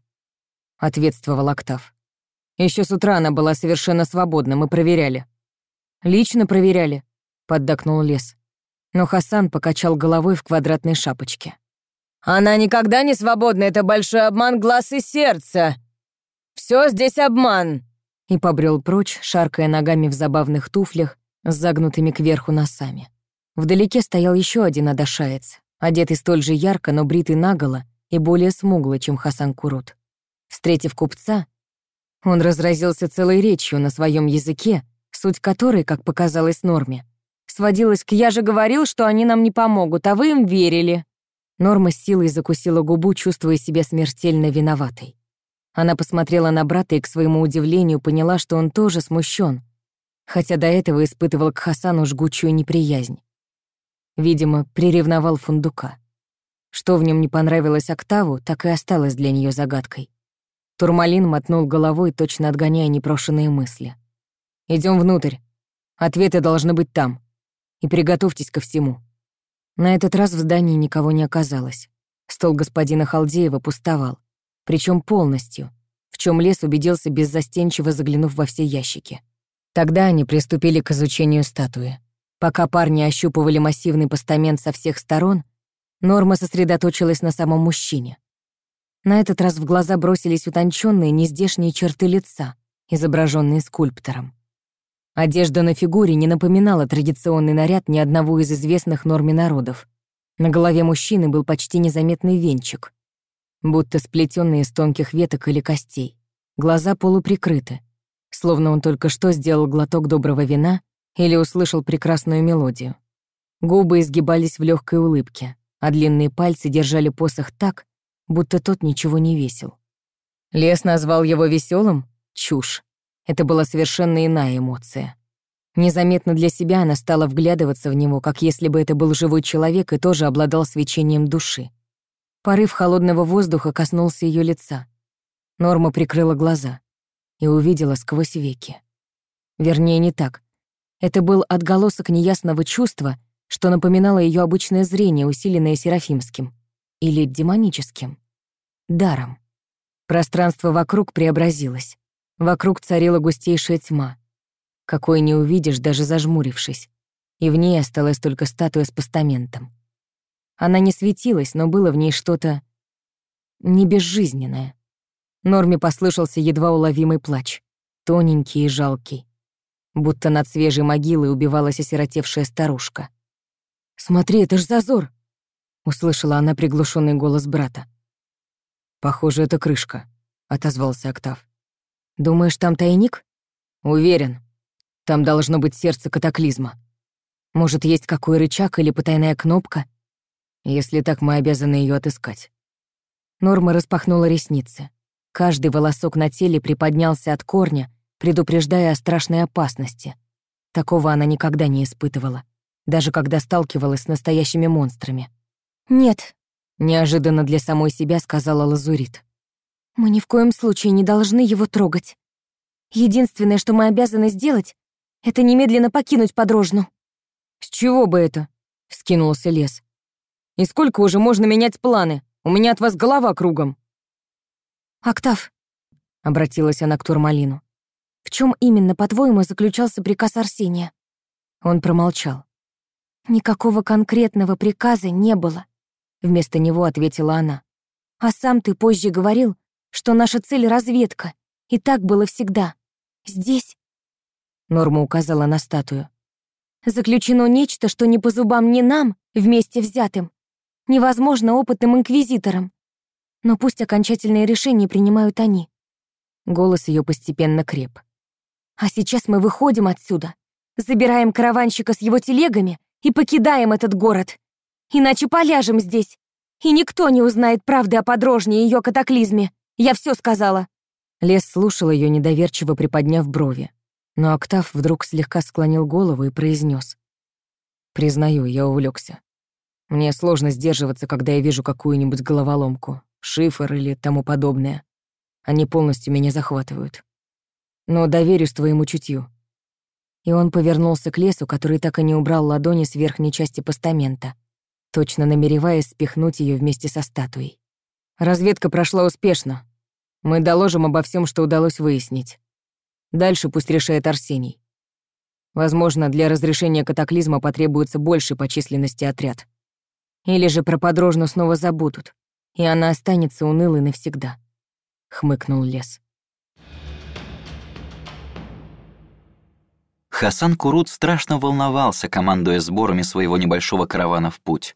ответствовал Октав. Еще с утра она была совершенно свободна, мы проверяли. Лично проверяли, поддакнул Лес. Но Хасан покачал головой в квадратной шапочке. Она никогда не свободна, это большой обман глаз и сердца. Все здесь обман. И побрел прочь, шаркая ногами в забавных туфлях с загнутыми кверху носами. Вдалеке стоял еще один адашаец, одетый столь же ярко, но бритый наголо и более смуглый, чем Хасан Курут. Встретив купца, он разразился целой речью на своем языке, суть которой, как показалось Норме, сводилась к «я же говорил, что они нам не помогут, а вы им верили». Норма с силой закусила губу, чувствуя себя смертельно виноватой. Она посмотрела на брата и, к своему удивлению, поняла, что он тоже смущен, хотя до этого испытывал к Хасану жгучую неприязнь. Видимо, приревновал фундука. Что в нем не понравилось Октаву, так и осталось для нее загадкой. Турмалин мотнул головой, точно отгоняя непрошенные мысли. Идем внутрь. Ответы должны быть там. И приготовьтесь ко всему». На этот раз в здании никого не оказалось. Стол господина Халдеева пустовал. причем полностью, в чем лес убедился беззастенчиво заглянув во все ящики. Тогда они приступили к изучению статуи. Пока парни ощупывали массивный постамент со всех сторон, Норма сосредоточилась на самом мужчине. На этот раз в глаза бросились утонченные, нездешние черты лица, изображенные скульптором. Одежда на фигуре не напоминала традиционный наряд ни одного из известных норме народов. На голове мужчины был почти незаметный венчик, будто сплетенный из тонких веток или костей. Глаза полуприкрыты, словно он только что сделал глоток доброго вина или услышал прекрасную мелодию. Губы изгибались в легкой улыбке, а длинные пальцы держали посох так, будто тот ничего не весил. Лес назвал его веселым? Чушь. Это была совершенно иная эмоция. Незаметно для себя она стала вглядываться в него, как если бы это был живой человек и тоже обладал свечением души. Порыв холодного воздуха коснулся ее лица. Норма прикрыла глаза и увидела сквозь веки. Вернее, не так. Это был отголосок неясного чувства, что напоминало ее обычное зрение, усиленное серафимским. Или демоническим. Даром. Пространство вокруг преобразилось. Вокруг царила густейшая тьма. Какой не увидишь, даже зажмурившись. И в ней осталась только статуя с постаментом. Она не светилась, но было в ней что-то не безжизненное. Норме послышался едва уловимый плач, тоненький и жалкий будто над свежей могилой убивалась осиротевшая старушка. «Смотри, это ж зазор!» — услышала она приглушенный голос брата. «Похоже, это крышка», — отозвался Октав. «Думаешь, там тайник?» «Уверен. Там должно быть сердце катаклизма. Может, есть какой рычаг или потайная кнопка? Если так, мы обязаны ее отыскать». Норма распахнула ресницы. Каждый волосок на теле приподнялся от корня, предупреждая о страшной опасности. Такого она никогда не испытывала, даже когда сталкивалась с настоящими монстрами. «Нет», Неожиданно для самой себя сказала Лазурит. Мы ни в коем случае не должны его трогать. Единственное, что мы обязаны сделать, это немедленно покинуть подрожну. С чего бы это? Вскинулся лес. И сколько уже можно менять планы? У меня от вас голова кругом. Октав, обратилась она к Турмалину. В чем именно, по-твоему, заключался приказ Арсения? Он промолчал. Никакого конкретного приказа не было. Вместо него ответила она. А сам ты позже говорил, что наша цель — разведка. И так было всегда. Здесь...» Норма указала на статую. «Заключено нечто, что не по зубам ни нам, вместе взятым, невозможно опытным инквизиторам. Но пусть окончательные решения принимают они». Голос ее постепенно креп. «А сейчас мы выходим отсюда, забираем караванщика с его телегами и покидаем этот город. Иначе поляжем здесь, и никто не узнает правды о подрожне и ее катаклизме. Я все сказала». Лес слушал ее, недоверчиво приподняв брови. Но Октав вдруг слегка склонил голову и произнес: «Признаю, я увлекся. Мне сложно сдерживаться, когда я вижу какую-нибудь головоломку, шифр или тому подобное. Они полностью меня захватывают. Но доверюсь твоему чутью». И он повернулся к лесу, который так и не убрал ладони с верхней части постамента, точно намереваясь спихнуть ее вместе со статуей. Разведка прошла успешно. Мы доложим обо всем, что удалось выяснить. Дальше пусть решает Арсений. Возможно, для разрешения катаклизма потребуется больше по численности отряд. Или же про подробно снова забудут, и она останется унылой навсегда. Хмыкнул лес. Хасан Курут страшно волновался, командуя сборами своего небольшого каравана в путь.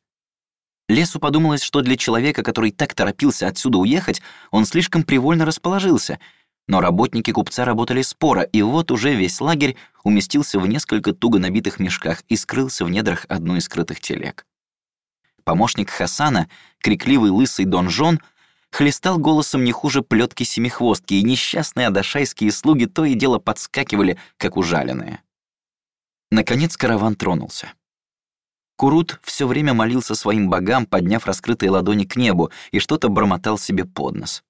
Лесу подумалось, что для человека, который так торопился отсюда уехать, он слишком привольно расположился. Но работники купца работали споро, и вот уже весь лагерь уместился в несколько туго набитых мешках и скрылся в недрах одной из скрытых телег. Помощник Хасана, крикливый лысый Дон Жон, хлестал голосом не хуже плетки семихвостки, и несчастные адашайские слуги то и дело подскакивали, как ужаленные. Наконец караван тронулся. Курут все время молился своим богам, подняв раскрытые ладони к небу, и что-то бормотал себе под нос.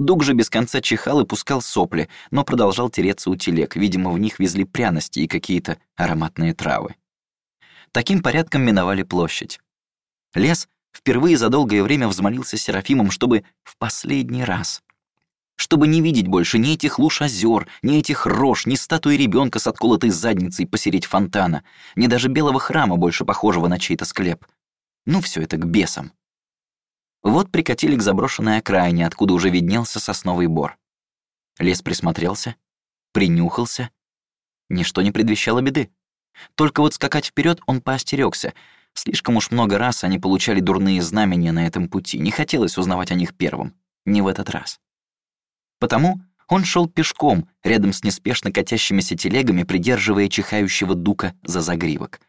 Дуг же без конца чихал и пускал сопли, но продолжал тереться у телег, видимо, в них везли пряности и какие-то ароматные травы. Таким порядком миновали площадь. Лес впервые за долгое время взмолился Серафимом, чтобы в последний раз чтобы не видеть больше ни этих луж озер, ни этих рож, ни статуи ребенка с отколотой задницей посереть фонтана, ни даже белого храма, больше похожего на чей-то склеп. Ну, все это к бесам. Вот прикатили к заброшенной окраине, откуда уже виднелся сосновый бор. Лес присмотрелся, принюхался. Ничто не предвещало беды. Только вот скакать вперед он поостерегся. Слишком уж много раз они получали дурные знамения на этом пути. Не хотелось узнавать о них первым. Не в этот раз. Потому он шел пешком, рядом с неспешно катящимися телегами, придерживая чихающего дука за загривок.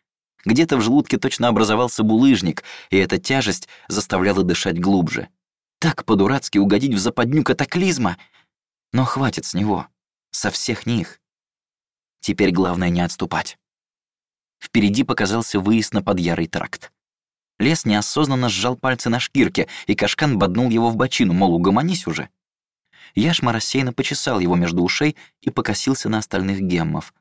Где-то в желудке точно образовался булыжник, и эта тяжесть заставляла дышать глубже. Так по-дурацки угодить в западню катаклизма. Но хватит с него. Со всех них. Теперь главное не отступать. Впереди показался выезд на подъярый тракт. Лес неосознанно сжал пальцы на шкирке, и Кашкан боднул его в бочину, мол, угомонись уже. Яшма рассеянно почесал его между ушей и покосился на остальных геммов.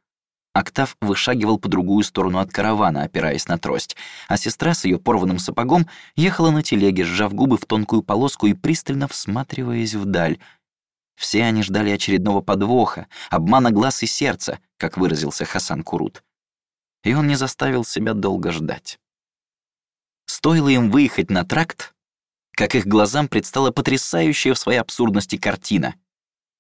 Октав вышагивал по другую сторону от каравана, опираясь на трость, а сестра с ее порванным сапогом ехала на телеге, сжав губы в тонкую полоску и пристально всматриваясь вдаль. Все они ждали очередного подвоха, обмана глаз и сердца, как выразился Хасан Курут. И он не заставил себя долго ждать. Стоило им выехать на тракт, как их глазам предстала потрясающая в своей абсурдности картина.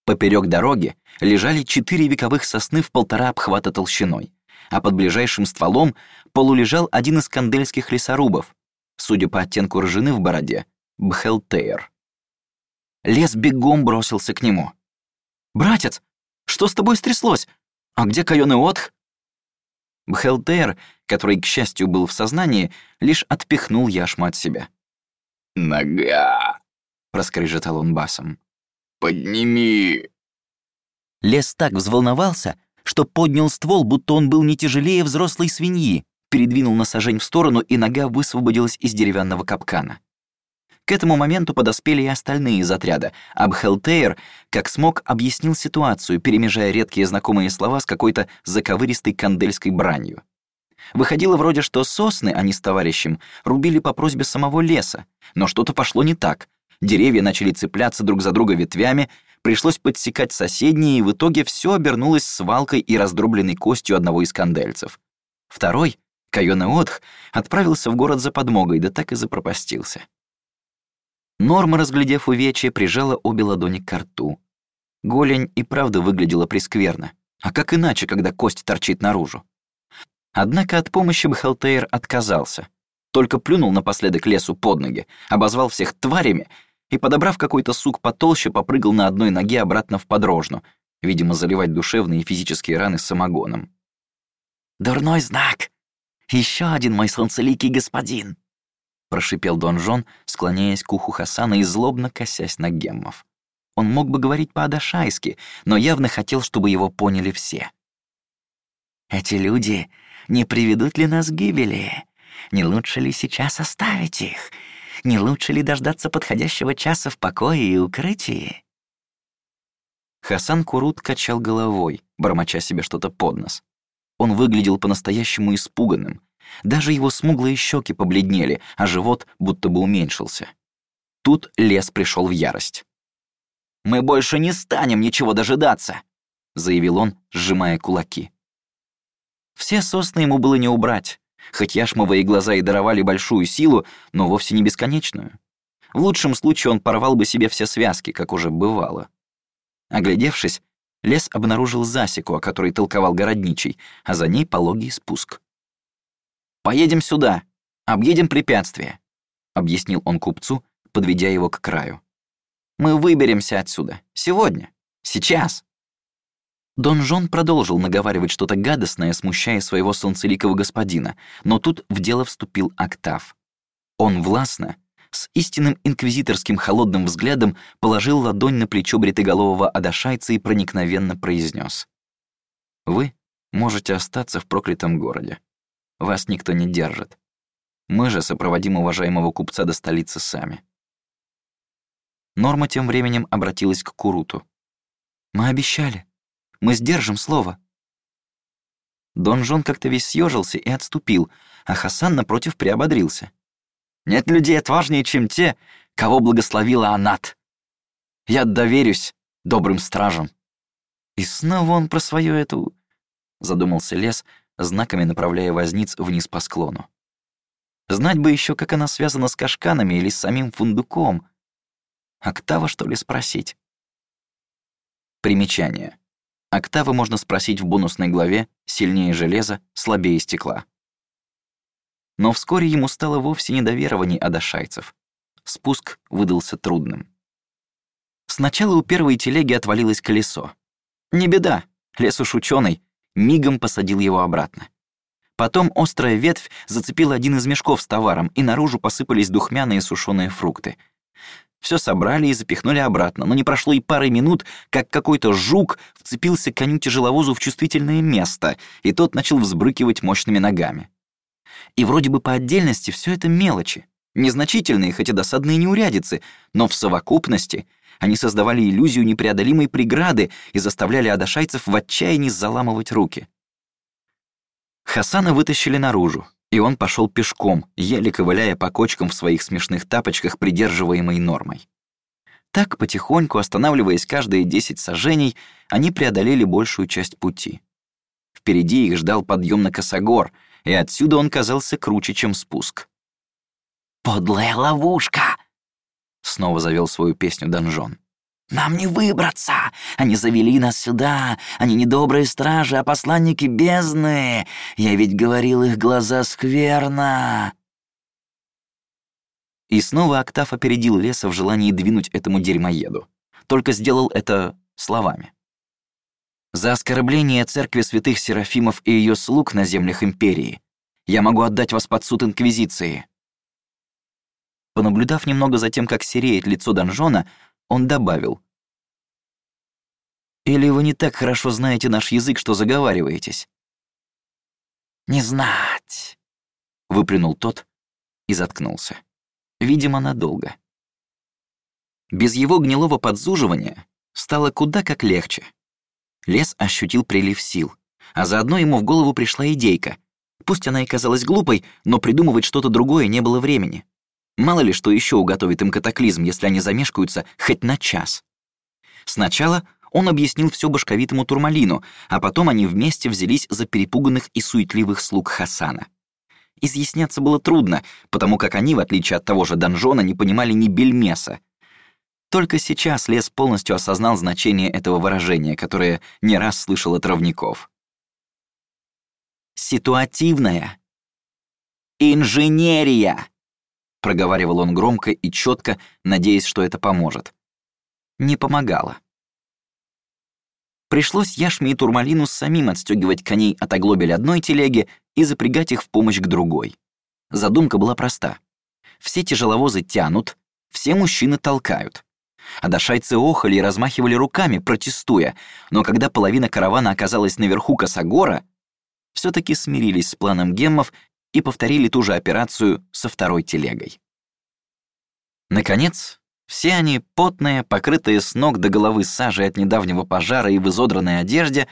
Поперек дороги лежали четыре вековых сосны в полтора обхвата толщиной, а под ближайшим стволом полулежал один из кандельских лесорубов, судя по оттенку ржаны в бороде, Бхелтейр. Лес бегом бросился к нему. «Братец, что с тобой стряслось? А где Кайон и Отх?» Бхелтейр, который, к счастью, был в сознании, лишь отпихнул яшму от себя. «Нога!» — проскрежетал он басом. «Подними!» Лес так взволновался, что поднял ствол, будто он был не тяжелее взрослой свиньи, передвинул на сажень в сторону, и нога высвободилась из деревянного капкана. К этому моменту подоспели и остальные из отряда. Абхелтейр, как смог, объяснил ситуацию, перемежая редкие знакомые слова с какой-то заковыристой кандельской бранью. Выходило вроде, что сосны они с товарищем рубили по просьбе самого леса, но что-то пошло не так. Деревья начали цепляться друг за друга ветвями, пришлось подсекать соседние, и в итоге все обернулось свалкой и раздробленной костью одного из кандельцев. Второй, Кайона Отх, отправился в город за подмогой, да так и запропастился. Норма, разглядев увечье, прижала обе ладони к рту. Голень и правда выглядела прескверно. А как иначе, когда кость торчит наружу? Однако от помощи Бхалтейр отказался. Только плюнул напоследок лесу под ноги, обозвал всех тварями и, подобрав какой-то сук потолще, попрыгал на одной ноге обратно в подрожну, видимо, заливать душевные и физические раны самогоном. «Дурной знак! Еще один мой солнцеликий господин!» Прошипел Дон Жон, склоняясь к уху Хасана и злобно косясь на геммов. Он мог бы говорить по-адашайски, но явно хотел, чтобы его поняли все. «Эти люди не приведут ли нас к гибели? Не лучше ли сейчас оставить их? Не лучше ли дождаться подходящего часа в покое и укрытии?» Хасан Курут качал головой, бормоча себе что-то под нос. Он выглядел по-настоящему испуганным, даже его смуглые щеки побледнели, а живот будто бы уменьшился. Тут лес пришел в ярость. «Мы больше не станем ничего дожидаться!» — заявил он, сжимая кулаки. Все сосны ему было не убрать, хоть яшмовые глаза и даровали большую силу, но вовсе не бесконечную. В лучшем случае он порвал бы себе все связки, как уже бывало. Оглядевшись, лес обнаружил засеку, о которой толковал городничий, а за ней пологий спуск. «Поедем сюда, объедем препятствие», — объяснил он купцу, подведя его к краю. «Мы выберемся отсюда. Сегодня. Сейчас». Дон Жон продолжил наговаривать что-то гадостное, смущая своего солнцеликого господина, но тут в дело вступил Октав. Он властно, с истинным инквизиторским холодным взглядом положил ладонь на плечо бритоголового адашайца и проникновенно произнес: «Вы можете остаться в проклятом городе. Вас никто не держит. Мы же сопроводим уважаемого купца до столицы сами». Норма тем временем обратилась к Куруту. «Мы обещали. Мы сдержим слово». Дон Жон как-то весь съежился и отступил, а Хасан, напротив, приободрился. «Нет людей отважнее, чем те, кого благословила Анат. Я доверюсь добрым стражам». И снова он про свою эту... Задумался лес, знаками направляя возниц вниз по склону. Знать бы еще, как она связана с кашканами или с самим фундуком. Октава, что ли, спросить? Примечание. Октавы можно спросить в бонусной главе «Сильнее железа, слабее стекла». Но вскоре ему стало вовсе не доверований адашайцев. Спуск выдался трудным. Сначала у первой телеги отвалилось колесо. Не беда, лес уж ученый, мигом посадил его обратно. Потом острая ветвь зацепила один из мешков с товаром, и наружу посыпались духмяные сушеные фрукты. Все собрали и запихнули обратно, но не прошло и пары минут, как какой-то жук вцепился коню-тяжеловозу в чувствительное место, и тот начал взбрыкивать мощными ногами. И вроде бы по отдельности все это мелочи, незначительные, хотя досадные неурядицы, но в совокупности — они создавали иллюзию непреодолимой преграды и заставляли адашайцев в отчаянии заламывать руки. Хасана вытащили наружу, и он пошел пешком, еле ковыляя по кочкам в своих смешных тапочках, придерживаемой нормой. Так, потихоньку, останавливаясь каждые десять сажений, они преодолели большую часть пути. Впереди их ждал подъем на косогор, и отсюда он казался круче, чем спуск. «Подлая ловушка!» Снова завел свою песню Донжон. «Нам не выбраться! Они завели нас сюда! Они не добрые стражи, а посланники бездны! Я ведь говорил, их глаза скверно!» И снова Октав опередил леса в желании двинуть этому дерьмоеду. Только сделал это словами. «За оскорбление церкви святых Серафимов и ее слуг на землях Империи я могу отдать вас под суд Инквизиции. Понаблюдав немного за тем, как сереет лицо донжона, он добавил. «Или вы не так хорошо знаете наш язык, что заговариваетесь?» «Не знать», — выплюнул тот и заткнулся. Видимо, надолго. Без его гнилого подзуживания стало куда как легче. Лес ощутил прилив сил, а заодно ему в голову пришла идейка. Пусть она и казалась глупой, но придумывать что-то другое не было времени. Мало ли, что еще уготовит им катаклизм, если они замешкаются хоть на час. Сначала он объяснил все башковитому Турмалину, а потом они вместе взялись за перепуганных и суетливых слуг Хасана. Изъясняться было трудно, потому как они, в отличие от того же Донжона, не понимали ни бельмеса. Только сейчас Лес полностью осознал значение этого выражения, которое не раз слышал от ровников. «Ситуативная. Инженерия!» — проговаривал он громко и четко, надеясь, что это поможет. Не помогало. Пришлось Яшме и Турмалину самим отстегивать коней от оглобель одной телеги и запрягать их в помощь к другой. Задумка была проста. Все тяжеловозы тянут, все мужчины толкают. А дошайцы охали и размахивали руками, протестуя, но когда половина каравана оказалась наверху Косогора, все таки смирились с планом геммов и повторили ту же операцию со второй телегой. Наконец, все они, потные, покрытые с ног до головы сажей от недавнего пожара и в изодранной одежде,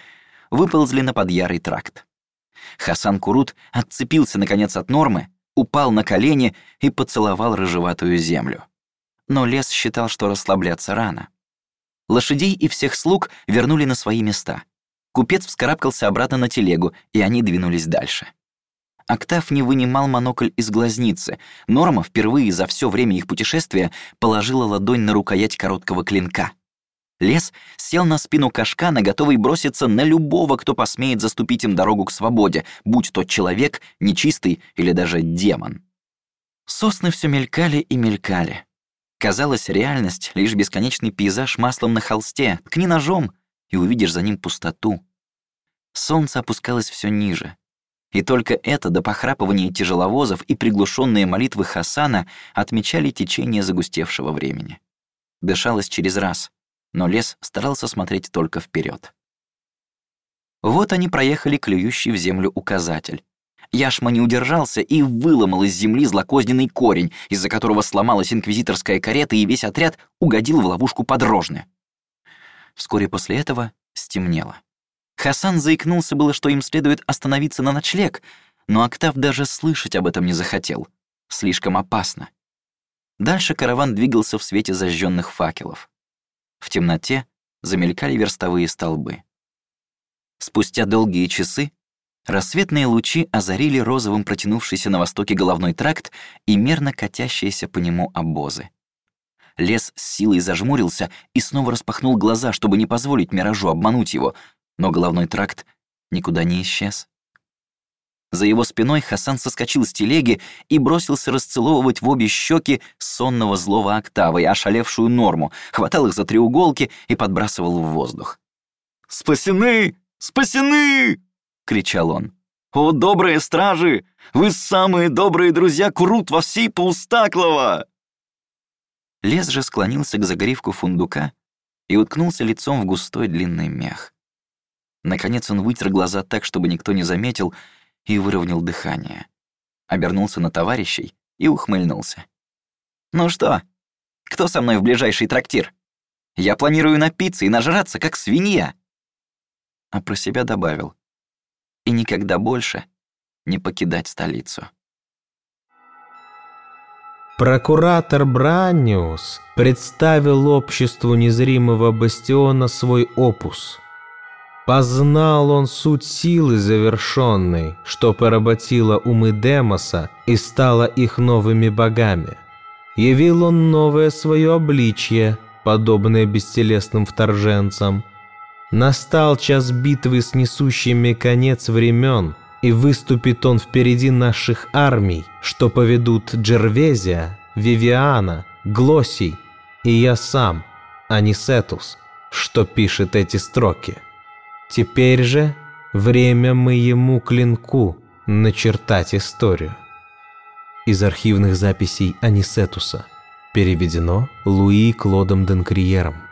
выползли на подъярый тракт. Хасан Курут отцепился, наконец, от нормы, упал на колени и поцеловал рыжеватую землю. Но лес считал, что расслабляться рано. Лошадей и всех слуг вернули на свои места. Купец вскарабкался обратно на телегу, и они двинулись дальше. Октав не вынимал монокль из глазницы. Норма впервые за все время их путешествия положила ладонь на рукоять короткого клинка. Лес сел на спину кашкана, готовый броситься на любого, кто посмеет заступить им дорогу к свободе, будь то человек, нечистый или даже демон. Сосны все мелькали и мелькали. Казалось, реальность — лишь бесконечный пейзаж маслом на холсте. Ткни ножом, и увидишь за ним пустоту. Солнце опускалось все ниже. И только это до похрапывания тяжеловозов и приглушенные молитвы Хасана отмечали течение загустевшего времени. Дышалось через раз, но лес старался смотреть только вперед. Вот они проехали клюющий в землю указатель. Яшма не удержался и выломал из земли злокозненный корень, из-за которого сломалась инквизиторская карета, и весь отряд угодил в ловушку подрожны. Вскоре после этого стемнело. Хасан заикнулся было, что им следует остановиться на ночлег, но Октав даже слышать об этом не захотел. Слишком опасно. Дальше караван двигался в свете зажженных факелов. В темноте замелькали верстовые столбы. Спустя долгие часы рассветные лучи озарили розовым протянувшийся на востоке головной тракт и мерно катящиеся по нему обозы. Лес с силой зажмурился и снова распахнул глаза, чтобы не позволить миражу обмануть его, но головной тракт никуда не исчез. За его спиной Хасан соскочил с телеги и бросился расцеловывать в обе щеки сонного злого октавы и ошалевшую норму, хватал их за треуголки и подбрасывал в воздух. «Спасены! Спасены!» — кричал он. «О, добрые стражи! Вы самые добрые друзья Курут во всей Паустаклова!» Лес же склонился к загривку фундука и уткнулся лицом в густой длинный мех. Наконец он вытер глаза так, чтобы никто не заметил, и выровнял дыхание. Обернулся на товарищей и ухмыльнулся. «Ну что, кто со мной в ближайший трактир? Я планирую напиться и нажраться, как свинья!» А про себя добавил. «И никогда больше не покидать столицу». Прокуратор Бранниус представил обществу незримого бастиона свой опус — Познал он суть силы завершенной, что поработила умы Демоса и стала их новыми богами. Явил он новое свое обличье, подобное бестелесным вторженцам. Настал час битвы с несущими конец времен, и выступит он впереди наших армий, что поведут Джервезия, Вивиана, Глосий и я сам, Анисетус, что пишет эти строки. Теперь же время моему клинку начертать историю. Из архивных записей Анисетуса. Переведено Луи Клодом Денкриером.